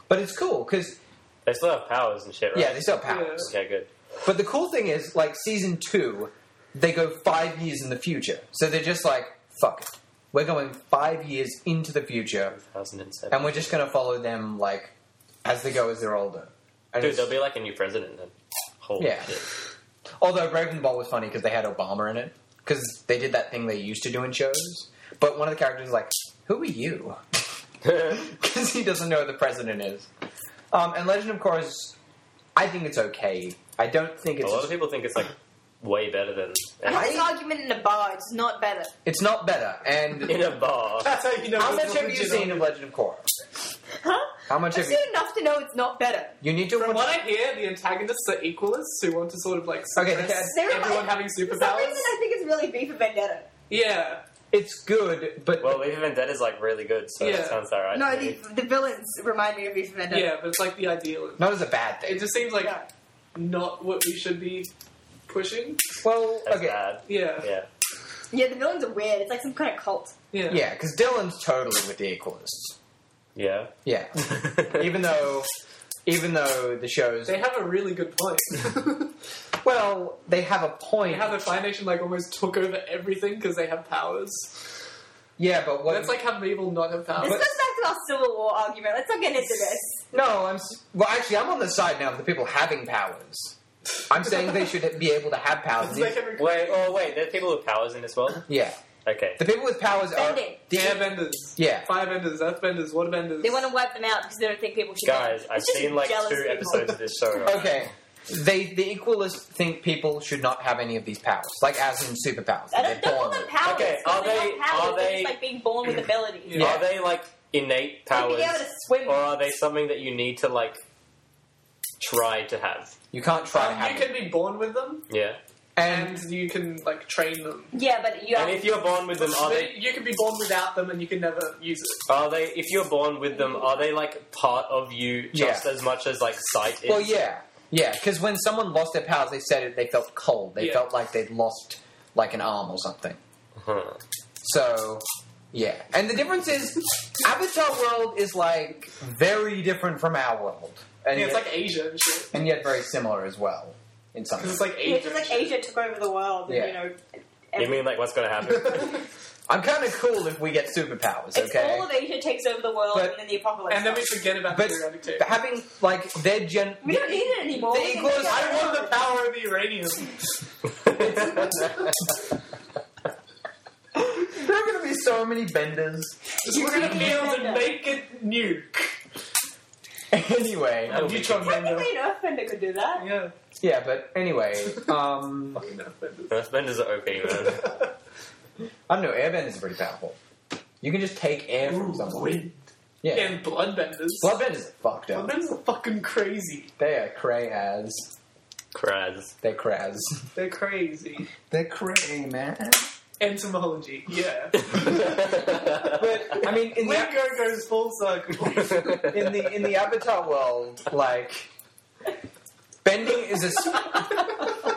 But it's cool because They still have powers and shit, right? yeah, they still have powers. Okay, good. But the cool thing is, like season two, they go five years in the future. So they're just like, fuck it. We're going five years into the future, 2007. and we're just going to follow them like as they go as they're older. And Dude, it's- there'll be like a new president then. Holy Yeah. shit. although Breaking Ball was funny because they had Obama in it because they did that thing they used to do in shows. But one of the characters is like, "Who are you?" Because he doesn't know who the president is. Um, and Legend of Korra is, I think it's okay. I don't think it's. a lot of people think it's like way better than I had this argument in a bar. It's not better. it's not better. And in a bar. That's how you know. how much have you seen of Legend of Korra? Huh? How much I've have you? enough to know it's not better. You need to From watch. what I hear, the antagonists are equalists who want to sort of like Okay, suppress Dad. They're everyone like- having For some reason, I think it's really V for Vendetta. Yeah, It's good, but Well, Leave Vendetta is like really good, so Yeah. that sounds alright. No, to me. the, the villains remind me of V for Vendetta. yeah, but it's like the ideal. not as a bad thing. It just seems like Yeah. not what we should be pushing. Well, That's okay, bad. Yeah, Yeah. Yeah, the villains are weird. It's like some kind of cult. yeah, yeah, because Dylan's totally with the Equalists. Yeah. Yeah, even though, even though the shows, They have a really good point. well, they have a point. they have a Fire Nation like almost took over everything because they have powers. yeah, but what? That's like how people not have powers. This powers. goes back to our Civil War argument. Let's not get into this. no, I'm. s- Well, actually, I'm on the side now of the people having powers. I'm saying they should be able to have powers. It's like every Wait, oh wait, there's people with powers in this world? yeah, Okay. the people with powers are Bending. the airbenders, Yeah, firebenders, earthbenders, waterbenders. They want to wipe them out because they don't think people should. Guys, know. I've It's just seen like jealous two people. episodes of this show. right? okay. They the Equalists think people should not have any of these powers, like as in superpowers. I that don't, they're don't call born them with. powers. Okay, are they're they- not powers. are They're they- just like being born with abilities. Yeah. Are they like innate Like powers? being able to swim. Or are they something that you need to like try to have? You can't try to Um, have you them. can be born with them, Yeah. And and you can like train them. yeah, but you And if you're born with them, are they you can be born without them, and you can never use it. are they if you're born with them, are they like part of you just as much as like sight is? well, yeah, yeah. Because when someone lost their powers, they said it. They felt cold. They Yeah. felt like they'd lost like an arm or something. Huh. So, yeah. And the difference is, Avatar world is like very different from our world, and Yeah, it's yet, like Asia and shit. and yet very similar as well in some. Because it's like yeah, Asia. it's just like. Asia took over the world. Yeah. And, you know, You mean like what's gonna happen? I'm kind of cool if we get superpowers. it's Okay. all of Asia takes over the world But- and then the apocalypse. And then we comes. forget about But the periodic table. having like their gen, we don't need it anymore. The We can equals- make I our want the power of the uranium. there are going to be so many benders. We're gonna be able to make it nuke. anyway, Oh, Neutron bender. Technically, an Earthbender could do that. Yeah. yeah, but anyway, um, Fucking earthbenders. Earthbenders are OP, man. I don't know. Airbenders are pretty powerful. You can just take air from Ooh, someone. wind. Yeah, And bloodbenders. bloodbenders are fucked up. Bloodbenders are fucking crazy. They are cray as. Kraz. They're craz. They're crazy. They're cray, man. Etymology. Yeah. But I mean, in the Lingo goes full circle. in the in the Avatar world, like bending is a. s-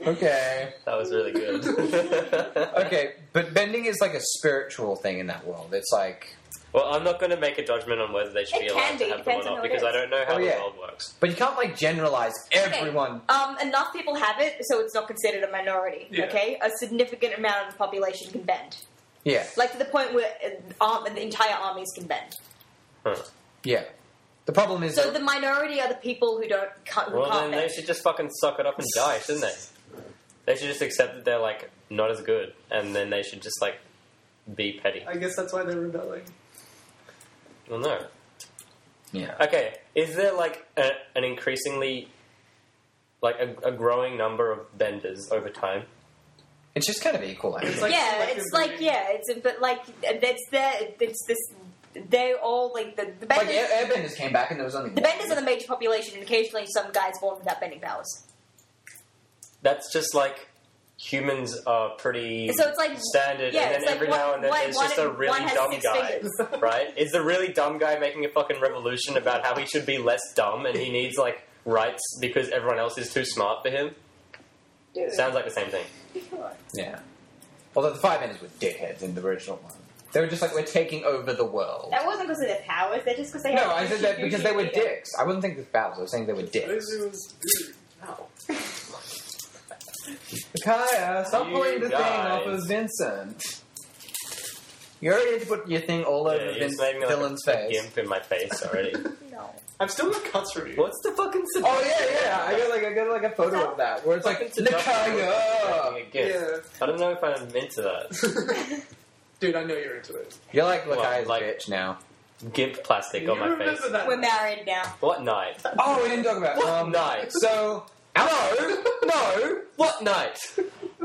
Okay. That was really good. Okay, but bending is like a spiritual thing in that world. It's like, Well, I'm not going to make a judgment on whether they should It be allowed can be, to have them depends or on not who it because I is. don't know how Oh, the world works. but you can't like generalize everyone. Um, enough people have it, so it's not considered a minority. Yeah. Okay, a significant amount of the population can bend, Yeah, like to the point where uh, arm, the entire armies can bend. Huh. yeah. The problem is So that the minority are the people who don't can't, who Well, can't then they bend. should just fucking suck it up and die, shouldn't they? They should just accept that they're like not as good, and then they should just like be petty. I guess that's why they're rebelling. Well, no. yeah. Okay, is there like a, an increasingly like a, a growing number of benders over time? It's just kind of equal. I It's think. like yeah, selective it's like breeding. yeah, it's but like it's there. It's this. They all like the the like benders. air, airbenders came back and there was only the one. benders are the major population, and occasionally some guys born without bending powers. That's just like humans are pretty So it's like standard, yeah, and then it's like every one- now and then one- there's one- just a really dumb guy, right? Is the really dumb guy making a fucking revolution about how he should be less dumb and he needs like rights because everyone else is too smart for him? Dude. Sounds like the same thing. Yeah. Although the five benders were dickheads in the original one. They were just like, we're taking over the world. That wasn't because of their powers. They're just because they. No, had I said that because they were dicks. I wouldn't think this powers. I was saying they were dicks. It was weird. Ow. Kaya, stop You pulling the thing guys. off of Vincent. You already had to put your thing all over Yeah, you Vin- made me like Dylan's a, a face. gimp in my face already. No. I'm still got cuts from you. What's the fucking? Oh yeah, yeah. I got like I got like a photo of that where it's like Fucking seduction Nakaya. making a gimp. Yeah. I don't know if I'm into that. Dude, I know you're into it. You're like What, Nakaya's like- bitch now. Gimp plastic you on my remember face. that? We're married now. What night? Oh, we didn't talk about What um, night? So No, no. What night?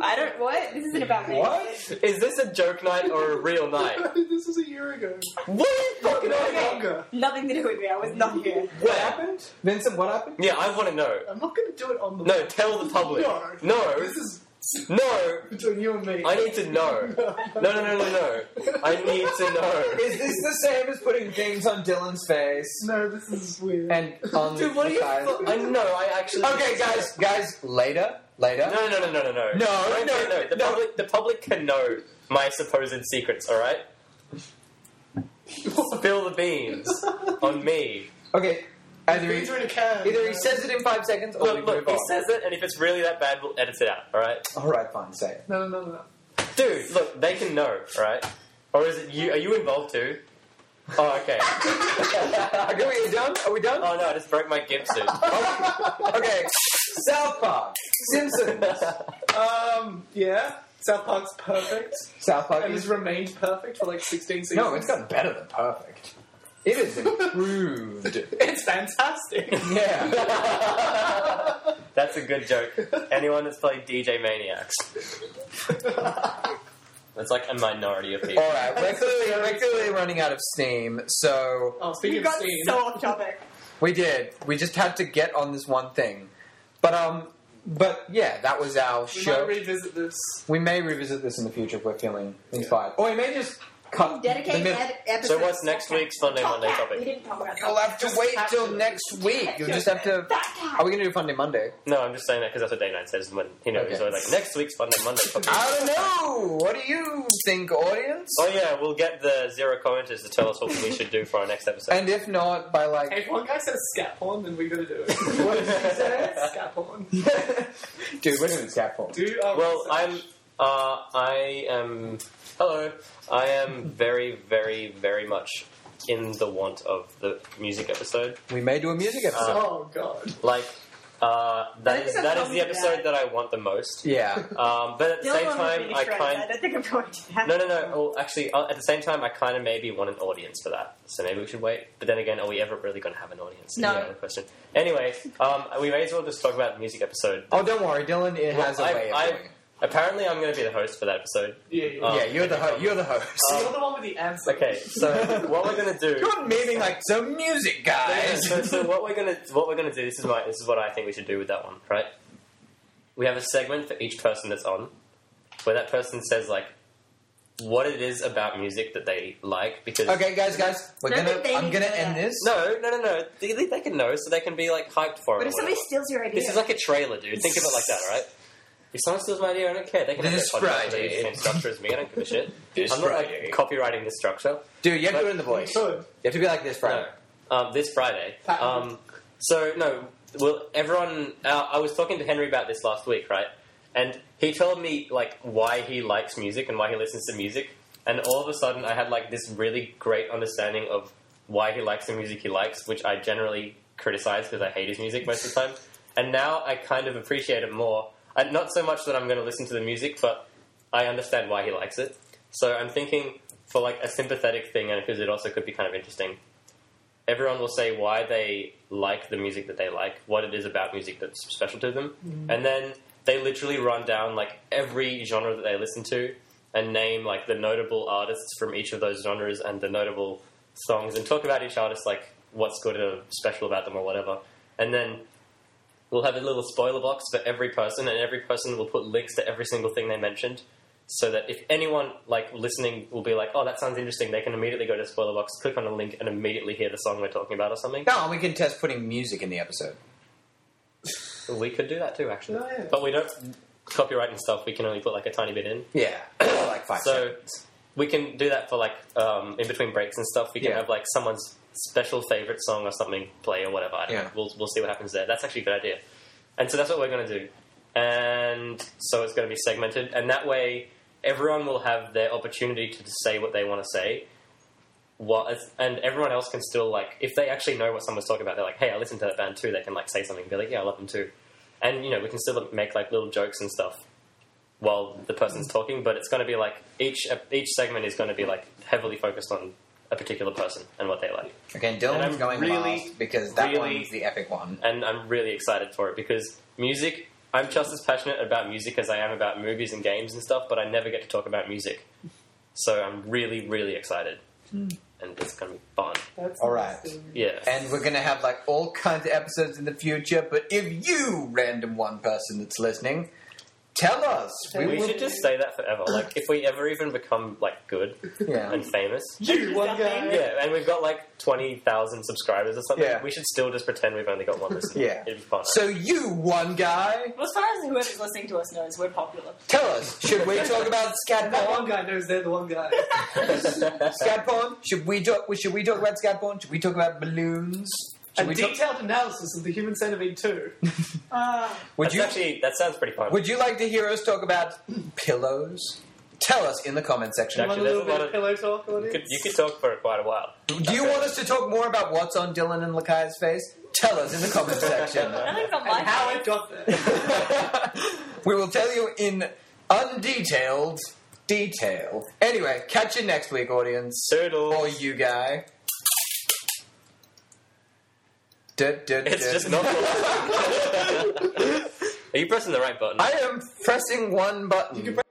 I don't. What? This isn't about me. What? Is this a joke night or a real night? this was a year ago. What are you fucking No on? longer. Nothing to do with me. I was not here. what happened, Vincent? What happened? Yeah, I want to know. I'm not going to do it on the. No, tell the public. No. No, This is no. between you and me. I need to know. No, no, no, no, no. I need to know. Is this the same as putting things on Dylan's face No, this is weird. and on Dude, what are you? Nakaya's- fu- I know. I actually. Okay, guys, guys, later, later. No, no, no, no, no, no. No, no, no, no. The no. public, the public can know my supposed secrets. All right. Spill the beans on me. Okay, either he, in a can. either he says it in five seconds, or we Look, look. move He on. says it, and if it's really that bad, we'll edit it out. All right. All right, fine, say it. No, no, no, no. Dude, look, they can know, right? Or is it you? Are you involved too? Oh, okay. Are we done? Are we done? Oh no, I just broke my gimp suit. okay, South Park, Simpsons. Um, yeah. South Park's perfect. South Park And is has remained perfect for like 16 seasons. no, it's gotten better than perfect. It is improved. It's fantastic. yeah. That's a good joke. Anyone that's played DJ Maniacs. That's like a minority of people. All right, we're clearly, we're clearly running out of steam, so Oh, speaking You of got Steam, so off topic. we did. We just had to get on this one thing, but um, but yeah, that was our show. we show. might revisit this. we may revisit this in the future if we're feeling inspired, or we may just cut. Dedicate the mid- ed- episodes. So what's next week's Sunday Top Monday Cat. topic? We didn't talk about You'll have to Just wait have till next week. You'll just have to. Fat cat. Are we gonna do Funday Monday? No, I'm just saying that because that's what Day Nine says when he knows. Okay. So like next week's Sunday Monday topic. I don't know. What do you think, audience? Oh yeah, we'll get the zero commenters to tell us what we should do for our next episode. And if not, by like, Hey, if one guy says scat porn, then we gotta do it. what did he say? scat porn. Dude, we're doing scaffold. Do our well, research. I'm. Uh, I am. Hello. I am very, very, very much in the want of the music episode. We may do a music episode. Oh god. Like, uh, I that think is that's that is the episode bad. that I want the most. yeah. Um, but at the Dylan same wants time, me to I kind. that. I don't think I'm going to that. No, no, no. Well, actually, uh, at the same time, I kind of maybe want an audience for that. So maybe we should wait. But then again, are we ever really going to have an audience? No. Is question. Anyway, um, we may as well just talk about the music episode. Oh, don't worry, Dylan. It Well, has a I've- way of I've- doing it. Apparently, I'm going to be the host for that episode. Yeah, yeah. Um, yeah, you're the ho- you're the host. You're the one with the answer. Okay, so what we're going to do? You're naming like some music guys. so, so what we're gonna what we're gonna do this is my this is what I think we should do with that one, right? We have a segment for each person that's on, where that person says like what it is about music that they like because okay, guys, guys, we're Don't gonna. I'm gonna end that. this. no no no no they, they they can know so they can be like hyped for it. But it. if somebody steals your idea, This is like a trailer, dude. Think of it like that, all right? If someone steals my idea, I don't care. They can This have their podcast Friday. with the same structure as me. I don't give a shit. This I'm not Friday. like copywriting this structure. Dude, you have to But- do it in the voice. You Good. have to be like this Friday. No. Um, this Friday. Um, so no, well, everyone. Uh, I was talking to Henry about this last week, right? And he told me like why he likes music and why he listens to music. And all of a sudden, I had like this really great understanding of why he likes the music he likes, which I generally criticize because I hate his music most of the time. And now I kind of appreciate it more. I, not so much that I'm going to listen to the music, but I understand why he likes it. So I'm thinking for like a sympathetic thing, and because it also could be kind of interesting. Everyone will say why they like the music that they like, what it is about music that's special to them, mm-hmm. and then they literally run down like every genre that they listen to and name like the notable artists from each of those genres and the notable songs and talk about each artist like what's good or special about them or whatever. And then we'll have a little spoiler box for every person, and every person will put links to every single thing they mentioned, so that if anyone like listening will be like, "Oh, that sounds interesting," they can immediately go to the spoiler box, click on a link, and immediately hear the song we're talking about or something. No, we can test putting music in the episode. We could do that too, actually, Oh, yeah. but we don't copyright and stuff. We can only put like a tiny bit in, Yeah, like five so seconds. we can do that for like um, in between breaks and stuff. We can Yeah. have like someone's special favorite song or something play or whatever. I don't Yeah. know. We'll we'll see what happens there. That's actually a good idea. And so that's what we're going to do. And so it's going to be segmented, and that way everyone will have their opportunity to say what they want to say. What and everyone else can still like if they actually know what someone's talking about, they're like, "Hey, I listened to that band too." They can like say something, and be like, "Yeah, I love them too." And you know, we can still make like little jokes and stuff while the person's talking, but it's going to be like each each segment is going to be like heavily focused on a particular person and what they like. Okay, And Dylan's I'm going really, last because that really- one's the epic one. And I'm really excited for it because music. I'm just as passionate about music as I am about movies and games and stuff, but I never get to talk about music. So I'm really, really excited, hmm. and it's going to be fun. That's All right. awesome. Yeah. And we're going to have like all kinds of episodes in the future. But if you, random one person that's listening, tell us. we will- should just say that forever. Like, if we ever even become like good Yeah. and famous, You one guy. yeah, and we've got like twenty thousand subscribers or something, Yeah. we should still just pretend we've only got one listener. Yeah. it'd be fun. So you, one guy, Well, as far as whoever's listening to us knows, we're popular. tell us. Should we talk about scat And that one guy knows they're the one guy. Scat porn? Should we talk? Should we talk about scat porn? Should we talk about balloons? Should A we talk, detailed analysis of the Human Centipede 2. Uh, would That's you actually that sounds pretty fun. Would you like to hear us talk about pillows? Tell us in the comment section. You want a there's little a lot bit of of- pillow talk, you, audience? could, you could talk for quite a while. Do you want us to talk more about what's on Dylan and Lakai's face? Tell us in the comment section. nothing's on my And how face. it got there. we will tell you in undetailed detail. Anyway, catch you next week, audience. Toodles. Or you guy. Du- du- It's du- just not. Are you pressing the right button? I am pressing one button. You can press